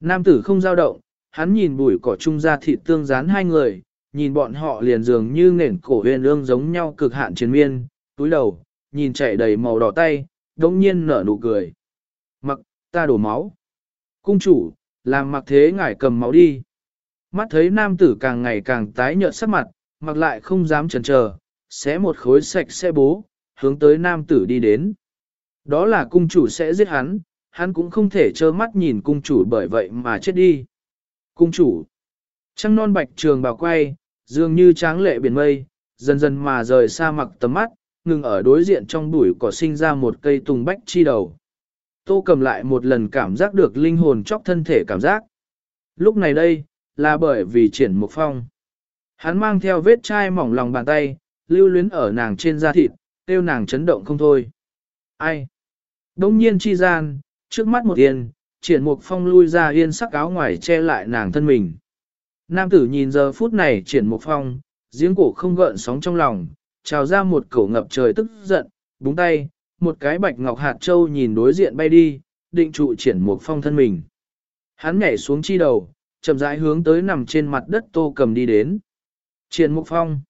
Nam tử không giao động, hắn nhìn bụi cỏ trung ra thịt tương dán hai người, nhìn bọn họ liền dường như nền cổ huyền ương giống nhau cực hạn chiến miên, túi đầu, nhìn chảy đầy màu đỏ tay, đống nhiên nở nụ cười. Mặc, ta đổ máu. Cung chủ, làm mặc thế ngải cầm máu đi. Mắt thấy nam tử càng ngày càng tái nhợt sắc mặt, mặc lại không dám chần chờ, xé một khối sạch sẽ bố, hướng tới nam tử đi đến. Đó là cung chủ sẽ giết hắn, hắn cũng không thể trơ mắt nhìn cung chủ bởi vậy mà chết đi. Cung chủ, Trăng non bạch trường bào quay, dường như tráng lệ biển mây, dần dần mà rời xa mặc tầm mắt, ngừng ở đối diện trong bụi cỏ sinh ra một cây tùng bách chi đầu. Tô cầm lại một lần cảm giác được linh hồn chóc thân thể cảm giác. Lúc này đây, là bởi vì triển mục phong. Hắn mang theo vết chai mỏng lòng bàn tay, lưu luyến ở nàng trên da thịt, tiêu nàng chấn động không thôi. Ai? Đông nhiên chi gian, trước mắt một yên, triển mục phong lui ra yên sắc áo ngoài che lại nàng thân mình. Nam tử nhìn giờ phút này triển mục phong, giếng cổ không gợn sóng trong lòng, trào ra một cổ ngập trời tức giận, búng tay, một cái bạch ngọc hạt châu nhìn đối diện bay đi, định trụ triển mục phong thân mình. Hắn nhảy xuống chi đầu, chậm rãi hướng tới nằm trên mặt đất tô cầm đi đến. Triển mục phong.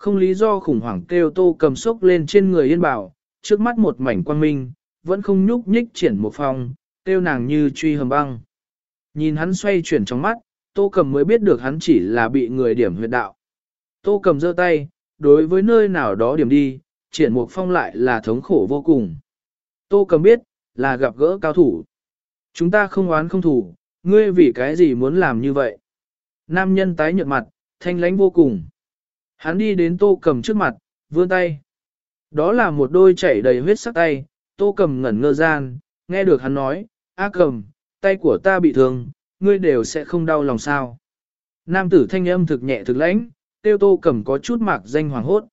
Không lý do khủng hoảng kêu tô cầm sốc lên trên người yên bảo, trước mắt một mảnh quang minh, vẫn không nhúc nhích triển một phong, kêu nàng như truy hầm băng. Nhìn hắn xoay chuyển trong mắt, tô cầm mới biết được hắn chỉ là bị người điểm huyệt đạo. Tô cầm giơ tay, đối với nơi nào đó điểm đi, triển một phong lại là thống khổ vô cùng. Tô cầm biết, là gặp gỡ cao thủ. Chúng ta không oán không thủ, ngươi vì cái gì muốn làm như vậy? Nam nhân tái nhợt mặt, thanh lánh vô cùng. Hắn đi đến tô cầm trước mặt, vươn tay. Đó là một đôi chảy đầy huyết sắc tay, tô cầm ngẩn ngơ gian, nghe được hắn nói, A cầm, tay của ta bị thương, ngươi đều sẽ không đau lòng sao. Nam tử thanh âm thực nhẹ thực lãnh, tiêu tô cầm có chút mạc danh hoàng hốt.